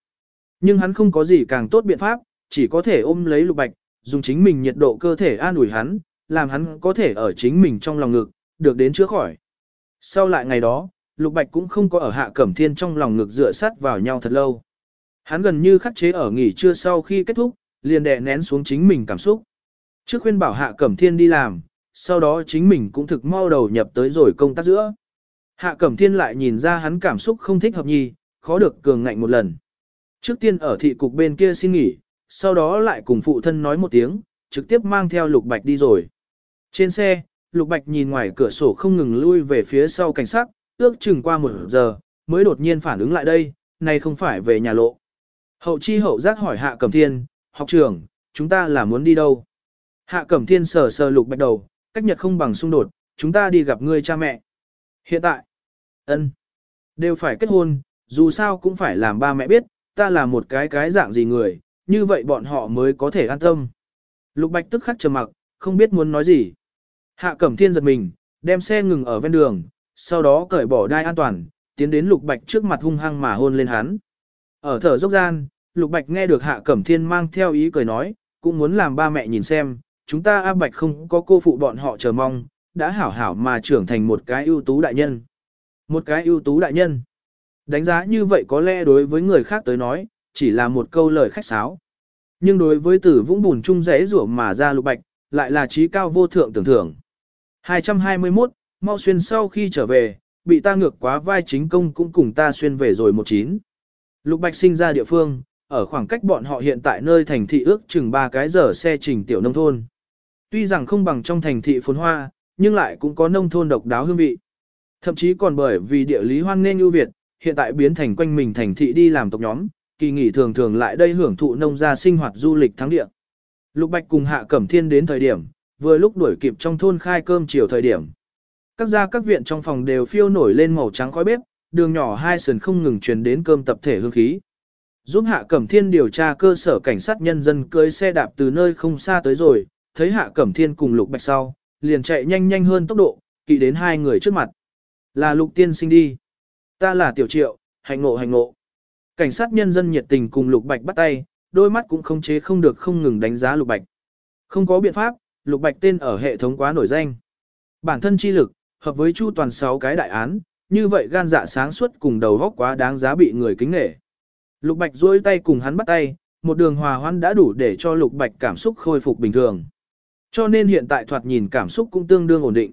Nhưng hắn không có gì càng tốt biện pháp, chỉ có thể ôm lấy lục bạch, dùng chính mình nhiệt độ cơ thể an ủi hắn, làm hắn có thể ở chính mình trong lòng ngực, được đến chữa khỏi. Sau lại ngày đó, lục bạch cũng không có ở hạ cẩm thiên trong lòng ngực dựa sát vào nhau thật lâu. Hắn gần như khắc chế ở nghỉ trưa sau khi kết thúc, liền đè nén xuống chính mình cảm xúc. Trước khuyên bảo Hạ Cẩm Thiên đi làm, sau đó chính mình cũng thực mau đầu nhập tới rồi công tác giữa. Hạ Cẩm Thiên lại nhìn ra hắn cảm xúc không thích hợp nhi, khó được cường ngạnh một lần. Trước tiên ở thị cục bên kia xin nghỉ, sau đó lại cùng phụ thân nói một tiếng, trực tiếp mang theo Lục Bạch đi rồi. Trên xe, Lục Bạch nhìn ngoài cửa sổ không ngừng lui về phía sau cảnh sát, ước chừng qua một giờ, mới đột nhiên phản ứng lại đây, này không phải về nhà lộ. Hậu chi hậu giác hỏi Hạ Cẩm Thiên, học trưởng, chúng ta là muốn đi đâu? Hạ Cẩm Thiên sờ sờ lục bạch đầu, cách nhật không bằng xung đột, chúng ta đi gặp người cha mẹ. Hiện tại, ân đều phải kết hôn, dù sao cũng phải làm ba mẹ biết, ta là một cái cái dạng gì người, như vậy bọn họ mới có thể an tâm. Lục bạch tức khắc trầm mặc, không biết muốn nói gì. Hạ Cẩm Thiên giật mình, đem xe ngừng ở ven đường, sau đó cởi bỏ đai an toàn, tiến đến lục bạch trước mặt hung hăng mà hôn lên hắn. Ở thở dốc gian, Lục Bạch nghe được Hạ Cẩm Thiên mang theo ý cười nói, cũng muốn làm ba mẹ nhìn xem, chúng ta A Bạch không có cô phụ bọn họ chờ mong, đã hảo hảo mà trưởng thành một cái ưu tú đại nhân. Một cái ưu tú đại nhân. Đánh giá như vậy có lẽ đối với người khác tới nói, chỉ là một câu lời khách sáo. Nhưng đối với tử vũng bùn chung rẽ rủa mà ra Lục Bạch, lại là trí cao vô thượng tưởng thưởng. 221, mau xuyên sau khi trở về, bị ta ngược quá vai chính công cũng cùng ta xuyên về rồi một chín. Lục Bạch sinh ra địa phương, ở khoảng cách bọn họ hiện tại nơi thành thị ước chừng 3 cái giờ xe trình tiểu nông thôn. Tuy rằng không bằng trong thành thị phồn hoa, nhưng lại cũng có nông thôn độc đáo hương vị. Thậm chí còn bởi vì địa lý hoan nên ưu việt, hiện tại biến thành quanh mình thành thị đi làm tộc nhóm, kỳ nghỉ thường thường lại đây hưởng thụ nông gia sinh hoạt du lịch thắng địa. Lục Bạch cùng Hạ Cẩm Thiên đến thời điểm, vừa lúc đuổi kịp trong thôn khai cơm chiều thời điểm. Các gia các viện trong phòng đều phiêu nổi lên màu trắng khói bếp, đường nhỏ hai sườn không ngừng truyền đến cơm tập thể hương khí. Giúp Hạ Cẩm Thiên điều tra cơ sở cảnh sát nhân dân cưới xe đạp từ nơi không xa tới rồi, thấy Hạ Cẩm Thiên cùng Lục Bạch sau, liền chạy nhanh nhanh hơn tốc độ, kỵ đến hai người trước mặt. Là Lục Tiên sinh đi. Ta là Tiểu Triệu, hành ngộ hành ngộ. Cảnh sát nhân dân nhiệt tình cùng Lục Bạch bắt tay, đôi mắt cũng không chế không được không ngừng đánh giá Lục Bạch. Không có biện pháp, Lục Bạch tên ở hệ thống quá nổi danh. Bản thân chi lực, hợp với chu toàn 6 cái đại án, như vậy gan dạ sáng suốt cùng đầu góc quá đáng giá bị người kính nể. Lục Bạch duỗi tay cùng hắn bắt tay, một đường hòa hoãn đã đủ để cho Lục Bạch cảm xúc khôi phục bình thường. Cho nên hiện tại thoạt nhìn cảm xúc cũng tương đương ổn định.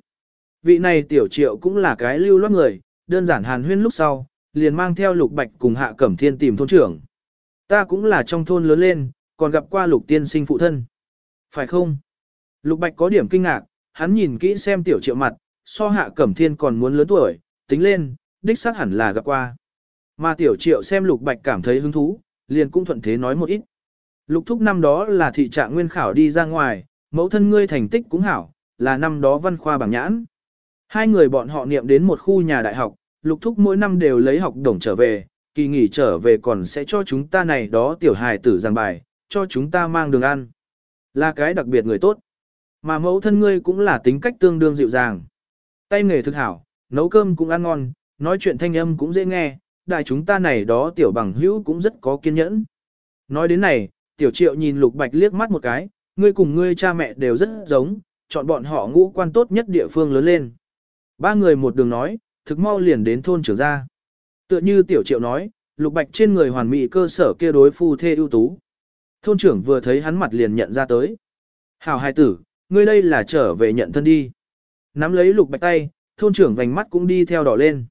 Vị này tiểu triệu cũng là cái lưu loát người, đơn giản hàn huyên lúc sau, liền mang theo Lục Bạch cùng Hạ Cẩm Thiên tìm thôn trưởng. Ta cũng là trong thôn lớn lên, còn gặp qua lục tiên sinh phụ thân. Phải không? Lục Bạch có điểm kinh ngạc, hắn nhìn kỹ xem tiểu triệu mặt, so hạ cẩm thiên còn muốn lớn tuổi, tính lên, đích xác hẳn là gặp qua. Mà tiểu triệu xem lục bạch cảm thấy hứng thú, liền cũng thuận thế nói một ít. Lục thúc năm đó là thị trạng nguyên khảo đi ra ngoài, mẫu thân ngươi thành tích cũng hảo, là năm đó văn khoa bảng nhãn. Hai người bọn họ niệm đến một khu nhà đại học, lục thúc mỗi năm đều lấy học đồng trở về, kỳ nghỉ trở về còn sẽ cho chúng ta này đó tiểu hài tử giảng bài, cho chúng ta mang đường ăn. Là cái đặc biệt người tốt. Mà mẫu thân ngươi cũng là tính cách tương đương dịu dàng. Tay nghề thực hảo, nấu cơm cũng ăn ngon, nói chuyện thanh âm cũng dễ nghe, đại chúng ta này đó tiểu bằng hữu cũng rất có kiên nhẫn. Nói đến này, tiểu triệu nhìn lục bạch liếc mắt một cái, ngươi cùng ngươi cha mẹ đều rất giống, chọn bọn họ ngũ quan tốt nhất địa phương lớn lên. Ba người một đường nói, thực mau liền đến thôn trưởng gia. Tựa như tiểu triệu nói, lục bạch trên người hoàn mỹ cơ sở kia đối phu thê ưu tú. Thôn trưởng vừa thấy hắn mặt liền nhận ra tới. Hảo hai tử, ngươi đây là trở về nhận thân đi. Nắm lấy lục bạch tay, thôn trưởng vành mắt cũng đi theo đỏ lên.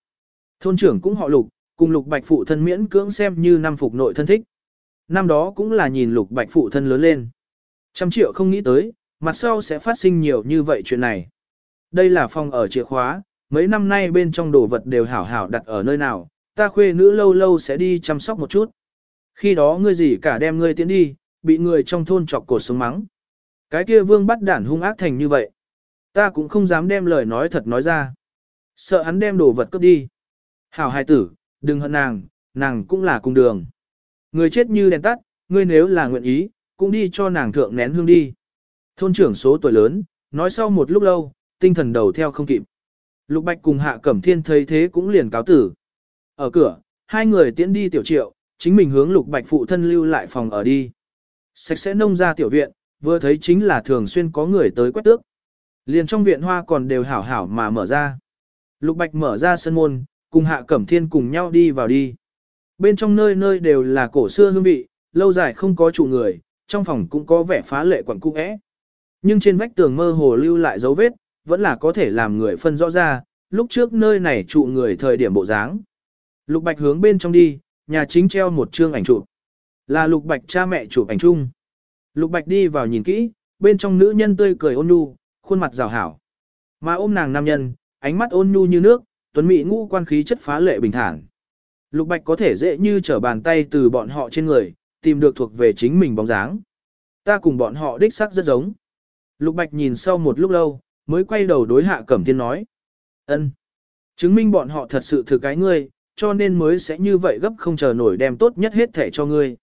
Thôn trưởng cũng họ lục, cùng lục bạch phụ thân miễn cưỡng xem như năm phục nội thân thích. Năm đó cũng là nhìn lục bạch phụ thân lớn lên. Trăm triệu không nghĩ tới, mặt sau sẽ phát sinh nhiều như vậy chuyện này. Đây là phòng ở chìa khóa, mấy năm nay bên trong đồ vật đều hảo hảo đặt ở nơi nào, ta khuê nữ lâu lâu sẽ đi chăm sóc một chút. Khi đó ngươi gì cả đem ngươi tiến đi, bị người trong thôn chọc cột sống mắng. Cái kia vương bắt đản hung ác thành như vậy. Ta cũng không dám đem lời nói thật nói ra. Sợ hắn đem đồ vật cướp đi. Hảo hài tử, đừng hận nàng, nàng cũng là cùng đường. Người chết như đèn tắt, ngươi nếu là nguyện ý, cũng đi cho nàng thượng nén hương đi. Thôn trưởng số tuổi lớn, nói sau một lúc lâu, tinh thần đầu theo không kịp. Lục Bạch cùng Hạ Cẩm Thiên thấy thế cũng liền cáo tử. Ở cửa, hai người tiễn đi tiểu triệu, chính mình hướng Lục Bạch phụ thân lưu lại phòng ở đi. Sạch sẽ nông ra tiểu viện, vừa thấy chính là thường xuyên có người tới quét tước. Liền trong viện hoa còn đều hảo hảo mà mở ra. Lục Bạch mở ra sân môn, cùng Hạ Cẩm Thiên cùng nhau đi vào đi. Bên trong nơi nơi đều là cổ xưa hương vị, lâu dài không có chủ người, trong phòng cũng có vẻ phá lệ quẩn cung ẽ. Nhưng trên vách tường mơ hồ lưu lại dấu vết, vẫn là có thể làm người phân rõ ra, lúc trước nơi này trụ người thời điểm bộ dáng. Lục Bạch hướng bên trong đi, nhà chính treo một chương ảnh chụp. Là Lục Bạch cha mẹ chụp ảnh chung. Lục Bạch đi vào nhìn kỹ, bên trong nữ nhân tươi cười ôn nhu, khuôn mặt rào hảo. Mà ôm nàng nam nhân, ánh mắt ôn nhu như nước, tuấn mỹ ngũ quan khí chất phá lệ bình thản. Lục Bạch có thể dễ như trở bàn tay từ bọn họ trên người, tìm được thuộc về chính mình bóng dáng. Ta cùng bọn họ đích sắc rất giống. Lục Bạch nhìn sau một lúc lâu, mới quay đầu đối hạ Cẩm Thiên nói. ân, Chứng minh bọn họ thật sự thực cái ngươi, cho nên mới sẽ như vậy gấp không chờ nổi đem tốt nhất hết thể cho ngươi.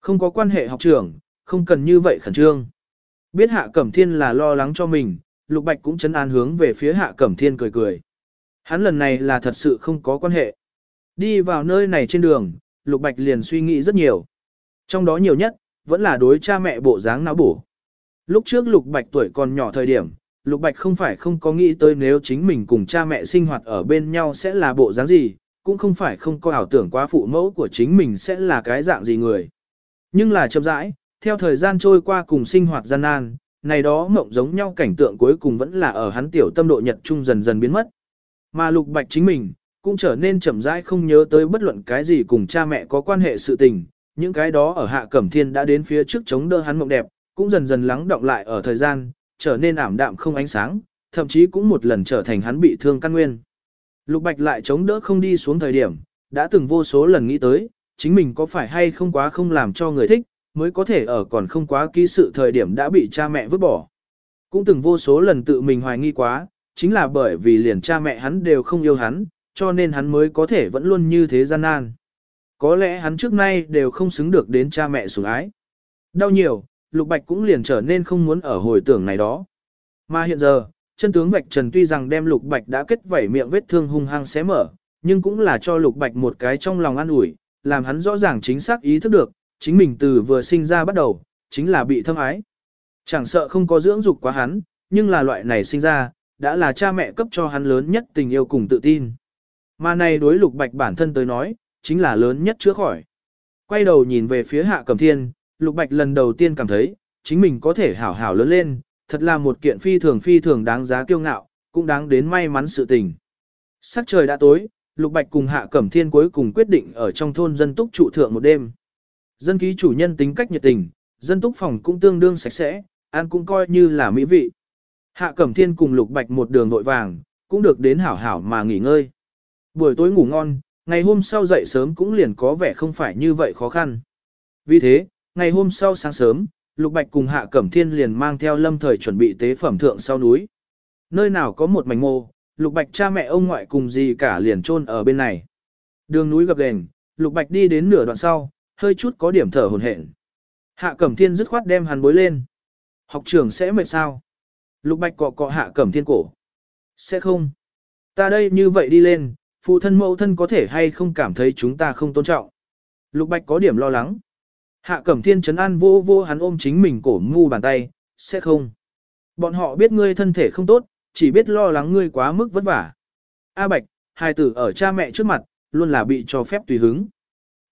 Không có quan hệ học trưởng, không cần như vậy khẩn trương. Biết hạ Cẩm Thiên là lo lắng cho mình, Lục Bạch cũng chấn an hướng về phía hạ Cẩm Thiên cười cười. Hắn lần này là thật sự không có quan hệ. Đi vào nơi này trên đường, Lục Bạch liền suy nghĩ rất nhiều. Trong đó nhiều nhất, vẫn là đối cha mẹ bộ dáng não bổ. Lúc trước Lục Bạch tuổi còn nhỏ thời điểm, Lục Bạch không phải không có nghĩ tới nếu chính mình cùng cha mẹ sinh hoạt ở bên nhau sẽ là bộ dáng gì, cũng không phải không có ảo tưởng quá phụ mẫu của chính mình sẽ là cái dạng gì người. Nhưng là chậm rãi, theo thời gian trôi qua cùng sinh hoạt gian nan, này đó mộng giống nhau cảnh tượng cuối cùng vẫn là ở hắn tiểu tâm độ nhật trung dần dần biến mất. Mà Lục Bạch chính mình, cũng trở nên chậm rãi không nhớ tới bất luận cái gì cùng cha mẹ có quan hệ sự tình, những cái đó ở Hạ Cẩm Thiên đã đến phía trước chống đỡ hắn mộng đẹp, cũng dần dần lắng động lại ở thời gian, trở nên ảm đạm không ánh sáng, thậm chí cũng một lần trở thành hắn bị thương căn nguyên. Lục Bạch lại chống đỡ không đi xuống thời điểm, đã từng vô số lần nghĩ tới, chính mình có phải hay không quá không làm cho người thích, mới có thể ở còn không quá ký sự thời điểm đã bị cha mẹ vứt bỏ. Cũng từng vô số lần tự mình hoài nghi quá, chính là bởi vì liền cha mẹ hắn đều không yêu hắn, cho nên hắn mới có thể vẫn luôn như thế gian nan. Có lẽ hắn trước nay đều không xứng được đến cha mẹ sủng ái. Đau nhiều, Lục Bạch cũng liền trở nên không muốn ở hồi tưởng này đó. Mà hiện giờ, chân tướng Bạch Trần tuy rằng đem Lục Bạch đã kết vảy miệng vết thương hung hăng xé mở, nhưng cũng là cho Lục Bạch một cái trong lòng an ủi, làm hắn rõ ràng chính xác ý thức được, chính mình từ vừa sinh ra bắt đầu, chính là bị thâm ái. Chẳng sợ không có dưỡng dục quá hắn, nhưng là loại này sinh ra, đã là cha mẹ cấp cho hắn lớn nhất tình yêu cùng tự tin. Mà này đối lục bạch bản thân tới nói, chính là lớn nhất chữa khỏi. Quay đầu nhìn về phía hạ cầm thiên, lục bạch lần đầu tiên cảm thấy, chính mình có thể hảo hảo lớn lên, thật là một kiện phi thường phi thường đáng giá kiêu ngạo, cũng đáng đến may mắn sự tình. Sắc trời đã tối, lục bạch cùng hạ cẩm thiên cuối cùng quyết định ở trong thôn dân túc trụ thượng một đêm. Dân ký chủ nhân tính cách nhiệt tình, dân túc phòng cũng tương đương sạch sẽ, ăn cũng coi như là mỹ vị. Hạ Cẩm Thiên cùng Lục Bạch một đường vội vàng, cũng được đến hảo hảo mà nghỉ ngơi. Buổi tối ngủ ngon, ngày hôm sau dậy sớm cũng liền có vẻ không phải như vậy khó khăn. Vì thế, ngày hôm sau sáng sớm, Lục Bạch cùng Hạ Cẩm Thiên liền mang theo lâm thời chuẩn bị tế phẩm thượng sau núi. Nơi nào có một mảnh mô, Lục Bạch cha mẹ ông ngoại cùng gì cả liền chôn ở bên này. Đường núi gập ghềnh, Lục Bạch đi đến nửa đoạn sau, hơi chút có điểm thở hổn hển. Hạ Cẩm Thiên dứt khoát đem hắn bối lên. Học trưởng sẽ mệt sao? Lục Bạch cọ cọ Hạ Cẩm Thiên cổ. Sẽ không. Ta đây như vậy đi lên, phụ thân mẫu thân có thể hay không cảm thấy chúng ta không tôn trọng. Lục Bạch có điểm lo lắng. Hạ Cẩm Thiên chấn an vô vô hắn ôm chính mình cổ ngu bàn tay, sẽ không. Bọn họ biết ngươi thân thể không tốt, chỉ biết lo lắng ngươi quá mức vất vả. A Bạch, hai tử ở cha mẹ trước mặt, luôn là bị cho phép tùy hứng.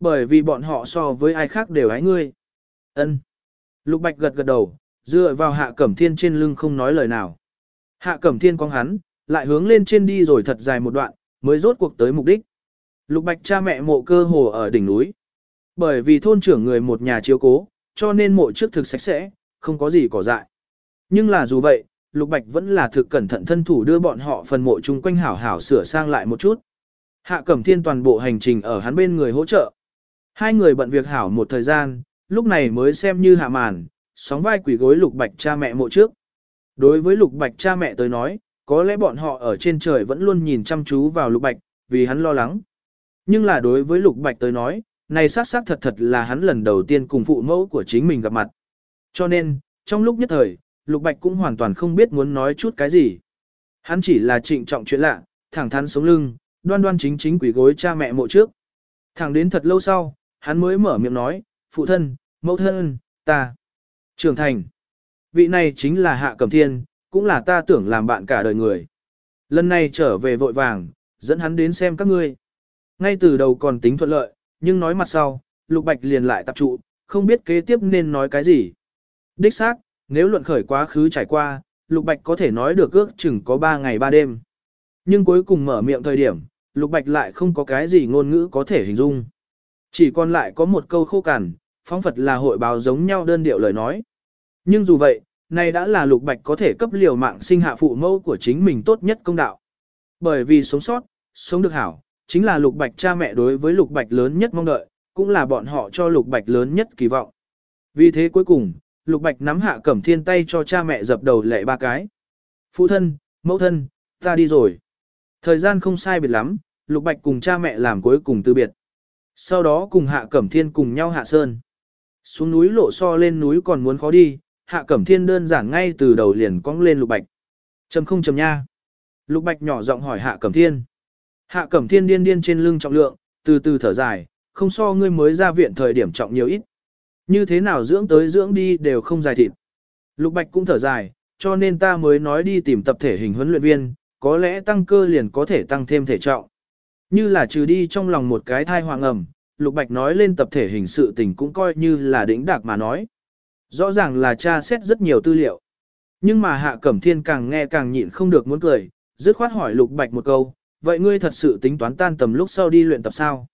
Bởi vì bọn họ so với ai khác đều ái ngươi. Ân. Lục Bạch gật gật đầu, dựa vào Hạ Cẩm Thiên trên lưng không nói lời nào. Hạ Cẩm Thiên cong hắn, lại hướng lên trên đi rồi thật dài một đoạn, mới rốt cuộc tới mục đích. Lục Bạch cha mẹ mộ cơ hồ ở đỉnh núi. Bởi vì thôn trưởng người một nhà chiếu cố, cho nên mộ trước thực sạch sẽ, không có gì cỏ dại. Nhưng là dù vậy, Lục Bạch vẫn là thực cẩn thận thân thủ đưa bọn họ phần mộ chung quanh hảo hảo sửa sang lại một chút. Hạ Cẩm Thiên toàn bộ hành trình ở hắn bên người hỗ trợ. Hai người bận việc hảo một thời gian, lúc này mới xem như hạ màn, sóng vai quỷ gối Lục Bạch cha mẹ mộ trước. Đối với Lục Bạch cha mẹ tới nói, có lẽ bọn họ ở trên trời vẫn luôn nhìn chăm chú vào Lục Bạch, vì hắn lo lắng. Nhưng là đối với Lục Bạch tới nói, này xác xác thật thật là hắn lần đầu tiên cùng phụ mẫu của chính mình gặp mặt. Cho nên, trong lúc nhất thời, Lục Bạch cũng hoàn toàn không biết muốn nói chút cái gì. Hắn chỉ là trịnh trọng chuyện lạ, thẳng thắn sống lưng, đoan đoan chính chính quỷ gối cha mẹ mộ trước. Thẳng đến thật lâu sau, hắn mới mở miệng nói, phụ thân, mẫu thân, ta, trưởng thành. Vị này chính là Hạ Cẩm Thiên, cũng là ta tưởng làm bạn cả đời người. Lần này trở về vội vàng, dẫn hắn đến xem các ngươi. Ngay từ đầu còn tính thuận lợi, nhưng nói mặt sau, Lục Bạch liền lại tập trụ, không biết kế tiếp nên nói cái gì. Đích xác, nếu luận khởi quá khứ trải qua, Lục Bạch có thể nói được ước chừng có 3 ngày 3 đêm. Nhưng cuối cùng mở miệng thời điểm, Lục Bạch lại không có cái gì ngôn ngữ có thể hình dung. Chỉ còn lại có một câu khô cằn, phóng Phật là hội báo giống nhau đơn điệu lời nói. Nhưng dù vậy, này đã là Lục Bạch có thể cấp liều mạng sinh hạ phụ mẫu của chính mình tốt nhất công đạo. Bởi vì sống sót, sống được hảo, chính là Lục Bạch cha mẹ đối với Lục Bạch lớn nhất mong đợi, cũng là bọn họ cho Lục Bạch lớn nhất kỳ vọng. Vì thế cuối cùng, Lục Bạch nắm hạ cẩm thiên tay cho cha mẹ dập đầu lệ ba cái. Phụ thân, mẫu thân, ta đi rồi. Thời gian không sai biệt lắm, Lục Bạch cùng cha mẹ làm cuối cùng từ biệt. Sau đó cùng hạ cẩm thiên cùng nhau hạ sơn. Xuống núi lộ so lên núi còn muốn khó đi, hạ cẩm thiên đơn giản ngay từ đầu liền cong lên Lục Bạch. Trầm không trầm nha. Lục Bạch nhỏ giọng hỏi hạ cẩm thiên. Hạ cẩm thiên điên điên trên lưng trọng lượng, từ từ thở dài, không so ngươi mới ra viện thời điểm trọng nhiều ít. Như thế nào dưỡng tới dưỡng đi đều không dài thịt. Lục Bạch cũng thở dài, cho nên ta mới nói đi tìm tập thể hình huấn luyện viên, có lẽ tăng cơ liền có thể tăng thêm thể trọng. Như là trừ đi trong lòng một cái thai hoàng ẩm, Lục Bạch nói lên tập thể hình sự tình cũng coi như là đỉnh đạc mà nói. Rõ ràng là cha xét rất nhiều tư liệu. Nhưng mà Hạ Cẩm Thiên càng nghe càng nhịn không được muốn cười, dứt khoát hỏi Lục Bạch một câu, vậy ngươi thật sự tính toán tan tầm lúc sau đi luyện tập sao?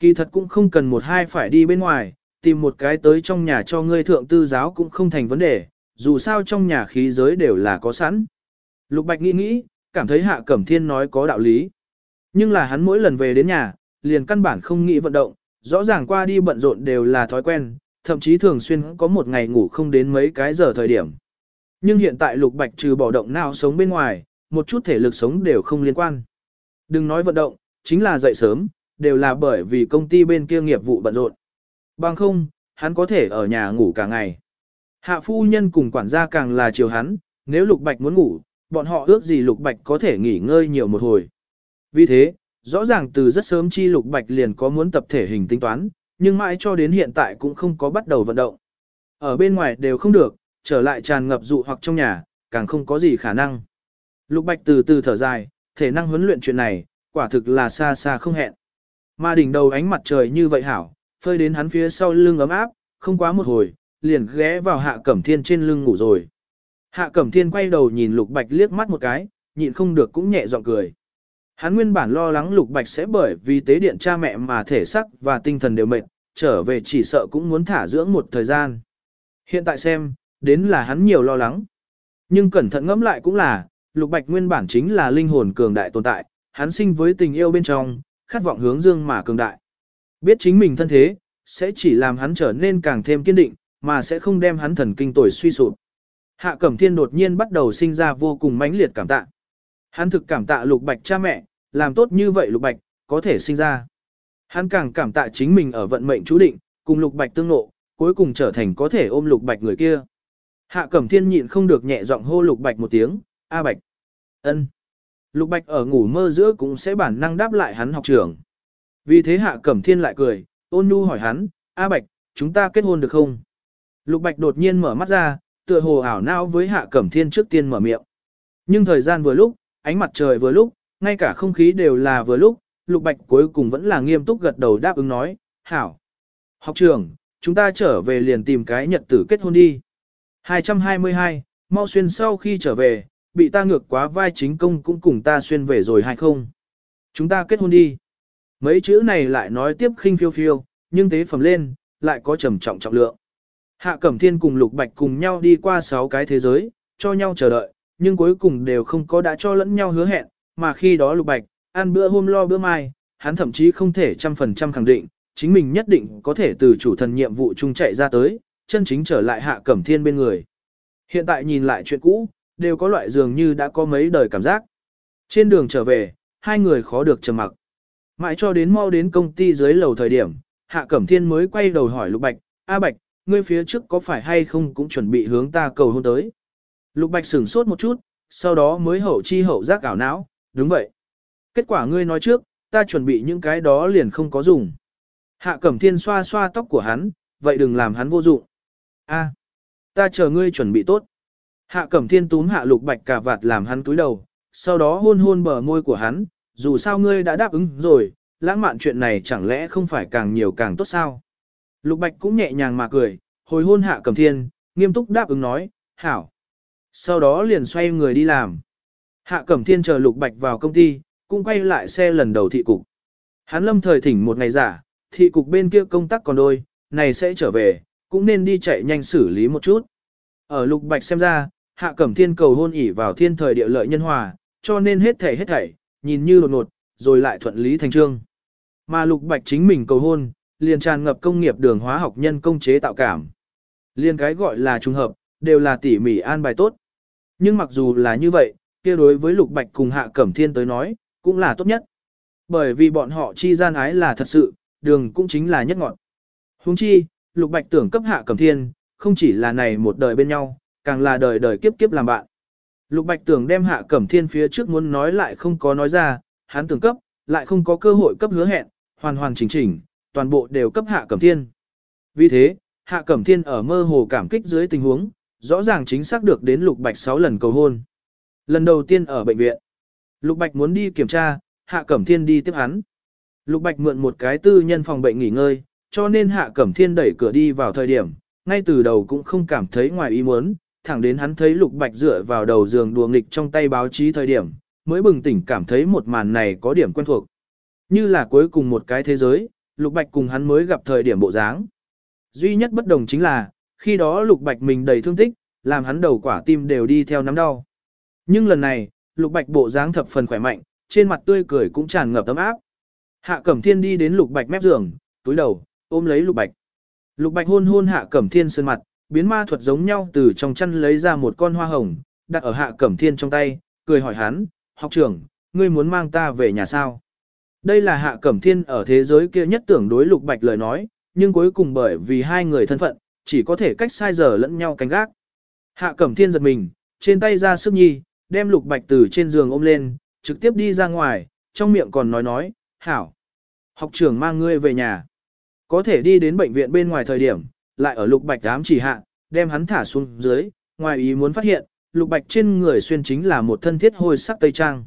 Kỳ thật cũng không cần một hai phải đi bên ngoài, tìm một cái tới trong nhà cho ngươi thượng tư giáo cũng không thành vấn đề, dù sao trong nhà khí giới đều là có sẵn. Lục Bạch nghĩ nghĩ, cảm thấy Hạ Cẩm Thiên nói có đạo lý. Nhưng là hắn mỗi lần về đến nhà, liền căn bản không nghĩ vận động, rõ ràng qua đi bận rộn đều là thói quen, thậm chí thường xuyên có một ngày ngủ không đến mấy cái giờ thời điểm. Nhưng hiện tại Lục Bạch trừ bỏ động nào sống bên ngoài, một chút thể lực sống đều không liên quan. Đừng nói vận động, chính là dậy sớm, đều là bởi vì công ty bên kia nghiệp vụ bận rộn. Bằng không, hắn có thể ở nhà ngủ cả ngày. Hạ phu nhân cùng quản gia càng là chiều hắn, nếu Lục Bạch muốn ngủ, bọn họ ước gì Lục Bạch có thể nghỉ ngơi nhiều một hồi. Vì thế, rõ ràng từ rất sớm chi Lục Bạch liền có muốn tập thể hình tính toán, nhưng mãi cho đến hiện tại cũng không có bắt đầu vận động. Ở bên ngoài đều không được, trở lại tràn ngập dụ hoặc trong nhà, càng không có gì khả năng. Lục Bạch từ từ thở dài, thể năng huấn luyện chuyện này, quả thực là xa xa không hẹn. Mà đỉnh đầu ánh mặt trời như vậy hảo, phơi đến hắn phía sau lưng ấm áp, không quá một hồi, liền ghé vào hạ cẩm thiên trên lưng ngủ rồi. Hạ cẩm thiên quay đầu nhìn lục bạch liếc mắt một cái, nhịn không được cũng nhẹ giọng cười. Hắn nguyên bản lo lắng lục bạch sẽ bởi vì tế điện cha mẹ mà thể sắc và tinh thần đều mệt, trở về chỉ sợ cũng muốn thả dưỡng một thời gian. Hiện tại xem, đến là hắn nhiều lo lắng. Nhưng cẩn thận ngẫm lại cũng là, Lục Bạch nguyên bản chính là linh hồn cường đại tồn tại, hắn sinh với tình yêu bên trong, khát vọng hướng dương mà cường đại. Biết chính mình thân thế, sẽ chỉ làm hắn trở nên càng thêm kiên định, mà sẽ không đem hắn thần kinh tồi suy sụp. Hạ Cẩm Thiên đột nhiên bắt đầu sinh ra vô cùng mãnh liệt cảm tạ. Hắn thực cảm tạ Lục Bạch cha mẹ, làm tốt như vậy Lục Bạch, có thể sinh ra. Hắn càng cảm tạ chính mình ở vận mệnh chú định, cùng Lục Bạch tương nộ, cuối cùng trở thành có thể ôm Lục Bạch người kia. Hạ Cẩm Thiên nhịn không được nhẹ giọng hô Lục Bạch một tiếng, "A Bạch." Ân. Lục Bạch ở ngủ mơ giữa cũng sẽ bản năng đáp lại hắn học trưởng. Vì thế Hạ Cẩm Thiên lại cười, ôn nhu hỏi hắn, A Bạch, chúng ta kết hôn được không? Lục Bạch đột nhiên mở mắt ra, tựa hồ ảo não với Hạ Cẩm Thiên trước tiên mở miệng. Nhưng thời gian vừa lúc, ánh mặt trời vừa lúc, ngay cả không khí đều là vừa lúc, Lục Bạch cuối cùng vẫn là nghiêm túc gật đầu đáp ứng nói, hảo. Học trưởng, chúng ta trở về liền tìm cái nhật tử kết hôn đi. 222, mau xuyên sau khi trở về, bị ta ngược quá vai chính công cũng cùng ta xuyên về rồi hay không? Chúng ta kết hôn đi. Mấy chữ này lại nói tiếp khinh phiêu phiêu, nhưng tế phẩm lên, lại có trầm trọng trọng lượng. Hạ Cẩm Thiên cùng Lục Bạch cùng nhau đi qua 6 cái thế giới, cho nhau chờ đợi, nhưng cuối cùng đều không có đã cho lẫn nhau hứa hẹn, mà khi đó Lục Bạch, ăn bữa hôm lo bữa mai, hắn thậm chí không thể trăm phần trăm khẳng định, chính mình nhất định có thể từ chủ thần nhiệm vụ chung chạy ra tới, chân chính trở lại Hạ Cẩm Thiên bên người. Hiện tại nhìn lại chuyện cũ, đều có loại dường như đã có mấy đời cảm giác. Trên đường trở về, hai người khó được trầm mặc. Mãi cho đến mau đến công ty dưới lầu thời điểm, Hạ Cẩm Thiên mới quay đầu hỏi Lục Bạch, A Bạch, ngươi phía trước có phải hay không cũng chuẩn bị hướng ta cầu hôn tới. Lục Bạch sửng sốt một chút, sau đó mới hậu chi hậu giác ảo não, đúng vậy. Kết quả ngươi nói trước, ta chuẩn bị những cái đó liền không có dùng. Hạ Cẩm Thiên xoa xoa tóc của hắn, vậy đừng làm hắn vô dụng. A, ta chờ ngươi chuẩn bị tốt. Hạ Cẩm Thiên túm Hạ Lục Bạch cả vạt làm hắn túi đầu, sau đó hôn hôn bờ môi của hắn, dù sao ngươi đã đáp ứng rồi, lãng mạn chuyện này chẳng lẽ không phải càng nhiều càng tốt sao? Lục Bạch cũng nhẹ nhàng mà cười, hồi hôn Hạ Cẩm Thiên, nghiêm túc đáp ứng nói, hảo. Sau đó liền xoay người đi làm. Hạ Cẩm Thiên chờ Lục Bạch vào công ty, cũng quay lại xe lần đầu thị cục. Hắn lâm thời thỉnh một ngày giả, thị cục bên kia công tác còn đôi, này sẽ trở về, cũng nên đi chạy nhanh xử lý một chút. Ở Lục Bạch xem ra, Hạ Cẩm Thiên cầu hôn ỉ vào thiên thời địa lợi nhân hòa, cho nên hết thảy hết thảy, nhìn như lột nột, rồi lại thuận lý thành trương. Mà Lục Bạch chính mình cầu hôn, liền tràn ngập công nghiệp đường hóa học nhân công chế tạo cảm. Liên cái gọi là trùng hợp, đều là tỉ mỉ an bài tốt. Nhưng mặc dù là như vậy, kia đối với Lục Bạch cùng Hạ Cẩm Thiên tới nói, cũng là tốt nhất. Bởi vì bọn họ chi gian ái là thật sự, đường cũng chính là nhất ngọn. Huống chi, Lục Bạch tưởng cấp Hạ Cẩm Thiên, không chỉ là này một đời bên nhau, càng là đời đời kiếp kiếp làm bạn. Lục Bạch tưởng đem Hạ Cẩm Thiên phía trước muốn nói lại không có nói ra, hắn tưởng cấp, lại không có cơ hội cấp hứa hẹn, hoàn hoàn chỉnh chỉnh, toàn bộ đều cấp Hạ Cẩm Thiên. Vì thế, Hạ Cẩm Thiên ở mơ hồ cảm kích dưới tình huống, rõ ràng chính xác được đến Lục Bạch 6 lần cầu hôn. Lần đầu tiên ở bệnh viện, Lục Bạch muốn đi kiểm tra, Hạ Cẩm Thiên đi tiếp hắn. Lục Bạch mượn một cái tư nhân phòng bệnh nghỉ ngơi, cho nên Hạ Cẩm Thiên đẩy cửa đi vào thời điểm, ngay từ đầu cũng không cảm thấy ngoài ý muốn, thẳng đến hắn thấy Lục Bạch dựa vào đầu giường đùa nghịch trong tay báo chí thời điểm, mới bừng tỉnh cảm thấy một màn này có điểm quen thuộc. Như là cuối cùng một cái thế giới, Lục Bạch cùng hắn mới gặp thời điểm bộ dáng. Duy nhất bất đồng chính là, khi đó Lục Bạch mình đầy thương tích, làm hắn đầu quả tim đều đi theo nắm đau. Nhưng lần này, Lục Bạch bộ dáng thập phần khỏe mạnh, trên mặt tươi cười cũng tràn ngập ấm áp. Hạ Cẩm Thiên đi đến Lục Bạch mép giường, túi đầu, ôm lấy Lục Bạch. Lục Bạch hôn hôn Hạ Cẩm Thiên sơn mặt, biến ma thuật giống nhau từ trong chăn lấy ra một con hoa hồng, đặt ở Hạ Cẩm Thiên trong tay, cười hỏi hắn, học trưởng, ngươi muốn mang ta về nhà sao? Đây là Hạ Cẩm Thiên ở thế giới kia nhất tưởng đối Lục Bạch lời nói, nhưng cuối cùng bởi vì hai người thân phận, chỉ có thể cách sai giờ lẫn nhau canh gác. Hạ Cẩm Thiên giật mình, trên tay ra sức nhi, đem Lục Bạch từ trên giường ôm lên, trực tiếp đi ra ngoài, trong miệng còn nói nói, hảo. Học trưởng mang ngươi về nhà. Có thể đi đến bệnh viện bên ngoài thời điểm, lại ở Lục Bạch ám chỉ hạ, đem hắn thả xuống dưới, ngoài ý muốn phát hiện, Lục Bạch trên người xuyên chính là một thân thiết hôi sắc tây trang.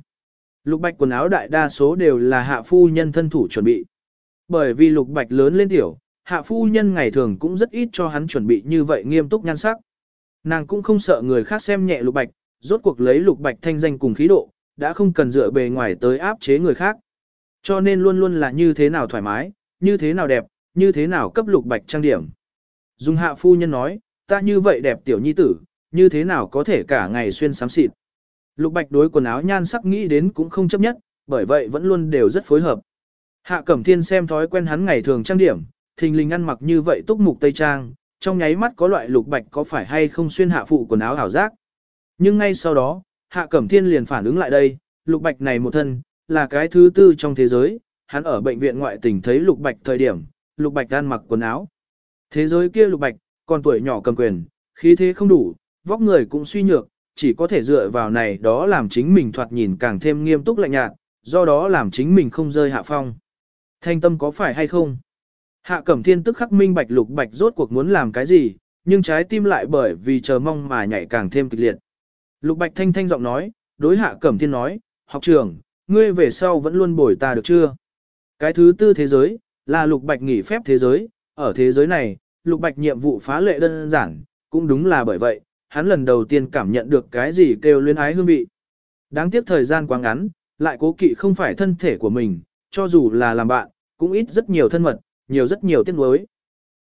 Lục Bạch quần áo đại đa số đều là hạ phu nhân thân thủ chuẩn bị. Bởi vì Lục Bạch lớn lên tiểu, hạ phu nhân ngày thường cũng rất ít cho hắn chuẩn bị như vậy nghiêm túc nhan sắc. Nàng cũng không sợ người khác xem nhẹ Lục Bạch, rốt cuộc lấy Lục Bạch thanh danh cùng khí độ, đã không cần dựa bề ngoài tới áp chế người khác. Cho nên luôn luôn là như thế nào thoải mái, như thế nào đẹp, như thế nào cấp lục bạch trang điểm. Dung hạ phu nhân nói, ta như vậy đẹp tiểu nhi tử, như thế nào có thể cả ngày xuyên sám xịt. Lục bạch đối quần áo nhan sắc nghĩ đến cũng không chấp nhất, bởi vậy vẫn luôn đều rất phối hợp. Hạ Cẩm Thiên xem thói quen hắn ngày thường trang điểm, thình lình ăn mặc như vậy túc mục tây trang, trong nháy mắt có loại lục bạch có phải hay không xuyên hạ phụ quần áo hảo giác. Nhưng ngay sau đó, Hạ Cẩm Thiên liền phản ứng lại đây, lục bạch này một thân, là cái thứ tư trong thế giới, hắn ở bệnh viện ngoại tỉnh thấy lục bạch thời điểm, lục bạch ăn mặc quần áo. Thế giới kia lục bạch, còn tuổi nhỏ cầm quyền, khí thế không đủ, vóc người cũng suy nhược, chỉ có thể dựa vào này đó làm chính mình thoạt nhìn càng thêm nghiêm túc lạnh nhạt, do đó làm chính mình không rơi hạ phong. Thanh tâm có phải hay không? Hạ Cẩm Thiên tức khắc minh bạch lục bạch rốt cuộc muốn làm cái gì, nhưng trái tim lại bởi vì chờ mong mà nhảy càng thêm kịch liệt. Lục bạch thanh thanh giọng nói, đối Hạ Cẩm Thiên nói, học trưởng, ngươi về sau vẫn luôn bồi ta được chưa? Cái thứ tư thế giới, là lục bạch nghỉ phép thế giới, ở thế giới này, lục bạch nhiệm vụ phá lệ đơn giản, cũng đúng là bởi vậy, hắn lần đầu tiên cảm nhận được cái gì kêu luyến ái hương vị. Đáng tiếc thời gian quá ngắn, lại cố kỵ không phải thân thể của mình, cho dù là làm bạn, cũng ít rất nhiều thân mật, nhiều rất nhiều tiếc nuối.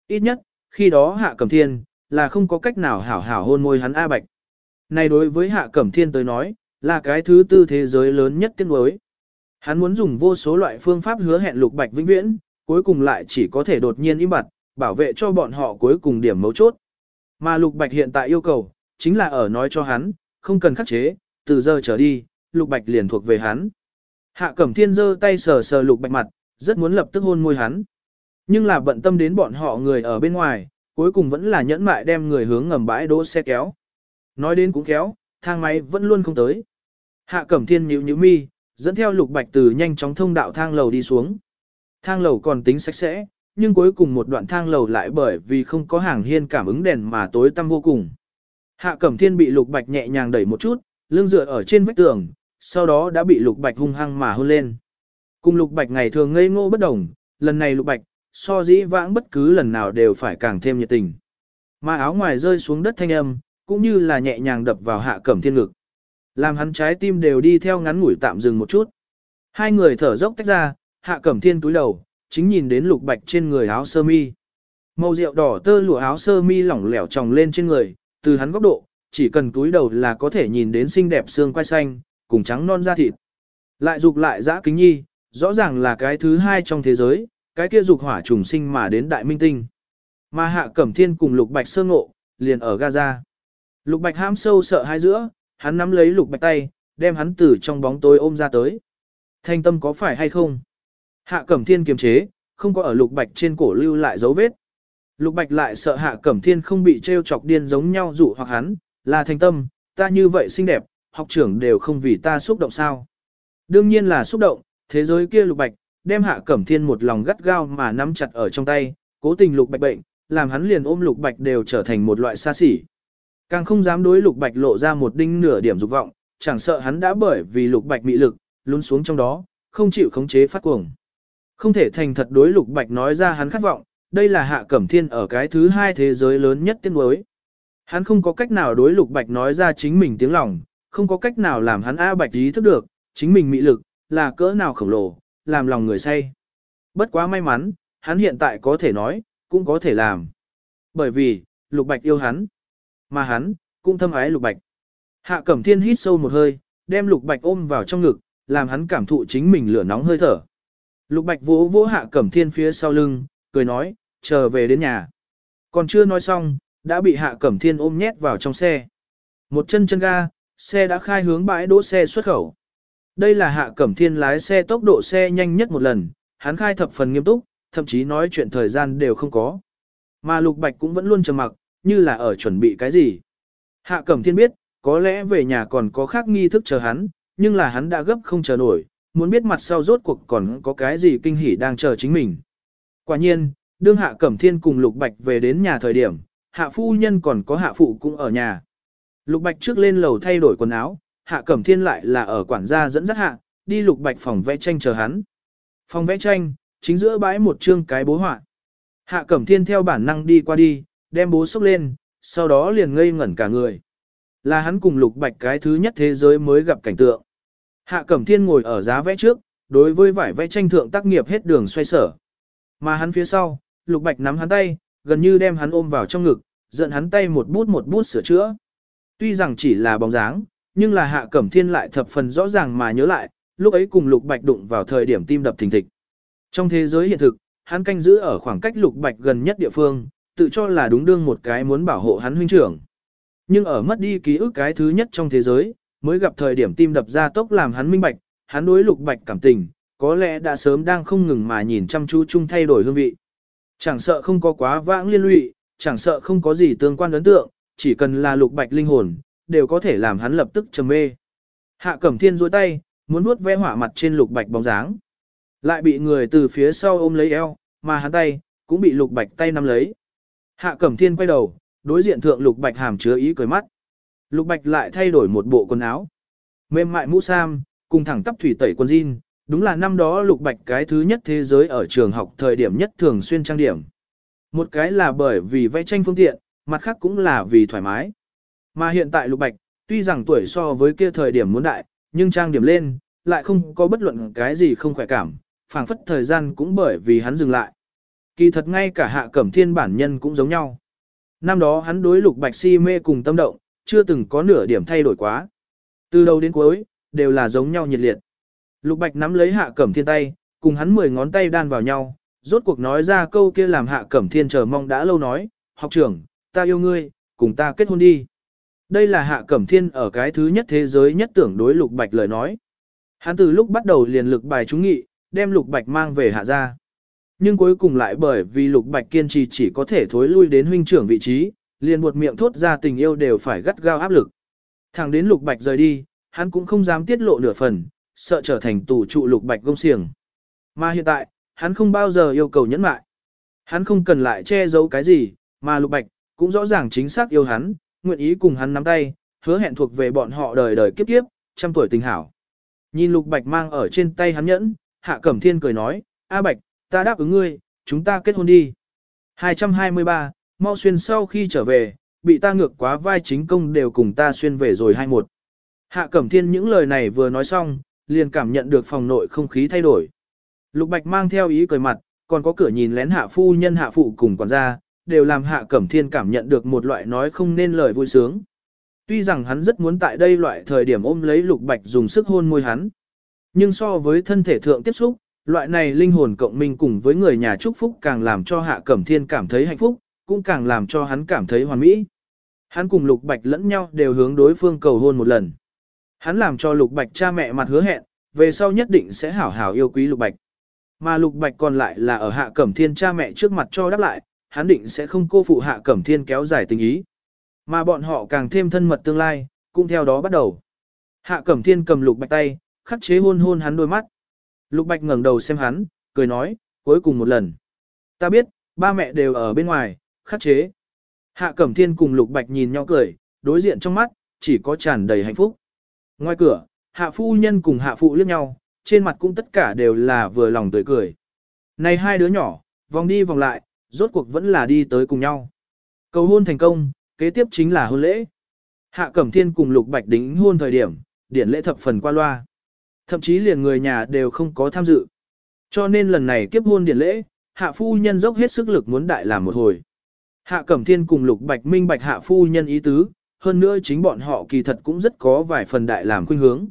Ít nhất, khi đó Hạ Cẩm Thiên, là không có cách nào hảo hảo hôn môi hắn A Bạch. Này đối với Hạ Cẩm Thiên tới nói, là cái thứ tư thế giới lớn nhất tiếc nuối. Hắn muốn dùng vô số loại phương pháp hứa hẹn Lục Bạch vĩnh viễn, cuối cùng lại chỉ có thể đột nhiên im bặt, bảo vệ cho bọn họ cuối cùng điểm mấu chốt. Mà Lục Bạch hiện tại yêu cầu, chính là ở nói cho hắn, không cần khắc chế, từ giờ trở đi, Lục Bạch liền thuộc về hắn. Hạ Cẩm Thiên giơ tay sờ sờ Lục Bạch mặt, rất muốn lập tức hôn môi hắn. Nhưng là bận tâm đến bọn họ người ở bên ngoài, cuối cùng vẫn là nhẫn mại đem người hướng ngầm bãi đỗ xe kéo. Nói đến cũng kéo, thang máy vẫn luôn không tới. Hạ Cẩm Thiên nhíu nhíu mi, dẫn theo Lục Bạch từ nhanh chóng thông đạo thang lầu đi xuống. Thang lầu còn tính sạch sẽ, nhưng cuối cùng một đoạn thang lầu lại bởi vì không có hàng hiên cảm ứng đèn mà tối tăm vô cùng. Hạ Cẩm Thiên bị Lục Bạch nhẹ nhàng đẩy một chút, lưng dựa ở trên vách tường, sau đó đã bị Lục Bạch hung hăng mà hôn lên. Cùng Lục Bạch ngày thường ngây ngô bất đồng, lần này Lục Bạch, so dĩ vãng bất cứ lần nào đều phải càng thêm nhiệt tình. Mà áo ngoài rơi xuống đất thanh âm, cũng như là nhẹ nhàng đập vào Hạ Cẩm Thiên ngực. Làm hắn trái tim đều đi theo ngắn ngủi tạm dừng một chút. Hai người thở dốc tách ra, Hạ Cẩm Thiên túi đầu, chính nhìn đến Lục Bạch trên người áo sơ mi. Màu rượu đỏ tơ lụa áo sơ mi lỏng lẻo tròng lên trên người, từ hắn góc độ, chỉ cần túi đầu là có thể nhìn đến xinh đẹp xương quai xanh, cùng trắng non da thịt. Lại dục lại dã kính nhi, rõ ràng là cái thứ hai trong thế giới, cái kia dục hỏa trùng sinh mà đến đại minh tinh. Mà hạ cẩm thiên cùng lục bạch sơ ngộ, liền ở Gaza. Lục bạch ham sâu sợ hai giữa, hắn nắm lấy lục bạch tay, đem hắn từ trong bóng tối ôm ra tới. Thanh tâm có phải hay không? Hạ cẩm thiên kiềm chế, không có ở lục bạch trên cổ lưu lại dấu vết. Lục Bạch lại sợ Hạ Cẩm Thiên không bị trêu chọc điên giống nhau dụ hoặc hắn, là thanh tâm, ta như vậy xinh đẹp, học trưởng đều không vì ta xúc động sao. Đương nhiên là xúc động, thế giới kia Lục Bạch, đem Hạ Cẩm Thiên một lòng gắt gao mà nắm chặt ở trong tay, cố tình Lục Bạch bệnh, làm hắn liền ôm Lục Bạch đều trở thành một loại xa xỉ. Càng không dám đối Lục Bạch lộ ra một đinh nửa điểm dục vọng, chẳng sợ hắn đã bởi vì Lục Bạch mị lực, lún xuống trong đó, không chịu khống chế phát cuồng. Không thể thành thật đối Lục Bạch nói ra hắn khát vọng, đây là hạ cẩm thiên ở cái thứ hai thế giới lớn nhất tiên đối. Hắn không có cách nào đối lục bạch nói ra chính mình tiếng lòng, không có cách nào làm hắn A bạch ý thức được, chính mình mị lực, là cỡ nào khổng lồ, làm lòng người say. Bất quá may mắn, hắn hiện tại có thể nói, cũng có thể làm. Bởi vì, lục bạch yêu hắn, mà hắn, cũng thâm ái lục bạch. Hạ cẩm thiên hít sâu một hơi, đem lục bạch ôm vào trong ngực, làm hắn cảm thụ chính mình lửa nóng hơi thở. Lục bạch vỗ vỗ hạ cẩm thiên phía sau lưng, cười nói, chờ về đến nhà. Còn chưa nói xong, đã bị Hạ Cẩm Thiên ôm nhét vào trong xe. Một chân chân ga, xe đã khai hướng bãi đỗ xe xuất khẩu. Đây là Hạ Cẩm Thiên lái xe tốc độ xe nhanh nhất một lần, hắn khai thập phần nghiêm túc, thậm chí nói chuyện thời gian đều không có. Mà Lục Bạch cũng vẫn luôn trầm mặc, như là ở chuẩn bị cái gì. Hạ Cẩm Thiên biết, có lẽ về nhà còn có khác nghi thức chờ hắn, nhưng là hắn đã gấp không chờ nổi, muốn biết mặt sau rốt cuộc còn có cái gì kinh hỉ đang chờ chính mình. Quả nhiên, đương hạ cẩm thiên cùng lục bạch về đến nhà thời điểm, hạ phu nhân còn có hạ phụ cũng ở nhà. Lục bạch trước lên lầu thay đổi quần áo, hạ cẩm thiên lại là ở quản gia dẫn dắt hạ, đi lục bạch phòng vẽ tranh chờ hắn. Phòng vẽ tranh, chính giữa bãi một chương cái bố họa. Hạ cẩm thiên theo bản năng đi qua đi, đem bố xúc lên, sau đó liền ngây ngẩn cả người. Là hắn cùng lục bạch cái thứ nhất thế giới mới gặp cảnh tượng. Hạ cẩm thiên ngồi ở giá vẽ trước, đối với vải vẽ tranh thượng tác nghiệp hết đường xoay sở. Mà hắn phía sau, Lục Bạch nắm hắn tay, gần như đem hắn ôm vào trong ngực, giận hắn tay một bút một bút sửa chữa. Tuy rằng chỉ là bóng dáng, nhưng là Hạ Cẩm Thiên lại thập phần rõ ràng mà nhớ lại, lúc ấy cùng Lục Bạch đụng vào thời điểm tim đập thình thịch. Trong thế giới hiện thực, hắn canh giữ ở khoảng cách Lục Bạch gần nhất địa phương, tự cho là đúng đương một cái muốn bảo hộ hắn huynh trưởng. Nhưng ở mất đi ký ức cái thứ nhất trong thế giới, mới gặp thời điểm tim đập ra tốc làm hắn minh bạch, hắn đối Lục Bạch cảm tình, có lẽ đã sớm đang không ngừng mà nhìn chăm chú chung thay đổi hương vị. Chẳng sợ không có quá vãng liên lụy, chẳng sợ không có gì tương quan ấn tượng, chỉ cần là Lục Bạch linh hồn, đều có thể làm hắn lập tức trầm mê. Hạ Cẩm Thiên duỗi tay, muốn vuốt ve hỏa mặt trên Lục Bạch bóng dáng. Lại bị người từ phía sau ôm lấy eo, mà hắn tay, cũng bị Lục Bạch tay nắm lấy. Hạ Cẩm Thiên quay đầu, đối diện thượng Lục Bạch hàm chứa ý cười mắt. Lục Bạch lại thay đổi một bộ quần áo. Mềm mại mũ sam, cùng thẳng tắp thủy tẩy quần jean, đúng là năm đó Lục Bạch cái thứ nhất thế giới ở trường học thời điểm nhất thường xuyên trang điểm. Một cái là bởi vì vẽ tranh phương tiện, mặt khác cũng là vì thoải mái. Mà hiện tại Lục Bạch, tuy rằng tuổi so với kia thời điểm muốn đại, nhưng trang điểm lên, lại không có bất luận cái gì không khỏe cảm, phảng phất thời gian cũng bởi vì hắn dừng lại. Kỳ thật ngay cả hạ cẩm thiên bản nhân cũng giống nhau. Năm đó hắn đối lục bạch si mê cùng tâm động, chưa từng có nửa điểm thay đổi quá. Từ đầu đến cuối, đều là giống nhau nhiệt liệt. Lục bạch nắm lấy hạ cẩm thiên tay, cùng hắn mười ngón tay đan vào nhau, rốt cuộc nói ra câu kia làm hạ cẩm thiên chờ mong đã lâu nói, học trưởng, ta yêu ngươi, cùng ta kết hôn đi. Đây là hạ cẩm thiên ở cái thứ nhất thế giới nhất tưởng đối lục bạch lời nói. Hắn từ lúc bắt đầu liền lực bài trúng nghị, đem lục bạch mang về hạ gia. Nhưng cuối cùng lại bởi vì lục bạch kiên trì chỉ có thể thối lui đến huynh trưởng vị trí, liền buột miệng thốt ra tình yêu đều phải gắt gao áp lực. Thẳng đến lục bạch rời đi, hắn cũng không dám tiết lộ nửa phần, sợ trở thành tù trụ lục bạch gông xiềng. Mà hiện tại, hắn không bao giờ yêu cầu nhẫn mại. Hắn không cần lại che giấu cái gì, mà lục bạch, cũng rõ ràng chính xác yêu hắn, nguyện ý cùng hắn nắm tay, hứa hẹn thuộc về bọn họ đời đời kiếp kiếp, trăm tuổi tình hảo. Nhìn lục bạch mang ở trên tay hắn nhẫn, hạ cẩm thiên cười nói, A bạch, ta đáp ứng ngươi, chúng ta kết hôn đi. 223, mau xuyên sau khi trở về, bị ta ngược quá vai chính công đều cùng ta xuyên về rồi hai một. Hạ Cẩm Thiên những lời này vừa nói xong, liền cảm nhận được phòng nội không khí thay đổi. Lục Bạch mang theo ý cười mặt, còn có cửa nhìn lén hạ phu nhân hạ phụ cùng quản gia, đều làm Hạ Cẩm Thiên cảm nhận được một loại nói không nên lời vui sướng. Tuy rằng hắn rất muốn tại đây loại thời điểm ôm lấy Lục Bạch dùng sức hôn môi hắn. Nhưng so với thân thể thượng tiếp xúc, Loại này linh hồn cộng minh cùng với người nhà chúc phúc càng làm cho Hạ Cẩm Thiên cảm thấy hạnh phúc, cũng càng làm cho hắn cảm thấy hoàn mỹ. Hắn cùng Lục Bạch lẫn nhau đều hướng đối phương cầu hôn một lần. Hắn làm cho Lục Bạch cha mẹ mặt hứa hẹn, về sau nhất định sẽ hảo hảo yêu quý Lục Bạch. Mà Lục Bạch còn lại là ở Hạ Cẩm Thiên cha mẹ trước mặt cho đáp lại, hắn định sẽ không cô phụ Hạ Cẩm Thiên kéo dài tình ý. Mà bọn họ càng thêm thân mật tương lai, cũng theo đó bắt đầu. Hạ Cẩm Thiên cầm Lục Bạch tay, khắc chế hôn hôn hắn đôi mắt. Lục Bạch ngẩng đầu xem hắn, cười nói, cuối cùng một lần. Ta biết, ba mẹ đều ở bên ngoài, khắc chế. Hạ Cẩm Thiên cùng Lục Bạch nhìn nhau cười, đối diện trong mắt, chỉ có tràn đầy hạnh phúc. Ngoài cửa, Hạ Phu Nhân cùng Hạ Phụ liếc nhau, trên mặt cũng tất cả đều là vừa lòng tươi cười. Này hai đứa nhỏ, vòng đi vòng lại, rốt cuộc vẫn là đi tới cùng nhau. Cầu hôn thành công, kế tiếp chính là hôn lễ. Hạ Cẩm Thiên cùng Lục Bạch đính hôn thời điểm, điển lễ thập phần qua loa. Thậm chí liền người nhà đều không có tham dự. Cho nên lần này kiếp hôn điển lễ, hạ phu nhân dốc hết sức lực muốn đại làm một hồi. Hạ Cẩm Thiên cùng Lục Bạch Minh Bạch hạ phu nhân ý tứ, hơn nữa chính bọn họ kỳ thật cũng rất có vài phần đại làm khuynh hướng.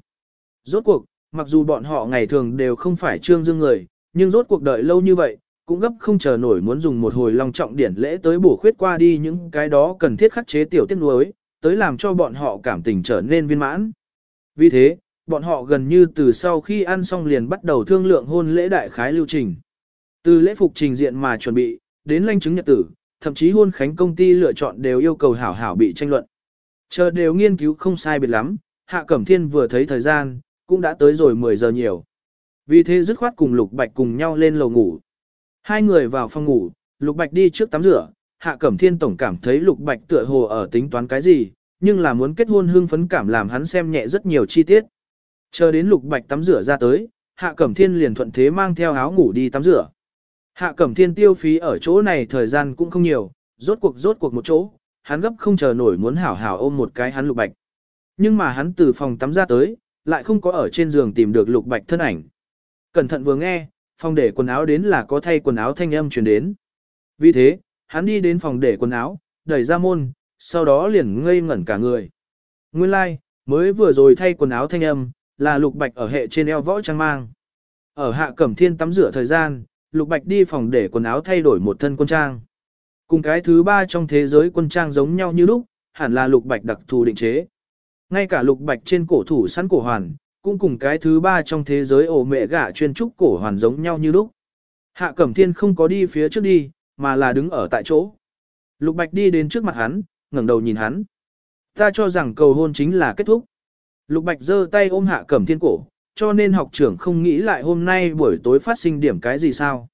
Rốt cuộc, mặc dù bọn họ ngày thường đều không phải trương dương người, nhưng rốt cuộc đợi lâu như vậy, cũng gấp không chờ nổi muốn dùng một hồi long trọng điển lễ tới bổ khuyết qua đi những cái đó cần thiết khắc chế tiểu tiết nuối, tới làm cho bọn họ cảm tình trở nên viên mãn. Vì thế, bọn họ gần như từ sau khi ăn xong liền bắt đầu thương lượng hôn lễ đại khái lưu trình. Từ lễ phục trình diện mà chuẩn bị, đến lanh chứng nhật tử, thậm chí hôn khánh công ty lựa chọn đều yêu cầu hảo hảo bị tranh luận. Chờ đều nghiên cứu không sai biệt lắm, Hạ Cẩm Thiên vừa thấy thời gian, cũng đã tới rồi 10 giờ nhiều. Vì thế dứt khoát cùng Lục Bạch cùng nhau lên lầu ngủ. Hai người vào phòng ngủ, Lục Bạch đi trước tắm rửa, Hạ Cẩm Thiên tổng cảm thấy Lục Bạch tựa hồ ở tính toán cái gì, nhưng là muốn kết hôn hưng phấn cảm làm hắn xem nhẹ rất nhiều chi tiết. Chờ đến Lục Bạch tắm rửa ra tới, Hạ Cẩm Thiên liền thuận thế mang theo áo ngủ đi tắm rửa. Hạ Cẩm Thiên tiêu phí ở chỗ này thời gian cũng không nhiều, rốt cuộc rốt cuộc một chỗ, hắn gấp không chờ nổi muốn hảo hảo ôm một cái hắn Lục Bạch. Nhưng mà hắn từ phòng tắm ra tới, lại không có ở trên giường tìm được Lục Bạch thân ảnh. Cẩn thận vừa nghe, phòng để quần áo đến là có thay quần áo thanh âm truyền đến. Vì thế, hắn đi đến phòng để quần áo, đẩy ra môn, sau đó liền ngây ngẩn cả người. Nguyên lai, like, mới vừa rồi thay quần áo thanh âm, là lục bạch ở hệ trên eo võ trang mang. Ở hạ cẩm thiên tắm rửa thời gian, lục bạch đi phòng để quần áo thay đổi một thân quân trang. Cùng cái thứ ba trong thế giới quân trang giống nhau như lúc, hẳn là lục bạch đặc thù định chế. Ngay cả lục bạch trên cổ thủ sẵn cổ hoàn, cũng cùng cái thứ ba trong thế giới ổ mẹ gả chuyên trúc cổ hoàn giống nhau như lúc. Hạ Cẩm Thiên không có đi phía trước đi, mà là đứng ở tại chỗ. Lục Bạch đi đến trước mặt hắn, ngẩng đầu nhìn hắn. Ta cho rằng cầu hôn chính là kết thúc. Lục Bạch giơ tay ôm Hạ Cẩm Thiên cổ, cho nên học trưởng không nghĩ lại hôm nay buổi tối phát sinh điểm cái gì sao.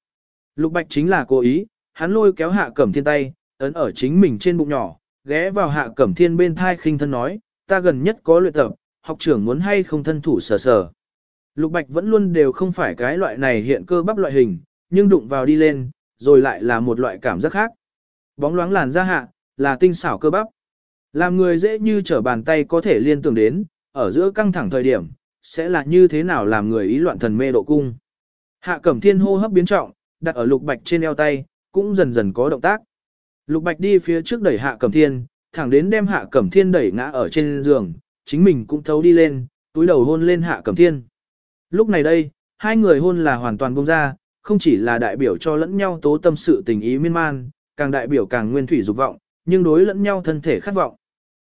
Lục Bạch chính là cố ý, hắn lôi kéo Hạ Cẩm Thiên tay, ấn ở chính mình trên bụng nhỏ, ghé vào Hạ Cẩm Thiên bên thai khinh thân nói, ta gần nhất có luyện tập, học trưởng muốn hay không thân thủ sờ sờ. Lục Bạch vẫn luôn đều không phải cái loại này hiện cơ bắp loại hình, nhưng đụng vào đi lên, rồi lại là một loại cảm giác khác. Bóng loáng làn da hạ, là tinh xảo cơ bắp. Làm người dễ như trở bàn tay có thể liên tưởng đến, ở giữa căng thẳng thời điểm, sẽ là như thế nào làm người ý loạn thần mê độ cung. Hạ Cẩm Thiên hô hấp biến trọng, đặt ở Lục Bạch trên eo tay, cũng dần dần có động tác. Lục Bạch đi phía trước đẩy Hạ Cẩm Thiên, thẳng đến đem Hạ Cẩm Thiên đẩy ngã ở trên giường, chính mình cũng thấu đi lên, túi đầu hôn lên Hạ Cẩm Thiên. Lúc này đây, hai người hôn là hoàn toàn bông ra, không chỉ là đại biểu cho lẫn nhau tố tâm sự tình ý miên man, càng đại biểu càng nguyên thủy dục vọng, nhưng đối lẫn nhau thân thể khát vọng.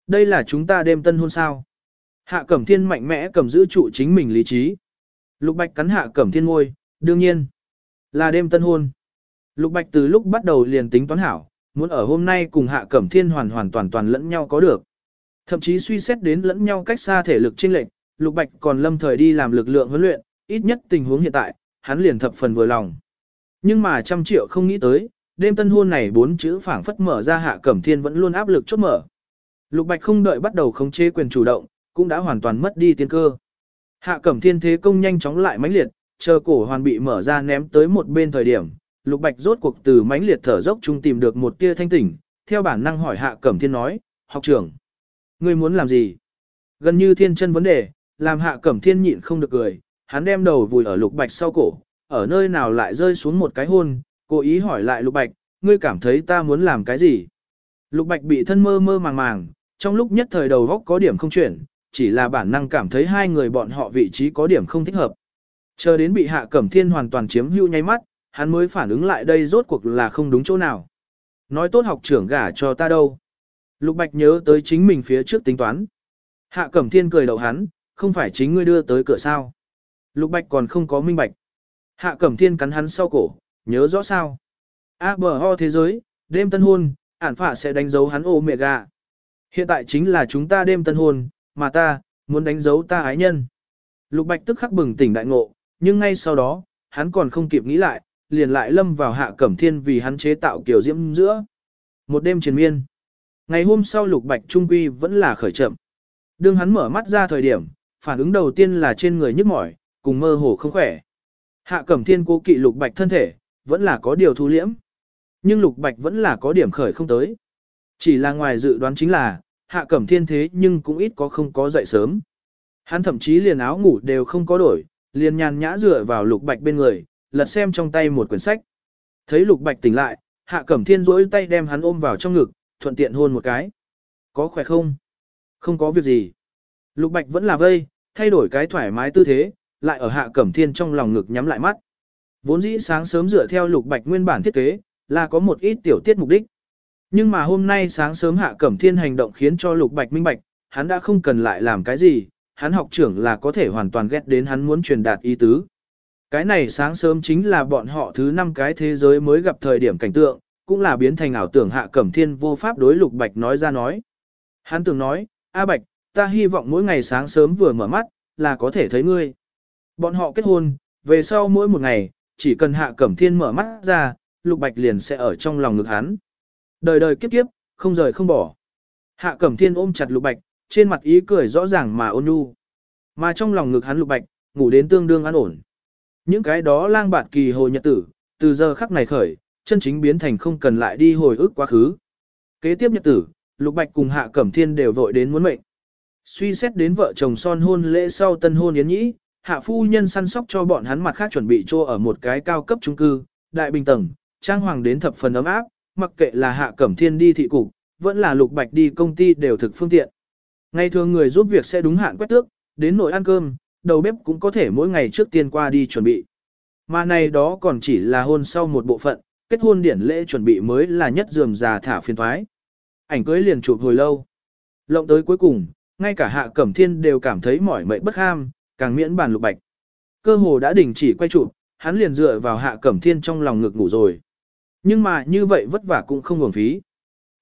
Đây là chúng ta đêm tân hôn sao. Hạ Cẩm Thiên mạnh mẽ cầm giữ trụ chính mình lý trí. Lục Bạch cắn Hạ Cẩm Thiên ngôi, đương nhiên, là đêm tân hôn. Lục Bạch từ lúc bắt đầu liền tính toán hảo, muốn ở hôm nay cùng Hạ Cẩm Thiên hoàn hoàn toàn toàn lẫn nhau có được. Thậm chí suy xét đến lẫn nhau cách xa thể lực chênh lệch, Lục Bạch còn lâm thời đi làm lực lượng huấn luyện, ít nhất tình huống hiện tại, hắn liền thập phần vừa lòng. Nhưng mà trăm triệu không nghĩ tới, đêm tân hôn này bốn chữ phảng phất mở ra Hạ Cẩm Thiên vẫn luôn áp lực chốt mở. Lục Bạch không đợi bắt đầu khống chế quyền chủ động, cũng đã hoàn toàn mất đi tiên cơ. Hạ Cẩm Thiên thế công nhanh chóng lại mãnh liệt, chờ cổ hoàn bị mở ra ném tới một bên thời điểm, Lục Bạch rốt cuộc từ mãnh liệt thở dốc chung tìm được một tia thanh tỉnh, theo bản năng hỏi Hạ Cẩm Thiên nói, học trưởng, ngươi muốn làm gì? Gần như thiên chân vấn đề, làm Hạ Cẩm Thiên nhịn không được cười, hắn đem đầu vùi ở Lục Bạch sau cổ, ở nơi nào lại rơi xuống một cái hôn, cố ý hỏi lại Lục Bạch, ngươi cảm thấy ta muốn làm cái gì? Lục Bạch bị thân mơ mơ màng màng, trong lúc nhất thời đầu góc có điểm không chuyển, chỉ là bản năng cảm thấy hai người bọn họ vị trí có điểm không thích hợp. Chờ đến bị Hạ Cẩm Thiên hoàn toàn chiếm hữu nháy mắt, hắn mới phản ứng lại đây rốt cuộc là không đúng chỗ nào. Nói tốt học trưởng gả cho ta đâu. Lục Bạch nhớ tới chính mình phía trước tính toán. Hạ Cẩm Thiên cười đầu hắn, không phải chính ngươi đưa tới cửa sao. Lục Bạch còn không có minh bạch. Hạ Cẩm Thiên cắn hắn sau cổ, nhớ rõ sao. A bờ ho thế giới, đêm tân hôn, ản phạ sẽ đánh dấu hắn ô mẹ gà. Hiện tại chính là chúng ta đêm tân hôn, mà ta, muốn đánh dấu ta ái nhân. Lục Bạch tức khắc bừng tỉnh đại ngộ, nhưng ngay sau đó, hắn còn không kịp nghĩ lại, liền lại lâm vào hạ cẩm thiên vì hắn chế tạo kiểu diễm giữa. Một đêm triền miên. Ngày hôm sau Lục Bạch Trung Quy vẫn là khởi chậm. Đương hắn mở mắt ra thời điểm, phản ứng đầu tiên là trên người nhức mỏi, cùng mơ hồ không khỏe. Hạ Cẩm Thiên cố kỵ Lục Bạch thân thể, vẫn là có điều thu liễm. Nhưng Lục Bạch vẫn là có điểm khởi không tới. Chỉ là ngoài dự đoán chính là, Hạ Cẩm Thiên thế nhưng cũng ít có không có dậy sớm. Hắn thậm chí liền áo ngủ đều không có đổi, liền nhàn nhã dựa vào Lục Bạch bên người, lật xem trong tay một quyển sách. Thấy Lục Bạch tỉnh lại, Hạ Cẩm Thiên duỗi tay đem hắn ôm vào trong ngực, thuận tiện hôn một cái. Có khỏe không? Không có việc gì. Lục Bạch vẫn là vây, thay đổi cái thoải mái tư thế, lại ở Hạ Cẩm Thiên trong lòng ngực nhắm lại mắt. Vốn dĩ sáng sớm dựa theo Lục Bạch nguyên bản thiết kế, là có một ít tiểu tiết mục đích. Nhưng mà hôm nay sáng sớm Hạ Cẩm Thiên hành động khiến cho Lục Bạch minh bạch, hắn đã không cần lại làm cái gì, hắn học trưởng là có thể hoàn toàn ghét đến hắn muốn truyền đạt ý tứ. Cái này sáng sớm chính là bọn họ thứ năm cái thế giới mới gặp thời điểm cảnh tượng, cũng là biến thành ảo tưởng Hạ Cẩm Thiên vô pháp đối Lục Bạch nói ra nói. Hắn tưởng nói, A Bạch, ta hy vọng mỗi ngày sáng sớm vừa mở mắt, là có thể thấy ngươi. Bọn họ kết hôn, về sau mỗi một ngày, chỉ cần Hạ Cẩm Thiên mở mắt ra, Lục Bạch liền sẽ ở trong lòng ngực hắn. Đời đời kiếp kiếp, không rời không bỏ. Hạ Cẩm Thiên ôm chặt Lục Bạch, trên mặt ý cười rõ ràng mà ôn nhu. Mà trong lòng ngực hắn Lục Bạch, ngủ đến tương đương an ổn. Những cái đó lang bạt kỳ hồ nhật tử, từ giờ khắc này khởi, chân chính biến thành không cần lại đi hồi ức quá khứ. Kế tiếp nhật tử, Lục Bạch cùng Hạ Cẩm Thiên đều vội đến muốn mệnh. Suy xét đến vợ chồng son hôn lễ sau tân hôn yến nhĩ, Hạ phu nhân săn sóc cho bọn hắn mặt khác chuẩn bị cho ở một cái cao cấp trung cư, đại bình tầng, trang hoàng đến thập phần ấm áp, mặc kệ là hạ cẩm thiên đi thị cục, vẫn là lục bạch đi công ty đều thực phương tiện. Ngày thường người giúp việc sẽ đúng hạn quét tước, đến nội ăn cơm, đầu bếp cũng có thể mỗi ngày trước tiên qua đi chuẩn bị. Mà này đó còn chỉ là hôn sau một bộ phận, kết hôn điển lễ chuẩn bị mới là nhất dườm già thả phiên thoái. Ảnh cưới liền chụp hồi lâu. Lộng tới cuối cùng, ngay cả hạ cẩm thiên đều cảm thấy mỏi mệt bất ham, càng miễn bàn lục bạch. Cơ hồ đã đình chỉ quay chụp, hắn liền dựa vào hạ cẩm thiên trong lòng ngực ngủ rồi. Nhưng mà như vậy vất vả cũng không uổng phí.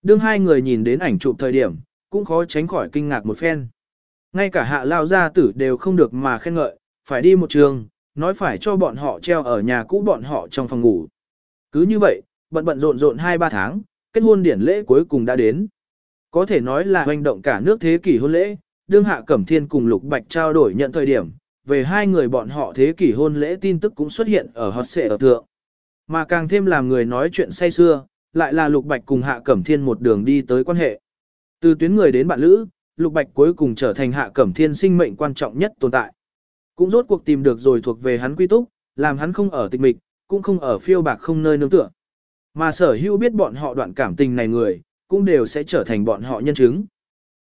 Đương hai người nhìn đến ảnh chụp thời điểm, cũng khó tránh khỏi kinh ngạc một phen. Ngay cả hạ lao gia tử đều không được mà khen ngợi, phải đi một trường, nói phải cho bọn họ treo ở nhà cũ bọn họ trong phòng ngủ. Cứ như vậy, bận bận rộn rộn 2-3 tháng, kết hôn điển lễ cuối cùng đã đến. Có thể nói là hoành động cả nước thế kỷ hôn lễ, đương hạ cẩm thiên cùng lục bạch trao đổi nhận thời điểm, về hai người bọn họ thế kỷ hôn lễ tin tức cũng xuất hiện ở hot xệ ở thượng, Mà càng thêm làm người nói chuyện say xưa, lại là lục bạch cùng hạ cẩm thiên một đường đi tới quan hệ. Từ tuyến người đến bạn lữ, lục bạch cuối cùng trở thành hạ cẩm thiên sinh mệnh quan trọng nhất tồn tại. Cũng rốt cuộc tìm được rồi thuộc về hắn quy túc, làm hắn không ở tịch mịch, cũng không ở phiêu bạc không nơi nương tựa. Mà sở hữu biết bọn họ đoạn cảm tình này người, cũng đều sẽ trở thành bọn họ nhân chứng.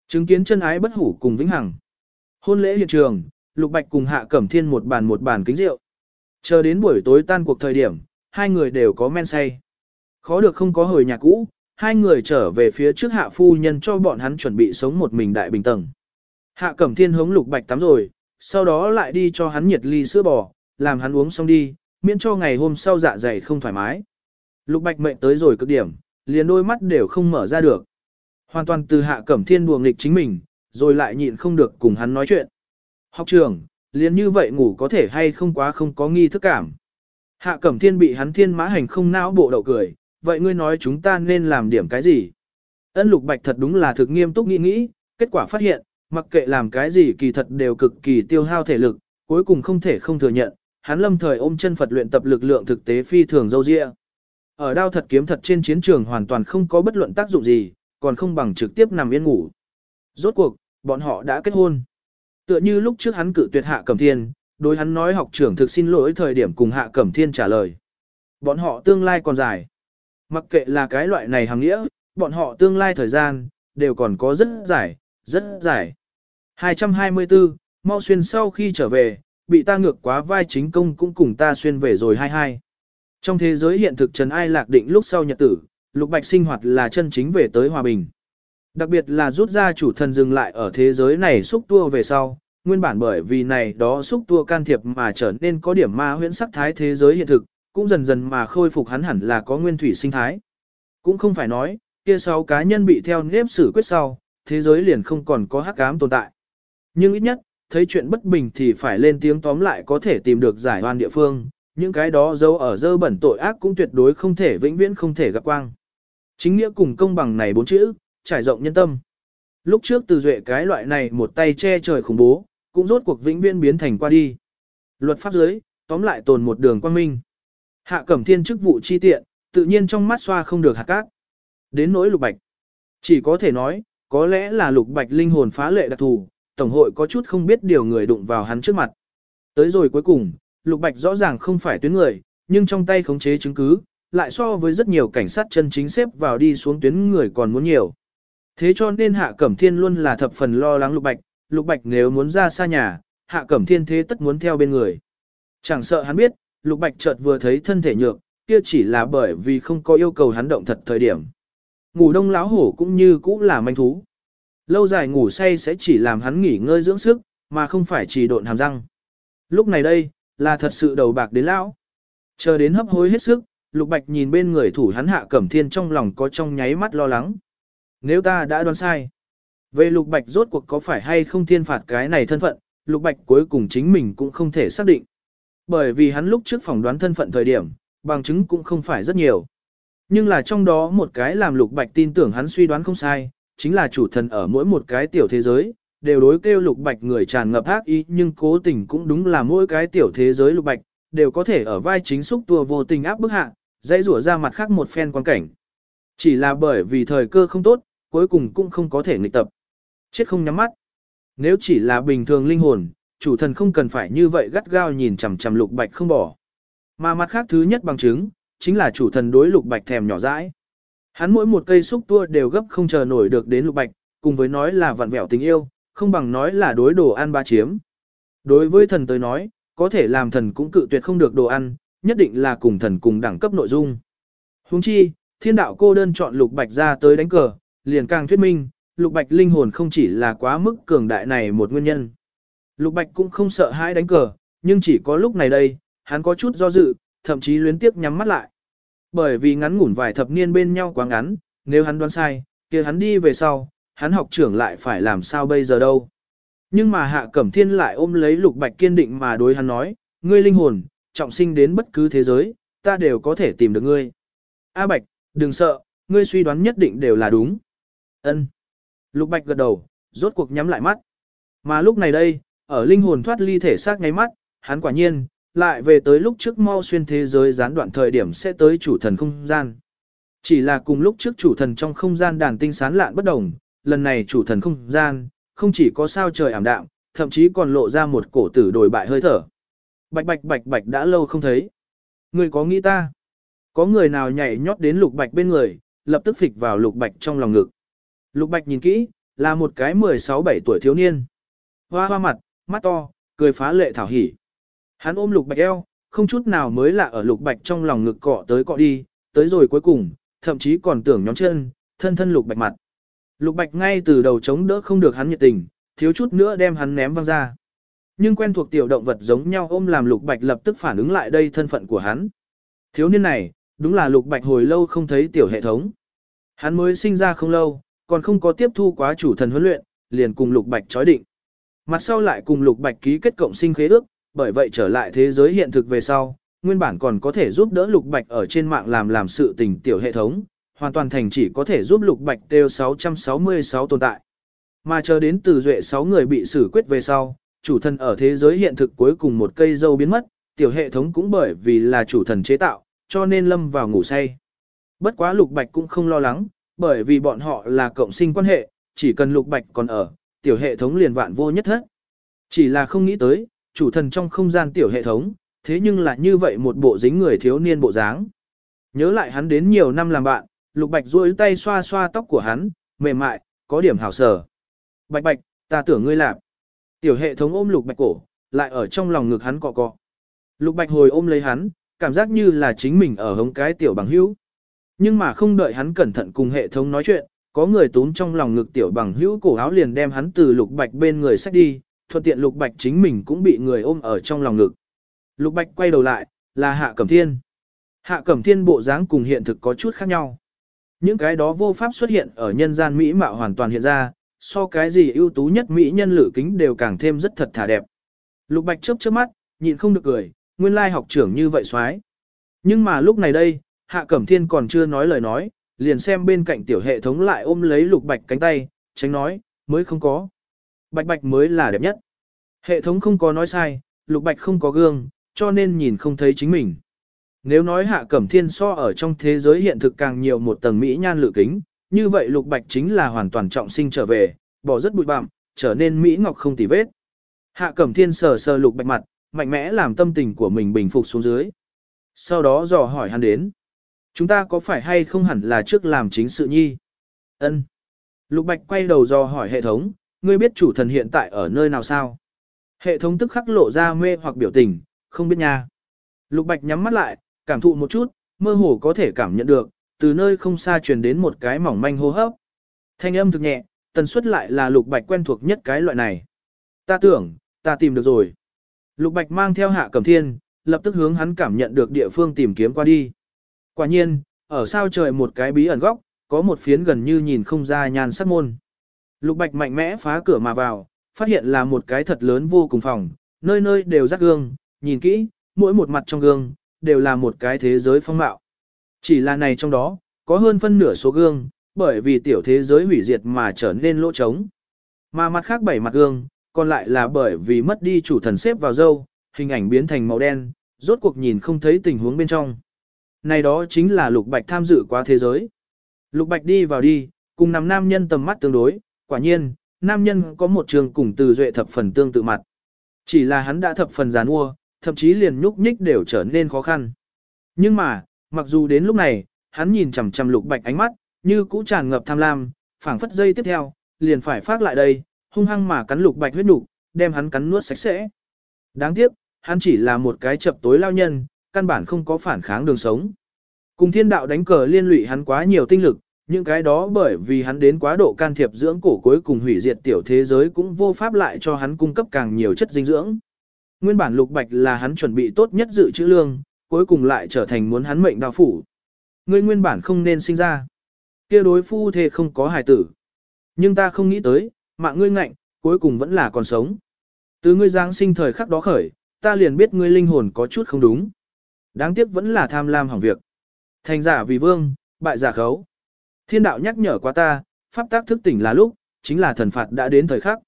Chứng kiến chân ái bất hủ cùng vĩnh hằng. Hôn lễ hiện trường, Lục Bạch cùng Hạ Cẩm Thiên một bàn một bàn kính rượu. Chờ đến buổi tối tan cuộc thời điểm, hai người đều có men say. Khó được không có hồi nhà cũ, hai người trở về phía trước Hạ Phu Nhân cho bọn hắn chuẩn bị sống một mình đại bình tầng. Hạ Cẩm Thiên hống Lục Bạch tắm rồi, sau đó lại đi cho hắn nhiệt ly sữa bò, làm hắn uống xong đi, miễn cho ngày hôm sau dạ dày không thoải mái. Lục Bạch mệnh tới rồi cực điểm, liền đôi mắt đều không mở ra được. Hoàn toàn từ Hạ Cẩm Thiên đùa nghịch chính mình, rồi lại nhịn không được cùng hắn nói chuyện. Học trường, liền như vậy ngủ có thể hay không quá không có nghi thức cảm. Hạ Cẩm Thiên bị hắn thiên mã hành không não bộ đậu cười, vậy ngươi nói chúng ta nên làm điểm cái gì? Ân Lục Bạch thật đúng là thực nghiêm túc nghĩ nghĩ, kết quả phát hiện, mặc kệ làm cái gì kỳ thật đều cực kỳ tiêu hao thể lực, cuối cùng không thể không thừa nhận, hắn lâm thời ôm chân Phật luyện tập lực lượng thực tế phi thường dâu dịa. Ở đao thật kiếm thật trên chiến trường hoàn toàn không có bất luận tác dụng gì, còn không bằng trực tiếp nằm yên ngủ. Rốt cuộc, bọn họ đã kết hôn. Tựa như lúc trước hắn cự tuyệt Hạ Cẩm Thiên, đối hắn nói học trưởng thực xin lỗi thời điểm cùng Hạ Cẩm Thiên trả lời. Bọn họ tương lai còn dài. Mặc kệ là cái loại này hàng nghĩa, bọn họ tương lai thời gian, đều còn có rất dài, rất dài. 224, mau xuyên sau khi trở về, bị ta ngược quá vai chính công cũng cùng ta xuyên về rồi hai hai. Trong thế giới hiện thực Trần Ai lạc định lúc sau nhật tử, Lục Bạch sinh hoạt là chân chính về tới hòa bình. Đặc biệt là rút ra chủ thần dừng lại ở thế giới này xúc tua về sau, nguyên bản bởi vì này đó xúc tua can thiệp mà trở nên có điểm ma huyễn sắc thái thế giới hiện thực, cũng dần dần mà khôi phục hắn hẳn là có nguyên thủy sinh thái. Cũng không phải nói, kia sáu cá nhân bị theo nếp xử quyết sau, thế giới liền không còn có hắc ám tồn tại. Nhưng ít nhất, thấy chuyện bất bình thì phải lên tiếng tóm lại có thể tìm được giải oan địa phương, những cái đó dấu ở dơ bẩn tội ác cũng tuyệt đối không thể vĩnh viễn không thể gặp quang. Chính nghĩa cùng công bằng này bốn chữ, trải rộng nhân tâm. Lúc trước từ duệ cái loại này một tay che trời khủng bố, cũng rốt cuộc vĩnh viễn biến thành qua đi. Luật pháp giới, tóm lại tồn một đường quang minh. Hạ cẩm thiên chức vụ chi tiện, tự nhiên trong mắt xoa không được hạt cát. Đến nỗi lục bạch. Chỉ có thể nói, có lẽ là lục bạch linh hồn phá lệ đặc thù, tổng hội có chút không biết điều người đụng vào hắn trước mặt. Tới rồi cuối cùng, lục bạch rõ ràng không phải tuyến người, nhưng trong tay khống chế chứng cứ, lại so với rất nhiều cảnh sát chân chính xếp vào đi xuống tuyến người còn muốn nhiều. Thế cho nên Hạ Cẩm Thiên luôn là thập phần lo lắng Lục Bạch, Lục Bạch nếu muốn ra xa nhà, Hạ Cẩm Thiên thế tất muốn theo bên người. Chẳng sợ hắn biết, Lục Bạch chợt vừa thấy thân thể nhược, kia chỉ là bởi vì không có yêu cầu hắn động thật thời điểm. Ngủ đông láo hổ cũng như cũ là manh thú. Lâu dài ngủ say sẽ chỉ làm hắn nghỉ ngơi dưỡng sức, mà không phải chỉ độn hàm răng. Lúc này đây, là thật sự đầu bạc đến lão. Chờ đến hấp hối hết sức, Lục Bạch nhìn bên người thủ hắn Hạ Cẩm Thiên trong lòng có trong nháy mắt lo lắng. Nếu ta đã đoán sai, về Lục Bạch rốt cuộc có phải hay không thiên phạt cái này thân phận, Lục Bạch cuối cùng chính mình cũng không thể xác định. Bởi vì hắn lúc trước phỏng đoán thân phận thời điểm, bằng chứng cũng không phải rất nhiều. Nhưng là trong đó một cái làm Lục Bạch tin tưởng hắn suy đoán không sai, chính là chủ thần ở mỗi một cái tiểu thế giới, đều đối kêu Lục Bạch người tràn ngập ác ý nhưng cố tình cũng đúng là mỗi cái tiểu thế giới Lục Bạch, đều có thể ở vai chính xúc tua vô tình áp bức hạ, dãy rủa ra mặt khác một phen quan cảnh. Chỉ là bởi vì thời cơ không tốt, cuối cùng cũng không có thể nghịch tập. Chết không nhắm mắt. Nếu chỉ là bình thường linh hồn, chủ thần không cần phải như vậy gắt gao nhìn chằm chằm lục bạch không bỏ. Mà mặt khác thứ nhất bằng chứng, chính là chủ thần đối lục bạch thèm nhỏ dãi. Hắn mỗi một cây xúc tua đều gấp không chờ nổi được đến lục bạch, cùng với nói là vặn vẹo tình yêu, không bằng nói là đối đồ ăn ba chiếm. Đối với thần tới nói, có thể làm thần cũng cự tuyệt không được đồ ăn, nhất định là cùng thần cùng đẳng cấp nội dung. Huống chi, thiên đạo cô đơn chọn lục bạch ra tới đánh cờ, liền càng thuyết minh, lục bạch linh hồn không chỉ là quá mức cường đại này một nguyên nhân. Lục bạch cũng không sợ hãi đánh cờ, nhưng chỉ có lúc này đây, hắn có chút do dự, thậm chí luyến tiếc nhắm mắt lại. Bởi vì ngắn ngủn vài thập niên bên nhau quá ngắn, nếu hắn đoán sai, kia hắn đi về sau, hắn học trưởng lại phải làm sao bây giờ đâu. Nhưng mà Hạ Cẩm Thiên lại ôm lấy Lục Bạch kiên định mà đối hắn nói, ngươi linh hồn, trọng sinh đến bất cứ thế giới, ta đều có thể tìm được ngươi. A Bạch, đừng sợ, ngươi suy đoán nhất định đều là đúng. Ân. Lục Bạch gật đầu, rốt cuộc nhắm lại mắt. Mà lúc này đây, ở linh hồn thoát ly thể xác ngay mắt, hắn quả nhiên, lại về tới lúc trước mau xuyên thế giới gián đoạn thời điểm sẽ tới chủ thần không gian. Chỉ là cùng lúc trước chủ thần trong không gian đàn tinh sán lạn bất đồng, lần này chủ thần không gian, không chỉ có sao trời ảm đạm, thậm chí còn lộ ra một cổ tử đổi bại hơi thở. Bạch bạch bạch bạch đã lâu không thấy. Người có nghĩ ta? Có người nào nhảy nhót đến lục bạch bên người, lập tức phịch vào lục bạch trong lòng ngực. Lục bạch nhìn kỹ, là một cái 16-17 tuổi thiếu niên. Hoa hoa mặt, mắt to, cười phá lệ thảo hỉ. Hắn ôm lục bạch eo, không chút nào mới lạ ở lục bạch trong lòng ngực cọ tới cọ đi, tới rồi cuối cùng, thậm chí còn tưởng nhóm chân, thân thân lục bạch mặt. Lục bạch ngay từ đầu chống đỡ không được hắn nhiệt tình, thiếu chút nữa đem hắn ném văng ra. Nhưng quen thuộc tiểu động vật giống nhau ôm làm lục bạch lập tức phản ứng lại đây thân phận của hắn. Thiếu niên này, đúng là lục bạch hồi lâu không thấy tiểu hệ thống. Hắn mới sinh ra không lâu, còn không có tiếp thu quá chủ thần huấn luyện, liền cùng lục bạch chói định. Mặt sau lại cùng lục bạch ký kết cộng sinh khế ước, bởi vậy trở lại thế giới hiện thực về sau, nguyên bản còn có thể giúp đỡ lục bạch ở trên mạng làm làm sự tình tiểu hệ thống, hoàn toàn thành chỉ có thể giúp lục bạch đều 666 tồn tại. Mà chờ đến từ duệ 6 người bị xử quyết về sau, chủ thần ở thế giới hiện thực cuối cùng một cây dâu biến mất, tiểu hệ thống cũng bởi vì là chủ thần chế tạo, cho nên lâm vào ngủ say. Bất quá lục bạch cũng không lo lắng, bởi vì bọn họ là cộng sinh quan hệ, chỉ cần lục bạch còn ở, tiểu hệ thống liền vạn vô nhất hết. Chỉ là không nghĩ tới, chủ thần trong không gian tiểu hệ thống, thế nhưng lại như vậy một bộ dính người thiếu niên bộ dáng. Nhớ lại hắn đến nhiều năm làm bạn, lục bạch duỗi tay xoa xoa tóc của hắn, mềm mại, có điểm hảo sở. Bạch bạch, ta tưởng ngươi làm. Tiểu hệ thống ôm lục bạch cổ, lại ở trong lòng ngực hắn cọ cọ. Lục bạch hồi ôm lấy hắn, cảm giác như là chính mình ở hống cái tiểu bằng hữu. Nhưng mà không đợi hắn cẩn thận cùng hệ thống nói chuyện, có người túm trong lòng ngực tiểu bằng hữu cổ áo liền đem hắn từ lục bạch bên người xách đi, thuận tiện lục bạch chính mình cũng bị người ôm ở trong lòng ngực. Lục bạch quay đầu lại, là hạ cẩm thiên. Hạ cẩm thiên bộ dáng cùng hiện thực có chút khác nhau. Những cái đó vô pháp xuất hiện ở nhân gian Mỹ mạo hoàn toàn hiện ra, so cái gì ưu tú nhất Mỹ nhân lử kính đều càng thêm rất thật thà đẹp. Lục bạch chớp chớp mắt, nhịn không được cười, nguyên lai học trưởng như vậy xoái. Nhưng mà lúc này đây, Hạ Cẩm Thiên còn chưa nói lời nói, liền xem bên cạnh tiểu hệ thống lại ôm lấy lục bạch cánh tay, tránh nói, mới không có. Bạch bạch mới là đẹp nhất. Hệ thống không có nói sai, lục bạch không có gương, cho nên nhìn không thấy chính mình. Nếu nói hạ cẩm thiên so ở trong thế giới hiện thực càng nhiều một tầng mỹ nhan lự kính, như vậy lục bạch chính là hoàn toàn trọng sinh trở về, bỏ rất bụi bặm, trở nên mỹ ngọc không tì vết. Hạ cẩm thiên sờ sờ lục bạch mặt, mạnh mẽ làm tâm tình của mình bình phục xuống dưới. Sau đó dò hỏi hắn đến. Chúng ta có phải hay không hẳn là trước làm chính sự nhi? Ân. Lục bạch quay đầu dò hỏi hệ thống, ngươi biết chủ thần hiện tại ở nơi nào sao? Hệ thống tức khắc lộ ra mê hoặc biểu tình, không biết nha. Lục Bạch nhắm mắt lại, cảm thụ một chút, mơ hồ có thể cảm nhận được, từ nơi không xa truyền đến một cái mỏng manh hô hấp. Thanh âm thực nhẹ, tần suất lại là Lục Bạch quen thuộc nhất cái loại này. Ta tưởng, ta tìm được rồi. Lục Bạch mang theo hạ cẩm thiên, lập tức hướng hắn cảm nhận được địa phương tìm kiếm qua đi. Quả nhiên, ở sao trời một cái bí ẩn góc, có một phiến gần như nhìn không ra nhàn sắc môn. Lục Bạch mạnh mẽ phá cửa mà vào, phát hiện là một cái thật lớn vô cùng phòng, nơi nơi đều rắc gương, nhìn kỹ, mỗi một mặt trong gương, đều là một cái thế giới phong mạo. Chỉ là này trong đó, có hơn phân nửa số gương, bởi vì tiểu thế giới hủy diệt mà trở nên lỗ trống. Mà mặt khác bảy mặt gương, còn lại là bởi vì mất đi chủ thần xếp vào dâu, hình ảnh biến thành màu đen, rốt cuộc nhìn không thấy tình huống bên trong. Này đó chính là Lục Bạch tham dự qua thế giới. Lục Bạch đi vào đi, cùng nằm nam nhân tầm mắt tương đối, quả nhiên, nam nhân có một trường cùng từ duệ thập phần tương tự mặt. Chỉ là hắn đã thập phần gián ua, thậm chí liền nhúc nhích đều trở nên khó khăn. Nhưng mà, mặc dù đến lúc này, hắn nhìn chằm chằm lục bạch ánh mắt, như cũ tràn ngập tham lam, phảng phất dây tiếp theo, liền phải phát lại đây, hung hăng mà cắn lục bạch huyết nục, đem hắn cắn nuốt sạch sẽ. Đáng tiếc, hắn chỉ là một cái chập tối lao nhân, căn bản không có phản kháng đường sống. Cùng thiên đạo đánh cờ liên lụy hắn quá nhiều tinh lực, những cái đó bởi vì hắn đến quá độ can thiệp dưỡng cổ cuối cùng hủy diệt tiểu thế giới cũng vô pháp lại cho hắn cung cấp càng nhiều chất dinh dưỡng. Nguyên bản lục bạch là hắn chuẩn bị tốt nhất dự trữ lương, cuối cùng lại trở thành muốn hắn mệnh đào phủ. Ngươi nguyên bản không nên sinh ra. kia đối phu thê không có hài tử. Nhưng ta không nghĩ tới, mạng ngươi ngạnh, cuối cùng vẫn là còn sống. Từ ngươi giáng sinh thời khắc đó khởi, ta liền biết ngươi linh hồn có chút không đúng. Đáng tiếc vẫn là tham lam hỏng việc. Thành giả vì vương, bại giả khấu. Thiên đạo nhắc nhở quá ta, pháp tác thức tỉnh là lúc, chính là thần phạt đã đến thời khắc.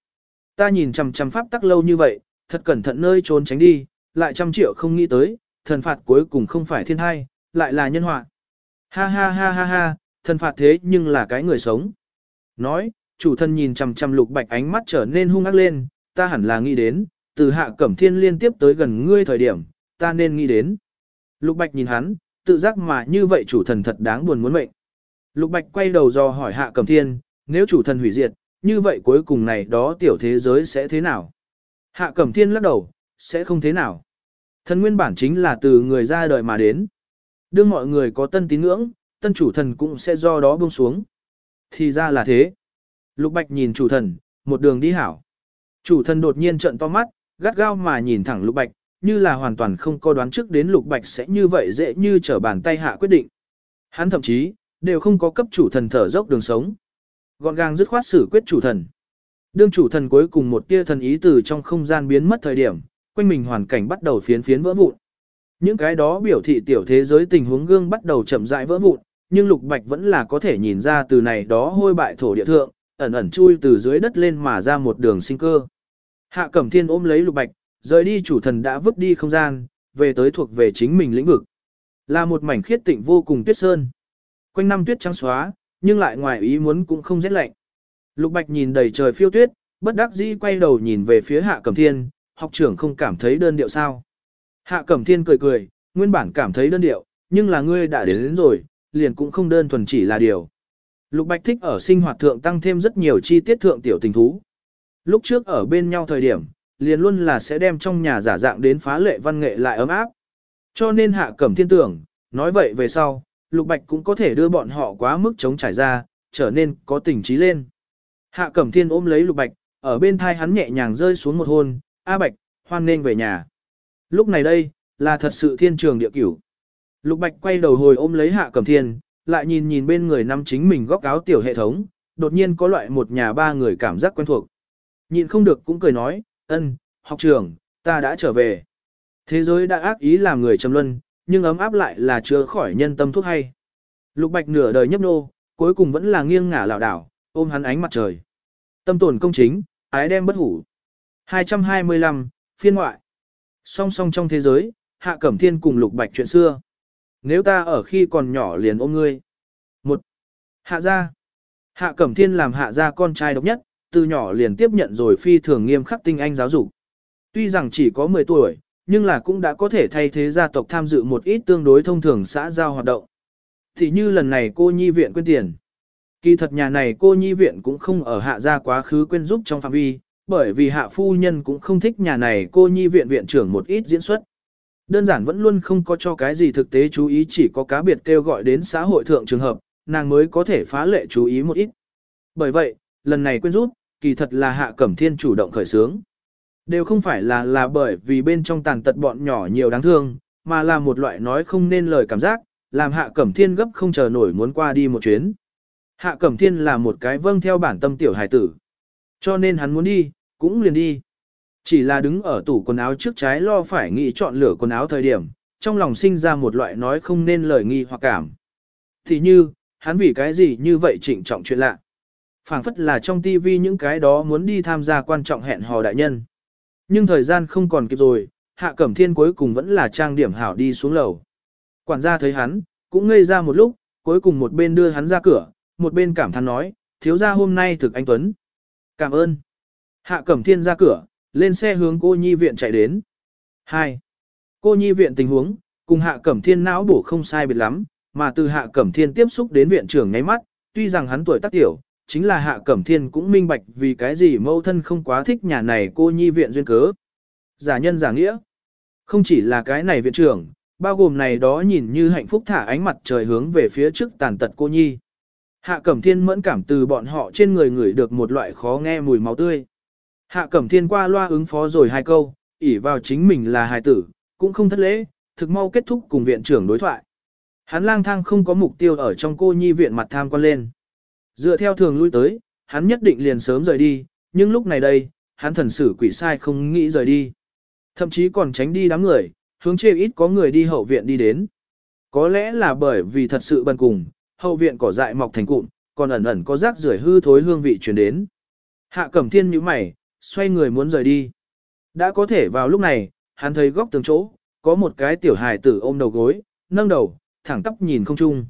Ta nhìn chằm chằm pháp tắc lâu như vậy, thật cẩn thận nơi trốn tránh đi, lại trăm triệu không nghĩ tới, thần phạt cuối cùng không phải thiên hai, lại là nhân họa. Ha ha ha ha ha, thần phạt thế nhưng là cái người sống. Nói, chủ thân nhìn chằm chằm lục bạch ánh mắt trở nên hung ác lên, ta hẳn là nghĩ đến, từ hạ cẩm thiên liên tiếp tới gần ngươi thời điểm, ta nên nghĩ đến. Lục bạch nhìn hắn, tự giác mà như vậy chủ thần thật đáng buồn muốn mệnh. Lục bạch quay đầu do hỏi hạ cẩm thiên, nếu chủ thần hủy diệt, như vậy cuối cùng này đó tiểu thế giới sẽ thế nào? Hạ cẩm thiên lắc đầu, sẽ không thế nào. Thần nguyên bản chính là từ người ra đời mà đến. Đương mọi người có tân tín ngưỡng, tân chủ thần cũng sẽ do đó buông xuống. Thì ra là thế. Lục Bạch nhìn chủ thần, một đường đi hảo. Chủ thần đột nhiên trợn to mắt, gắt gao mà nhìn thẳng Lục Bạch, như là hoàn toàn không có đoán trước đến Lục Bạch sẽ như vậy dễ như trở bàn tay hạ quyết định. Hắn thậm chí, đều không có cấp chủ thần thở dốc đường sống. Gọn gàng dứt khoát xử quyết chủ thần. Đương chủ thần cuối cùng một tia thần ý từ trong không gian biến mất thời điểm, quanh mình hoàn cảnh bắt đầu phiến phiến vỡ vụn. Những cái đó biểu thị tiểu thế giới tình huống gương bắt đầu chậm rãi vỡ vụn, nhưng Lục Bạch vẫn là có thể nhìn ra từ này đó hôi bại thổ địa thượng, ẩn ẩn chui từ dưới đất lên mà ra một đường sinh cơ. Hạ Cẩm Thiên ôm lấy Lục Bạch, rời đi chủ thần đã vứt đi không gian, về tới thuộc về chính mình lĩnh vực. Là một mảnh khiết tịnh vô cùng tuyết sơn. Quanh năm tuyết trắng xóa, nhưng lại ngoài ý muốn cũng không rét lạnh. Lục Bạch nhìn đầy trời phiêu tuyết, bất đắc dĩ quay đầu nhìn về phía Hạ Cẩm Thiên, học trưởng không cảm thấy đơn điệu sao. Hạ Cẩm Thiên cười cười, nguyên bản cảm thấy đơn điệu, nhưng là ngươi đã đến, đến rồi, liền cũng không đơn thuần chỉ là điều. Lục Bạch thích ở sinh hoạt thượng tăng thêm rất nhiều chi tiết thượng tiểu tình thú. Lúc trước ở bên nhau thời điểm, liền luôn là sẽ đem trong nhà giả dạng đến phá lệ văn nghệ lại ấm áp. Cho nên Hạ Cẩm Thiên tưởng, nói vậy về sau, Lục Bạch cũng có thể đưa bọn họ quá mức chống trải ra, trở nên có tình trí lên. Hạ Cẩm Thiên ôm lấy Lục Bạch, ở bên thai hắn nhẹ nhàng rơi xuống một hôn, A Bạch, hoan nên về nhà. Lúc này đây, là thật sự thiên trường địa cửu. Lục Bạch quay đầu hồi ôm lấy Hạ Cẩm Thiên, lại nhìn nhìn bên người năm chính mình góc áo tiểu hệ thống, đột nhiên có loại một nhà ba người cảm giác quen thuộc. Nhịn không được cũng cười nói, ân, học trưởng, ta đã trở về. Thế giới đã ác ý làm người trầm luân, nhưng ấm áp lại là chứa khỏi nhân tâm thuốc hay. Lục Bạch nửa đời nhấp nô, cuối cùng vẫn là nghiêng ngả lảo đảo, ôm hắn ánh mặt trời. Tâm tổn công chính, ái đem bất hủ. 225, phiên ngoại. Song song trong thế giới, Hạ Cẩm Thiên cùng Lục Bạch chuyện xưa. Nếu ta ở khi còn nhỏ liền ôm ngươi. Một. Hạ gia. Hạ Cẩm Thiên làm hạ gia con trai độc nhất, từ nhỏ liền tiếp nhận rồi phi thường nghiêm khắc tinh anh giáo dục. Tuy rằng chỉ có 10 tuổi, nhưng là cũng đã có thể thay thế gia tộc tham dự một ít tương đối thông thường xã giao hoạt động. Thì như lần này cô nhi viện quyên tiền. Kỳ thật nhà này cô nhi viện cũng không ở hạ gia quá khứ quyên giúp trong phạm vi, bởi vì hạ phu nhân cũng không thích nhà này cô nhi viện viện trưởng một ít diễn xuất. Đơn giản vẫn luôn không có cho cái gì thực tế chú ý chỉ có cá biệt kêu gọi đến xã hội thượng trường hợp, nàng mới có thể phá lệ chú ý một ít. Bởi vậy, lần này quên giúp kỳ thật là hạ cẩm thiên chủ động khởi sướng. Đều không phải là là bởi vì bên trong tàn tật bọn nhỏ nhiều đáng thương, mà là một loại nói không nên lời cảm giác, làm hạ cẩm thiên gấp không chờ nổi muốn qua đi một chuyến. Hạ cẩm thiên là một cái vâng theo bản tâm tiểu hải tử. Cho nên hắn muốn đi, cũng liền đi. Chỉ là đứng ở tủ quần áo trước trái lo phải nghĩ chọn lựa quần áo thời điểm, trong lòng sinh ra một loại nói không nên lời nghi hoặc cảm. Thì như, hắn vì cái gì như vậy trịnh trọng chuyện lạ. phảng phất là trong tivi những cái đó muốn đi tham gia quan trọng hẹn hò đại nhân. Nhưng thời gian không còn kịp rồi, Hạ Cẩm Thiên cuối cùng vẫn là trang điểm hảo đi xuống lầu. Quản gia thấy hắn, cũng ngây ra một lúc, cuối cùng một bên đưa hắn ra cửa, một bên cảm thán nói, thiếu gia hôm nay thực anh Tuấn. Cảm ơn. Hạ Cẩm Thiên ra cửa, lên xe hướng cô nhi viện chạy đến. 2. Cô nhi viện tình huống, Cùng Hạ Cẩm Thiên não bổ không sai biệt lắm, mà từ Hạ Cẩm Thiên tiếp xúc đến viện trưởng ngay mắt, tuy rằng hắn tuổi tác tiểu, chính là Hạ Cẩm Thiên cũng minh bạch vì cái gì mâu thân không quá thích nhà này cô nhi viện duyên cớ. Giả nhân giả nghĩa. Không chỉ là cái này viện trưởng, bao gồm này đó nhìn như hạnh phúc thả ánh mặt trời hướng về phía trước tàn tật cô nhi. Hạ Cẩm Thiên mẫn cảm từ bọn họ trên người người được một loại khó nghe mùi máu tươi. Hạ Cẩm Thiên qua loa ứng phó rồi hai câu, ỉ vào chính mình là hài tử, cũng không thất lễ, thực mau kết thúc cùng viện trưởng đối thoại. Hắn lang thang không có mục tiêu ở trong cô nhi viện mặt tham quan lên. Dựa theo thường lui tới, hắn nhất định liền sớm rời đi, nhưng lúc này đây, hắn thần sử quỷ sai không nghĩ rời đi. Thậm chí còn tránh đi đám người, hướng chê ít có người đi hậu viện đi đến. Có lẽ là bởi vì thật sự bần cùng, hậu viện cỏ dại mọc thành cụm, còn ẩn ẩn có rác rưởi hư thối hương vị truyền đến. Hạ Cẩm Thiên nhíu mày, xoay người muốn rời đi. Đã có thể vào lúc này, hắn thấy góc tường chỗ, có một cái tiểu hài tử ôm đầu gối, nâng đầu, thẳng tóc nhìn không chung.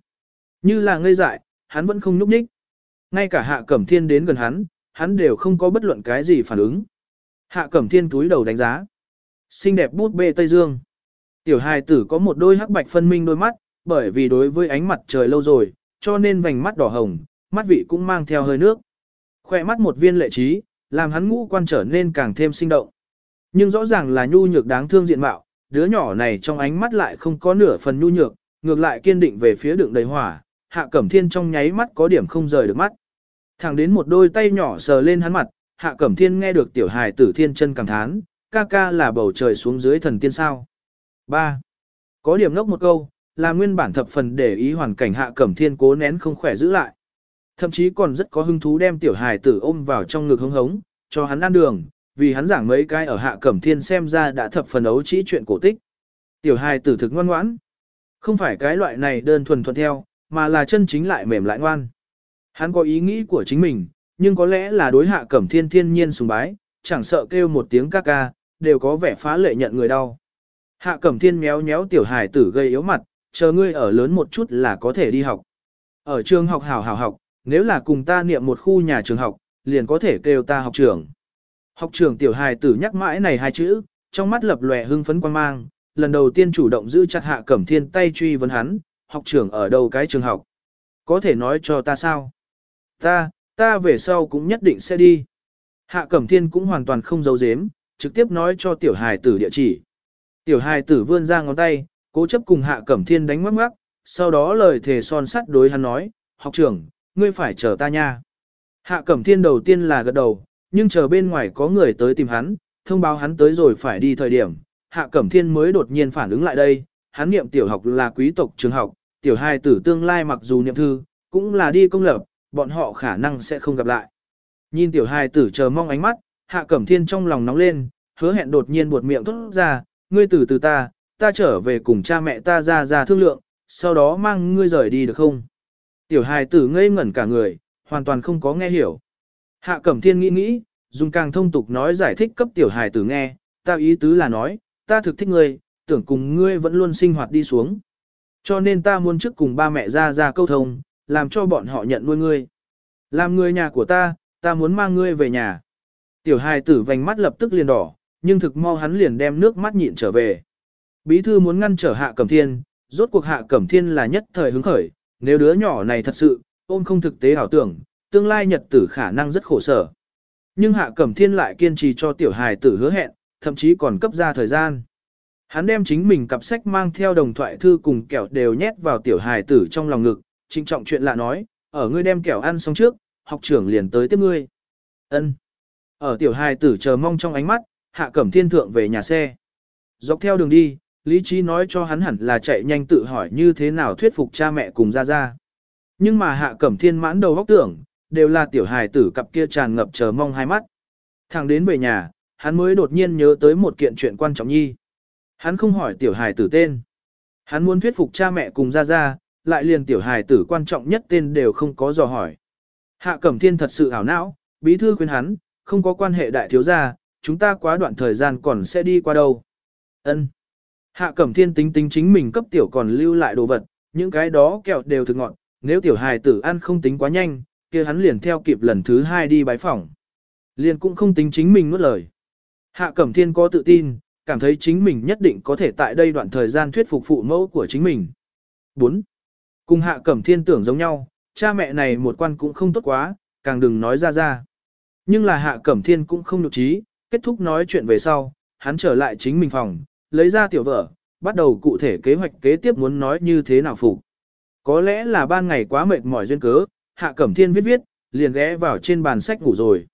Như là ngây dại, hắn vẫn không nhúc nhích. Ngay cả Hạ Cẩm Thiên đến gần hắn, hắn đều không có bất luận cái gì phản ứng. Hạ Cẩm Thiên túi đầu đánh giá. Xinh đẹp bút bê Tây Dương. Tiểu hài tử có một đôi hắc bạch phân minh đôi mắt, bởi vì đối với ánh mặt trời lâu rồi, cho nên vành mắt đỏ hồng, mắt vị cũng mang theo hơi nước. Khoe mắt một viên lệ trí, làm hắn ngũ quan trở nên càng thêm sinh động. Nhưng rõ ràng là nhu nhược đáng thương diện mạo, đứa nhỏ này trong ánh mắt lại không có nửa phần nhu nhược, ngược lại kiên định về phía đường đầy hỏa, hạ cẩm thiên trong nháy mắt có điểm không rời được mắt. Thẳng đến một đôi tay nhỏ sờ lên hắn mặt, hạ cẩm thiên nghe được tiểu hài tử thiên chân cảm thán, ca ca là bầu trời xuống dưới thần tiên sao. 3. Có điểm ngốc một câu, là nguyên bản thập phần để ý hoàn cảnh hạ cẩm thiên cố nén không khỏe giữ lại. Thậm chí còn rất có hứng thú đem tiểu hài tử ôm vào trong ngực hống hống, cho hắn ăn đường, vì hắn giảng mấy cái ở hạ cẩm thiên xem ra đã thập phần ấu trĩ chuyện cổ tích. Tiểu hài tử thực ngoan ngoãn. Không phải cái loại này đơn thuần thuận theo, mà là chân chính lại mềm lại ngoan. Hắn có ý nghĩ của chính mình, nhưng có lẽ là đối hạ cẩm thiên thiên nhiên sùng bái, chẳng sợ kêu một tiếng ca ca, đều có vẻ phá lệ nhận người đau. Hạ cẩm thiên méo méo tiểu hài tử gây yếu mặt, chờ ngươi ở lớn một chút là có thể đi học. Ở trường học hảo hảo học, nếu là cùng ta niệm một khu nhà trường học, liền có thể kêu ta học trưởng. Học trưởng tiểu hài tử nhắc mãi này hai chữ, trong mắt lập lòe hưng phấn quan mang, lần đầu tiên chủ động giữ chặt hạ cẩm thiên tay truy vấn hắn, học trưởng ở đâu cái trường học. Có thể nói cho ta sao? Ta, ta về sau cũng nhất định sẽ đi. Hạ cẩm thiên cũng hoàn toàn không giấu giếm, trực tiếp nói cho tiểu hài tử địa chỉ. Tiểu hài tử vươn ra ngón tay, cố chấp cùng hạ cẩm thiên đánh ngoắc ngoắc, sau đó lời thề son sắt đối hắn nói, học trưởng, ngươi phải chờ ta nha. Hạ cẩm thiên đầu tiên là gật đầu, nhưng chờ bên ngoài có người tới tìm hắn, thông báo hắn tới rồi phải đi thời điểm, hạ cẩm thiên mới đột nhiên phản ứng lại đây, hắn niệm tiểu học là quý tộc trường học, tiểu hài tử tương lai mặc dù niệm thư, cũng là đi công lập, bọn họ khả năng sẽ không gặp lại. Nhìn tiểu hài tử chờ mong ánh mắt, hạ cẩm thiên trong lòng nóng lên, hứa hẹn đột nhiên buột miệng thốt ra, ngươi tử từ ta, ta trở về cùng cha mẹ ta ra ra thương lượng, sau đó mang ngươi rời đi được không? Tiểu hài tử ngây ngẩn cả người, hoàn toàn không có nghe hiểu. Hạ Cẩm Thiên nghĩ nghĩ, dùng càng thông tục nói giải thích cấp tiểu hài tử nghe, ta ý tứ là nói, ta thực thích ngươi, tưởng cùng ngươi vẫn luôn sinh hoạt đi xuống. Cho nên ta muốn trước cùng ba mẹ ra ra câu thông, làm cho bọn họ nhận nuôi ngươi. Làm người nhà của ta, ta muốn mang ngươi về nhà. Tiểu hài tử vành mắt lập tức liền đỏ, nhưng thực mau hắn liền đem nước mắt nhịn trở về. Bí thư muốn ngăn trở hạ cẩm thiên, rốt cuộc hạ cẩm thiên là nhất thời hứng khởi, nếu đứa nhỏ này thật sự, ôm không thực tế ảo tưởng, tương lai nhật tử khả năng rất khổ sở. Nhưng hạ cẩm thiên lại kiên trì cho tiểu hài tử hứa hẹn, thậm chí còn cấp ra thời gian. Hắn đem chính mình cặp sách mang theo đồng thoại thư cùng kẹo đều nhét vào tiểu hài tử trong lòng ngực, trinh trọng chuyện lạ nói, ở ngươi đem kẹo ăn xong trước, học trưởng liền tới tiếp ngươi. Ân. Ở tiểu hài tử chờ mong trong ánh mắt, hạ cẩm thiên thượng về nhà xe. Dọc theo đường đi, lý trí nói cho hắn hẳn là chạy nhanh tự hỏi như thế nào thuyết phục cha mẹ cùng ra ra. Nhưng mà hạ cẩm thiên mãn đầu góc tưởng, đều là tiểu hài tử cặp kia tràn ngập chờ mong hai mắt. Thẳng đến về nhà, hắn mới đột nhiên nhớ tới một kiện chuyện quan trọng nhi. Hắn không hỏi tiểu hài tử tên. Hắn muốn thuyết phục cha mẹ cùng ra ra, lại liền tiểu hài tử quan trọng nhất tên đều không có dò hỏi. Hạ Cẩm Thiên thật sự ảo não, bí thư khuyên hắn, không có quan hệ đại thiếu gia, chúng ta quá đoạn thời gian còn sẽ đi qua đâu. Ân. Hạ Cẩm Thiên tính tính chính mình cấp tiểu còn lưu lại đồ vật, những cái đó kẹo đều thực ngọn, nếu tiểu hài tử ăn không tính quá nhanh, kia hắn liền theo kịp lần thứ hai đi bái phỏng. Liền cũng không tính chính mình nuốt lời. Hạ Cẩm Thiên có tự tin, cảm thấy chính mình nhất định có thể tại đây đoạn thời gian thuyết phục phụ mẫu của chính mình. 4. Cùng hạ cẩm thiên tưởng giống nhau, cha mẹ này một quan cũng không tốt quá, càng đừng nói ra ra. Nhưng là hạ cẩm thiên cũng không nhục trí, kết thúc nói chuyện về sau, hắn trở lại chính mình phòng, lấy ra tiểu vợ, bắt đầu cụ thể kế hoạch kế tiếp muốn nói như thế nào phục. Có lẽ là ban ngày quá mệt mỏi duyên cớ, hạ cẩm thiên viết viết, liền ghé vào trên bàn sách ngủ rồi.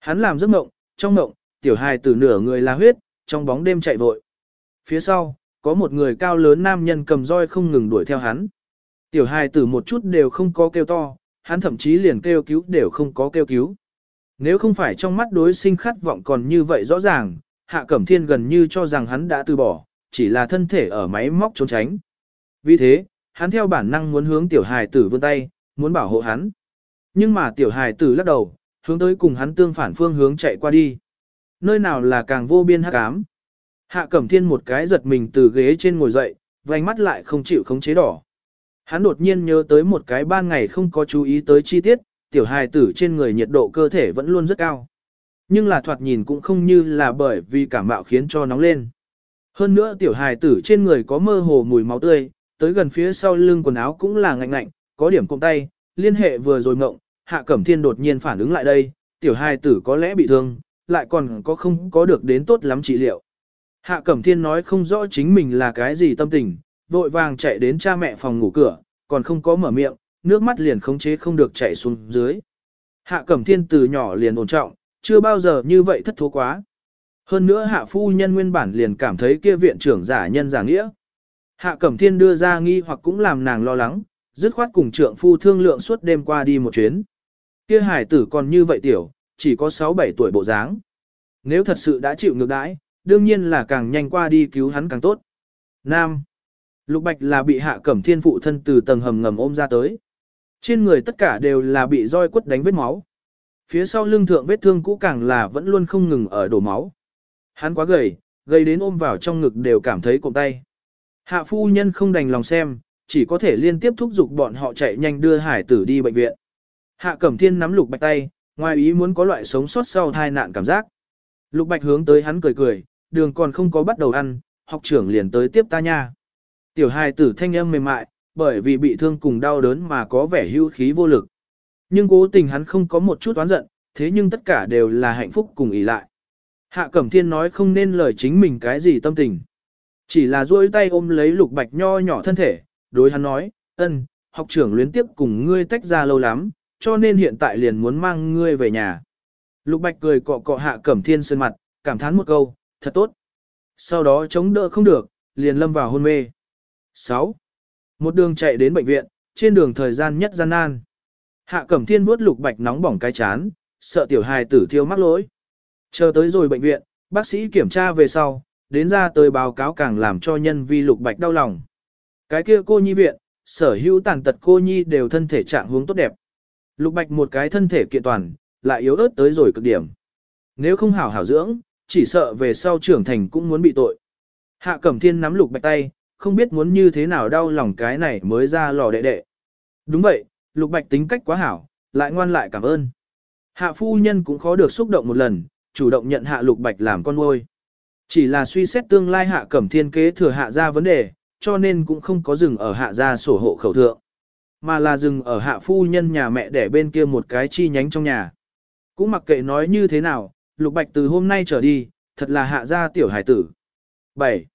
Hắn làm giấc mộng, trong mộng, tiểu hài từ nửa người là huyết, trong bóng đêm chạy vội. Phía sau, có một người cao lớn nam nhân cầm roi không ngừng đuổi theo hắn. Tiểu hài tử một chút đều không có kêu to, hắn thậm chí liền kêu cứu đều không có kêu cứu. Nếu không phải trong mắt đối sinh khát vọng còn như vậy rõ ràng, Hạ Cẩm Thiên gần như cho rằng hắn đã từ bỏ, chỉ là thân thể ở máy móc trốn tránh. Vì thế, hắn theo bản năng muốn hướng tiểu hài tử vươn tay, muốn bảo hộ hắn. Nhưng mà tiểu hài tử lắc đầu, hướng tới cùng hắn tương phản phương hướng chạy qua đi. Nơi nào là càng vô biên hắc ám. Hạ Cẩm Thiên một cái giật mình từ ghế trên ngồi dậy, vành mắt lại không chịu khống chế đỏ. Hắn đột nhiên nhớ tới một cái ban ngày không có chú ý tới chi tiết, tiểu hài tử trên người nhiệt độ cơ thể vẫn luôn rất cao. Nhưng là thoạt nhìn cũng không như là bởi vì cảm mạo khiến cho nóng lên. Hơn nữa tiểu hài tử trên người có mơ hồ mùi máu tươi, tới gần phía sau lưng quần áo cũng là ngạnh ngạnh, có điểm cụm tay, liên hệ vừa rồi ngộng, Hạ Cẩm Thiên đột nhiên phản ứng lại đây, tiểu hài tử có lẽ bị thương, lại còn có không có được đến tốt lắm trị liệu. Hạ Cẩm Thiên nói không rõ chính mình là cái gì tâm tình, vội vàng chạy đến cha mẹ phòng ngủ cửa, còn không có mở miệng, nước mắt liền khống chế không được chảy xuống dưới. Hạ Cẩm Thiên từ nhỏ liền ổn trọng, chưa bao giờ như vậy thất thố quá. Hơn nữa Hạ Phu Nhân nguyên bản liền cảm thấy kia viện trưởng giả nhân giả nghĩa. Hạ Cẩm Thiên đưa ra nghi hoặc cũng làm nàng lo lắng, dứt khoát cùng trượng phu thương lượng suốt đêm qua đi một chuyến. Kia hải tử còn như vậy tiểu, chỉ có 6-7 tuổi bộ dáng. Nếu thật sự đã chịu ngược đãi, đương nhiên là càng nhanh qua đi cứu hắn càng tốt. Nam. Lục Bạch là bị hạ cẩm thiên phụ thân từ tầng hầm ngầm ôm ra tới. Trên người tất cả đều là bị roi quất đánh vết máu. Phía sau lưng thượng vết thương cũ càng là vẫn luôn không ngừng ở đổ máu. Hắn quá gầy, gầy đến ôm vào trong ngực đều cảm thấy cộm tay. Hạ phu nhân không đành lòng xem, chỉ có thể liên tiếp thúc giục bọn họ chạy nhanh đưa hải tử đi bệnh viện. Hạ cẩm thiên nắm lục bạch tay, ngoài ý muốn có loại sống sót sau tai nạn cảm giác. Lục bạch hướng tới hắn cười cười, đường còn không có bắt đầu ăn, học trưởng liền tới tiếp ta nha. Tiểu hài tử thanh âm mềm mại, bởi vì bị thương cùng đau đớn mà có vẻ hưu khí vô lực. Nhưng cố tình hắn không có một chút oán giận, thế nhưng tất cả đều là hạnh phúc cùng ý lại. Hạ Cẩm Thiên nói không nên lời chính mình cái gì tâm tình. Chỉ là duỗi tay ôm lấy lục bạch nho nhỏ thân thể, đối hắn nói, ân, học trưởng luyến tiếp cùng ngươi tách ra lâu lắm, cho nên hiện tại liền muốn mang ngươi về nhà. Lục bạch cười cọ cọ Hạ Cẩm Thiên sơn mặt, cảm thán một câu, thật tốt. Sau đó chống đỡ không được, liền lâm vào hôn mê. 6. Một đường chạy đến bệnh viện, trên đường thời gian nhất gian nan. Hạ Cẩm Thiên vuốt lục bạch nóng bỏng cái chán, sợ tiểu hài tử thiêu mắc lỗi. Chờ tới rồi bệnh viện, bác sĩ kiểm tra về sau, đến ra tới báo cáo càng làm cho nhân vi lục bạch đau lòng. Cái kia cô nhi viện, sở hữu tàn tật cô nhi đều thân thể trạng hướng tốt đẹp. Lục bạch một cái thân thể kiện toàn, lại yếu ớt tới rồi cực điểm. Nếu không hảo hảo dưỡng, chỉ sợ về sau trưởng thành cũng muốn bị tội. Hạ Cẩm Thiên nắm lục bạch tay, không biết muốn như thế nào đau lòng cái này mới ra lò đệ đệ. Đúng vậy, lục bạch tính cách quá hảo, lại ngoan lại cảm ơn. Hạ phu nhân cũng khó được xúc động một lần, chủ động nhận hạ lục bạch làm con nuôi. Chỉ là suy xét tương lai hạ cẩm thiên kế thừa hạ ra vấn đề, cho nên cũng không có dừng ở hạ gia sổ hộ khẩu thượng. Mà là dừng ở hạ phu nhân nhà mẹ để bên kia một cái chi nhánh trong nhà. Cũng mặc kệ nói như thế nào, lục bạch từ hôm nay trở đi, thật là hạ gia tiểu hải tử. 7.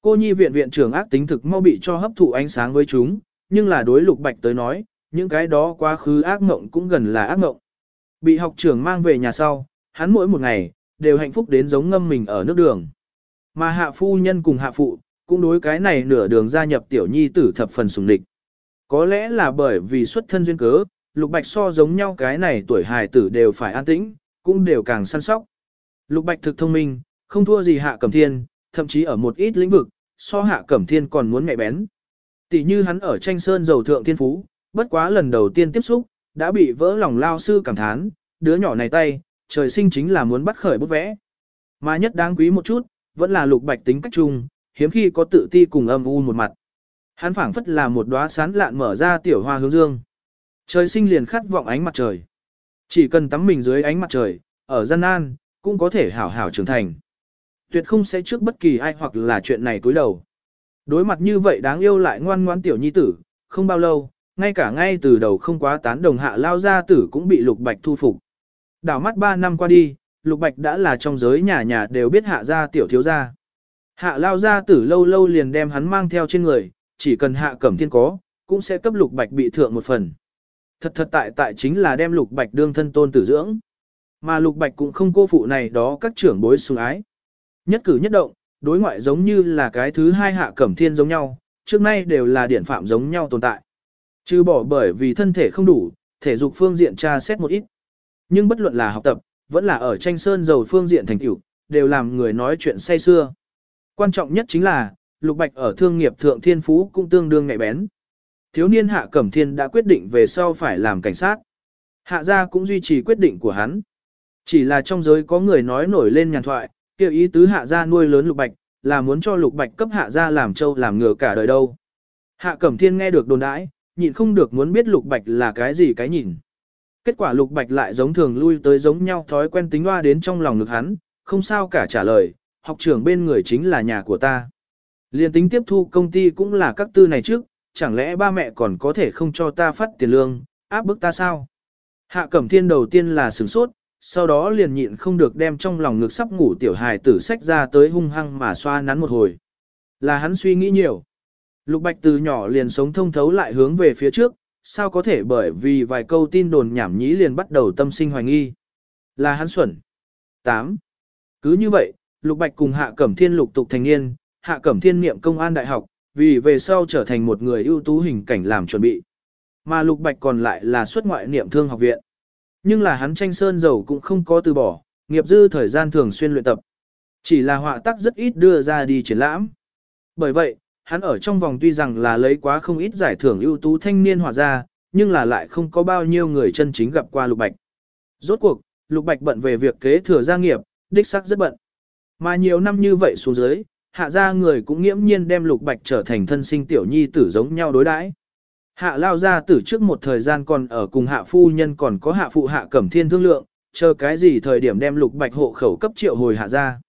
Cô nhi viện viện trưởng ác tính thực mau bị cho hấp thụ ánh sáng với chúng, nhưng là đối lục bạch tới nói, những cái đó quá khứ ác mộng cũng gần là ác mộng. Bị học trưởng mang về nhà sau, hắn mỗi một ngày, đều hạnh phúc đến giống ngâm mình ở nước đường. Mà hạ phu nhân cùng hạ phụ, cũng đối cái này nửa đường gia nhập tiểu nhi tử thập phần sùng địch. Có lẽ là bởi vì xuất thân duyên cớ, lục bạch so giống nhau cái này tuổi hài tử đều phải an tĩnh, cũng đều càng săn sóc. Lục bạch thực thông minh, không thua gì hạ cẩm thiên, thậm chí ở một ít lĩnh vực, so hạ cẩm thiên còn muốn mẹ bén. Tỷ như hắn ở tranh sơn dầu thượng thiên phú, bất quá lần đầu tiên tiếp xúc, đã bị vỡ lòng lao sư cảm thán, đứa nhỏ này tay, trời sinh chính là muốn bắt khởi bút vẽ. Mà nhất đáng quý một chút, vẫn là lục bạch tính cách chung, hiếm khi có tự ti cùng âm u một mặt. Hắn phảng phất là một đóa sán lạn mở ra tiểu hoa hướng dương. Trời sinh liền khát vọng ánh mặt trời. Chỉ cần tắm mình dưới ánh mặt trời, ở gian nan, cũng có thể hảo hảo trưởng thành. Tuyệt không sẽ trước bất kỳ ai hoặc là chuyện này cúi đầu. Đối mặt như vậy đáng yêu lại ngoan ngoan tiểu nhi tử, không bao lâu, ngay cả ngay từ đầu không quá tán đồng hạ lao gia tử cũng bị lục bạch thu phục. Đảo mắt 3 năm qua đi, lục bạch đã là trong giới nhà nhà đều biết hạ gia tiểu thiếu gia. Hạ lao gia tử lâu lâu liền đem hắn mang theo trên người, chỉ cần hạ cẩm thiên có, cũng sẽ cấp lục bạch bị thượng một phần. Thật thật tại tại chính là đem lục bạch đương thân tôn tử dưỡng. Mà lục bạch cũng không cô phụ này đó các trưởng bối sùng ái. Nhất cử nhất động, đối ngoại giống như là cái thứ hai hạ cẩm thiên giống nhau, trước nay đều là điển phạm giống nhau tồn tại. Chứ bỏ bởi vì thân thể không đủ, thể dục phương diện tra xét một ít. Nhưng bất luận là học tập, vẫn là ở tranh sơn dầu phương diện thành tựu, đều làm người nói chuyện say xưa. Quan trọng nhất chính là, Lục Bạch ở thương nghiệp thượng thiên phú cũng tương đương ngại bén. Thiếu niên Hạ Cẩm Thiên đã quyết định về sau phải làm cảnh sát. Hạ gia cũng duy trì quyết định của hắn. Chỉ là trong giới có người nói nổi lên nhàn thoại, kêu ý tứ Hạ gia nuôi lớn Lục Bạch, là muốn cho Lục Bạch cấp Hạ gia làm trâu làm ngựa cả đời đâu. Hạ Cẩm Thiên nghe được đồn đãi, nhịn không được muốn biết Lục Bạch là cái gì cái nhìn. Kết quả Lục Bạch lại giống thường lui tới giống nhau thói quen tính hoa đến trong lòng ngực hắn, không sao cả trả lời, học trưởng bên người chính là nhà của ta. Liên tính tiếp thu công ty cũng là các tư này trước, chẳng lẽ ba mẹ còn có thể không cho ta phát tiền lương, áp bức ta sao? Hạ Cẩm Thiên đầu tiên là sửng sốt, sau đó liền nhịn không được đem trong lòng ngực sắp ngủ tiểu hài tử sách ra tới hung hăng mà xoa nắn một hồi. Là hắn suy nghĩ nhiều. Lục Bạch từ nhỏ liền sống thông thấu lại hướng về phía trước, sao có thể bởi vì vài câu tin đồn nhảm nhí liền bắt đầu tâm sinh hoài nghi. Là hắn xuẩn. 8. Cứ như vậy, Lục Bạch cùng Hạ Cẩm Thiên lục tục thành niên, Hạ Cẩm Thiên niệm công an đại học, vì về sau trở thành một người ưu tú hình cảnh làm chuẩn bị. Mà Lục Bạch còn lại là xuất ngoại niệm thương học viện. Nhưng là hắn tranh sơn dầu cũng không có từ bỏ, nghiệp dư thời gian thường xuyên luyện tập. Chỉ là họa tác rất ít đưa ra đi triển lãm. Bởi vậy, hắn ở trong vòng tuy rằng là lấy quá không ít giải thưởng ưu tú thanh niên họa ra, nhưng là lại không có bao nhiêu người chân chính gặp qua Lục Bạch. Rốt cuộc, Lục Bạch bận về việc kế thừa gia nghiệp, đích xác rất bận. Mà nhiều năm như vậy xuống dưới, hạ gia người cũng nghiễm nhiên đem lục bạch trở thành thân sinh tiểu nhi tử giống nhau đối đãi. Hạ lao gia tử trước một thời gian còn ở cùng hạ phu nhân còn có hạ phụ hạ cẩm thiên thương lượng, chờ cái gì thời điểm đem lục bạch hộ khẩu cấp triệu hồi hạ gia.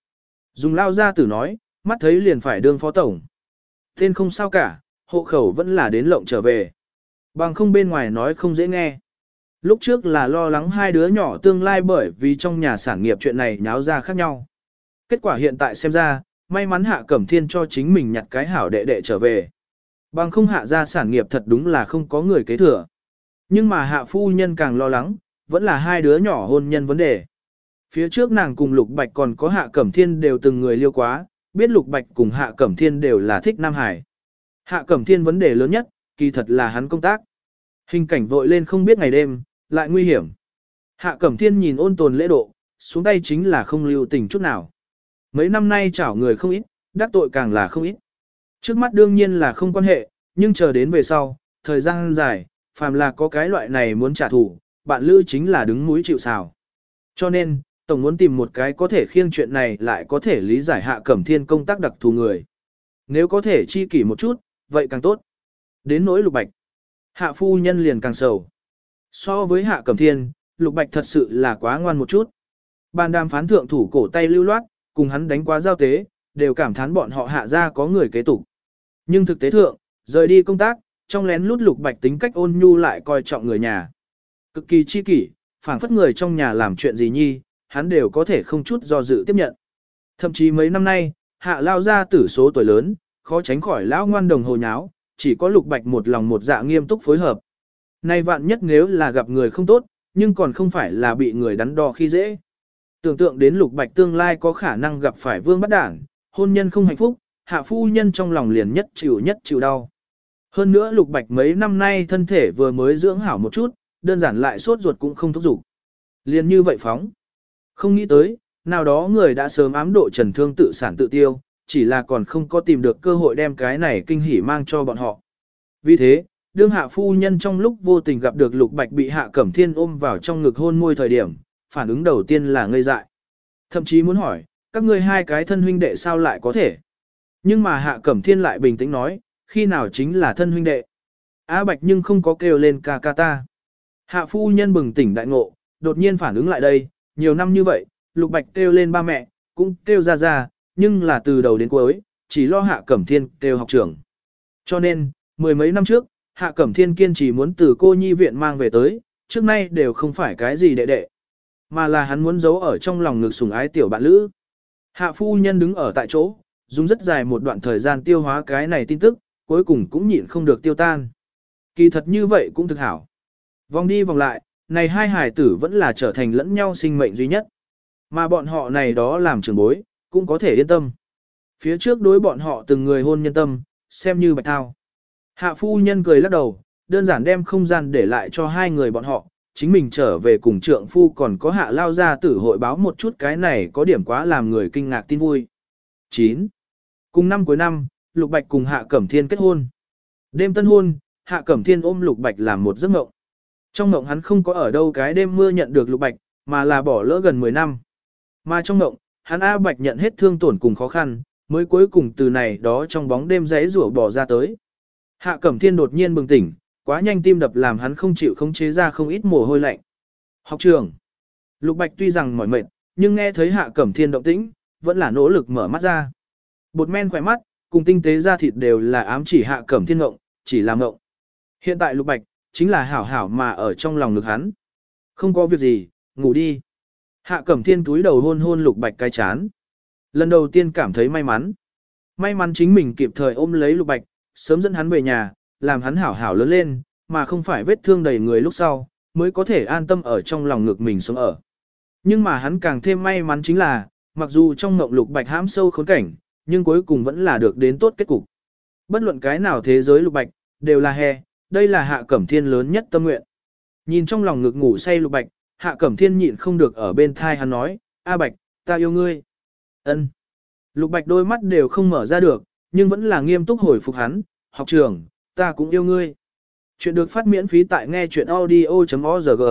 Dùng lao gia tử nói, mắt thấy liền phải đương phó tổng. Tên không sao cả, hộ khẩu vẫn là đến lộng trở về. Bằng không bên ngoài nói không dễ nghe. Lúc trước là lo lắng hai đứa nhỏ tương lai bởi vì trong nhà sản nghiệp chuyện này nháo ra khác nhau. Kết quả hiện tại xem ra, may mắn hạ cẩm thiên cho chính mình nhặt cái hảo đệ đệ trở về. Bằng không hạ ra sản nghiệp thật đúng là không có người kế thừa. Nhưng mà hạ phu nhân càng lo lắng, vẫn là hai đứa nhỏ hôn nhân vấn đề. Phía trước nàng cùng Lục Bạch còn có Hạ Cẩm Thiên đều từng người liêu quá, biết Lục Bạch cùng Hạ Cẩm Thiên đều là thích Nam Hải. Hạ Cẩm Thiên vấn đề lớn nhất, kỳ thật là hắn công tác. Hình cảnh vội lên không biết ngày đêm, lại nguy hiểm. Hạ Cẩm Thiên nhìn ôn tồn lễ độ, xuống tay chính là không lưu tình chút nào. Mấy năm nay chảo người không ít, đắc tội càng là không ít. Trước mắt đương nhiên là không quan hệ, nhưng chờ đến về sau, thời gian dài, phàm là có cái loại này muốn trả thù, bạn lữ chính là đứng mũi chịu sào. Cho nên, Tổng muốn tìm một cái có thể khiêng chuyện này lại có thể lý giải hạ cẩm thiên công tác đặc thù người. Nếu có thể chi kỷ một chút, vậy càng tốt. Đến nỗi lục bạch, hạ phu nhân liền càng sầu. So với hạ cẩm thiên, lục bạch thật sự là quá ngoan một chút. Bàn đàm phán thượng thủ cổ tay lưu loát, cùng hắn đánh quá giao tế, đều cảm thán bọn họ hạ ra có người kế tục. Nhưng thực tế thượng, rời đi công tác, trong lén lút lục bạch tính cách ôn nhu lại coi trọng người nhà. Cực kỳ chi kỷ, phảng phất người trong nhà làm chuyện gì nhi, hắn đều có thể không chút do dự tiếp nhận. Thậm chí mấy năm nay, hạ lao ra tử số tuổi lớn, khó tránh khỏi lão ngoan đồng hồ nháo, chỉ có lục bạch một lòng một dạ nghiêm túc phối hợp. Nay vạn nhất nếu là gặp người không tốt, nhưng còn không phải là bị người đắn đo khi dễ. Tưởng tượng đến lục bạch tương lai có khả năng gặp phải vương bắt đảng, hôn nhân không hạnh phúc, hạ phu nhân trong lòng liền nhất chịu nhất chịu đau. Hơn nữa lục bạch mấy năm nay thân thể vừa mới dưỡng hảo một chút, đơn giản lại sốt ruột cũng không thúc giục. Liền như vậy phóng. Không nghĩ tới, nào đó người đã sớm ám độ trần thương tự sản tự tiêu, chỉ là còn không có tìm được cơ hội đem cái này kinh hỉ mang cho bọn họ. Vì thế, đương hạ phu nhân trong lúc vô tình gặp được lục bạch bị hạ cẩm thiên ôm vào trong ngực hôn môi thời điểm, phản ứng đầu tiên là ngây dại. Thậm chí muốn hỏi, các ngươi hai cái thân huynh đệ sao lại có thể? Nhưng mà Hạ Cẩm Thiên lại bình tĩnh nói, khi nào chính là thân huynh đệ. Á Bạch nhưng không có kêu lên ca ca ta. Hạ phu nhân bừng tỉnh đại ngộ, đột nhiên phản ứng lại đây, nhiều năm như vậy, Lục Bạch kêu lên ba mẹ, cũng kêu ra ra, nhưng là từ đầu đến cuối, chỉ lo Hạ Cẩm Thiên kêu học trưởng. Cho nên, mười mấy năm trước, Hạ Cẩm Thiên kiên trì muốn từ cô nhi viện mang về tới, trước nay đều không phải cái gì đệ đệ, mà là hắn muốn giấu ở trong lòng ngực sủng ái tiểu bạn lữ. Hạ phu nhân đứng ở tại chỗ, dùng rất dài một đoạn thời gian tiêu hóa cái này tin tức, cuối cùng cũng nhịn không được tiêu tan. Kỳ thật như vậy cũng thực hảo. Vòng đi vòng lại, này hai hải tử vẫn là trở thành lẫn nhau sinh mệnh duy nhất. Mà bọn họ này đó làm trường bối, cũng có thể yên tâm. Phía trước đối bọn họ từng người hôn nhân tâm, xem như bạch thao. Hạ phu nhân cười lắc đầu, đơn giản đem không gian để lại cho hai người bọn họ, chính mình trở về cùng trượng phu còn có hạ lao ra tử hội báo một chút cái này có điểm quá làm người kinh ngạc tin vui. 9. Cùng năm cuối năm, Lục Bạch cùng Hạ Cẩm Thiên kết hôn. Đêm tân hôn, Hạ Cẩm Thiên ôm Lục Bạch làm một giấc mộng. Trong mộng hắn không có ở đâu cái đêm mưa nhận được Lục Bạch, mà là bỏ lỡ gần 10 năm. Mà trong mộng, hắn A Bạch nhận hết thương tổn cùng khó khăn, mới cuối cùng từ này đó trong bóng đêm giấy rủa bỏ ra tới. Hạ Cẩm Thiên đột nhiên bừng tỉnh, quá nhanh tim đập làm hắn không chịu khống chế ra không ít mồ hôi lạnh. Học trường. Lục Bạch tuy rằng mỏi mệt, nhưng nghe thấy Hạ Cẩm Thiên động tĩnh, vẫn là nỗ lực mở mắt ra. Bột men khỏe mắt, cùng tinh tế da thịt đều là ám chỉ Hạ Cẩm Thiên ngộng, chỉ là ngộng. Hiện tại Lục Bạch, chính là hảo hảo mà ở trong lòng ngực hắn. Không có việc gì, ngủ đi. Hạ Cẩm Thiên túi đầu hôn hôn Lục Bạch cái chán. Lần đầu tiên cảm thấy may mắn. May mắn chính mình kịp thời ôm lấy Lục Bạch, sớm dẫn hắn về nhà, làm hắn hảo hảo lớn lên, mà không phải vết thương đầy người lúc sau, mới có thể an tâm ở trong lòng ngực mình sống ở. Nhưng mà hắn càng thêm may mắn chính là, mặc dù trong mộng lục bạch hãm sâu khốn cảnh, nhưng cuối cùng vẫn là được đến tốt kết cục. Bất luận cái nào thế giới lục bạch, đều là hè, đây là hạ cẩm thiên lớn nhất tâm nguyện. Nhìn trong lòng ngực ngủ say lục bạch, hạ cẩm thiên nhịn không được ở bên thai hắn nói, A bạch, ta yêu ngươi. ân Lục bạch đôi mắt đều không mở ra được, nhưng vẫn là nghiêm túc hồi phục hắn, học trường, ta cũng yêu ngươi. Chuyện được phát miễn phí tại nghe chuyện audio.org.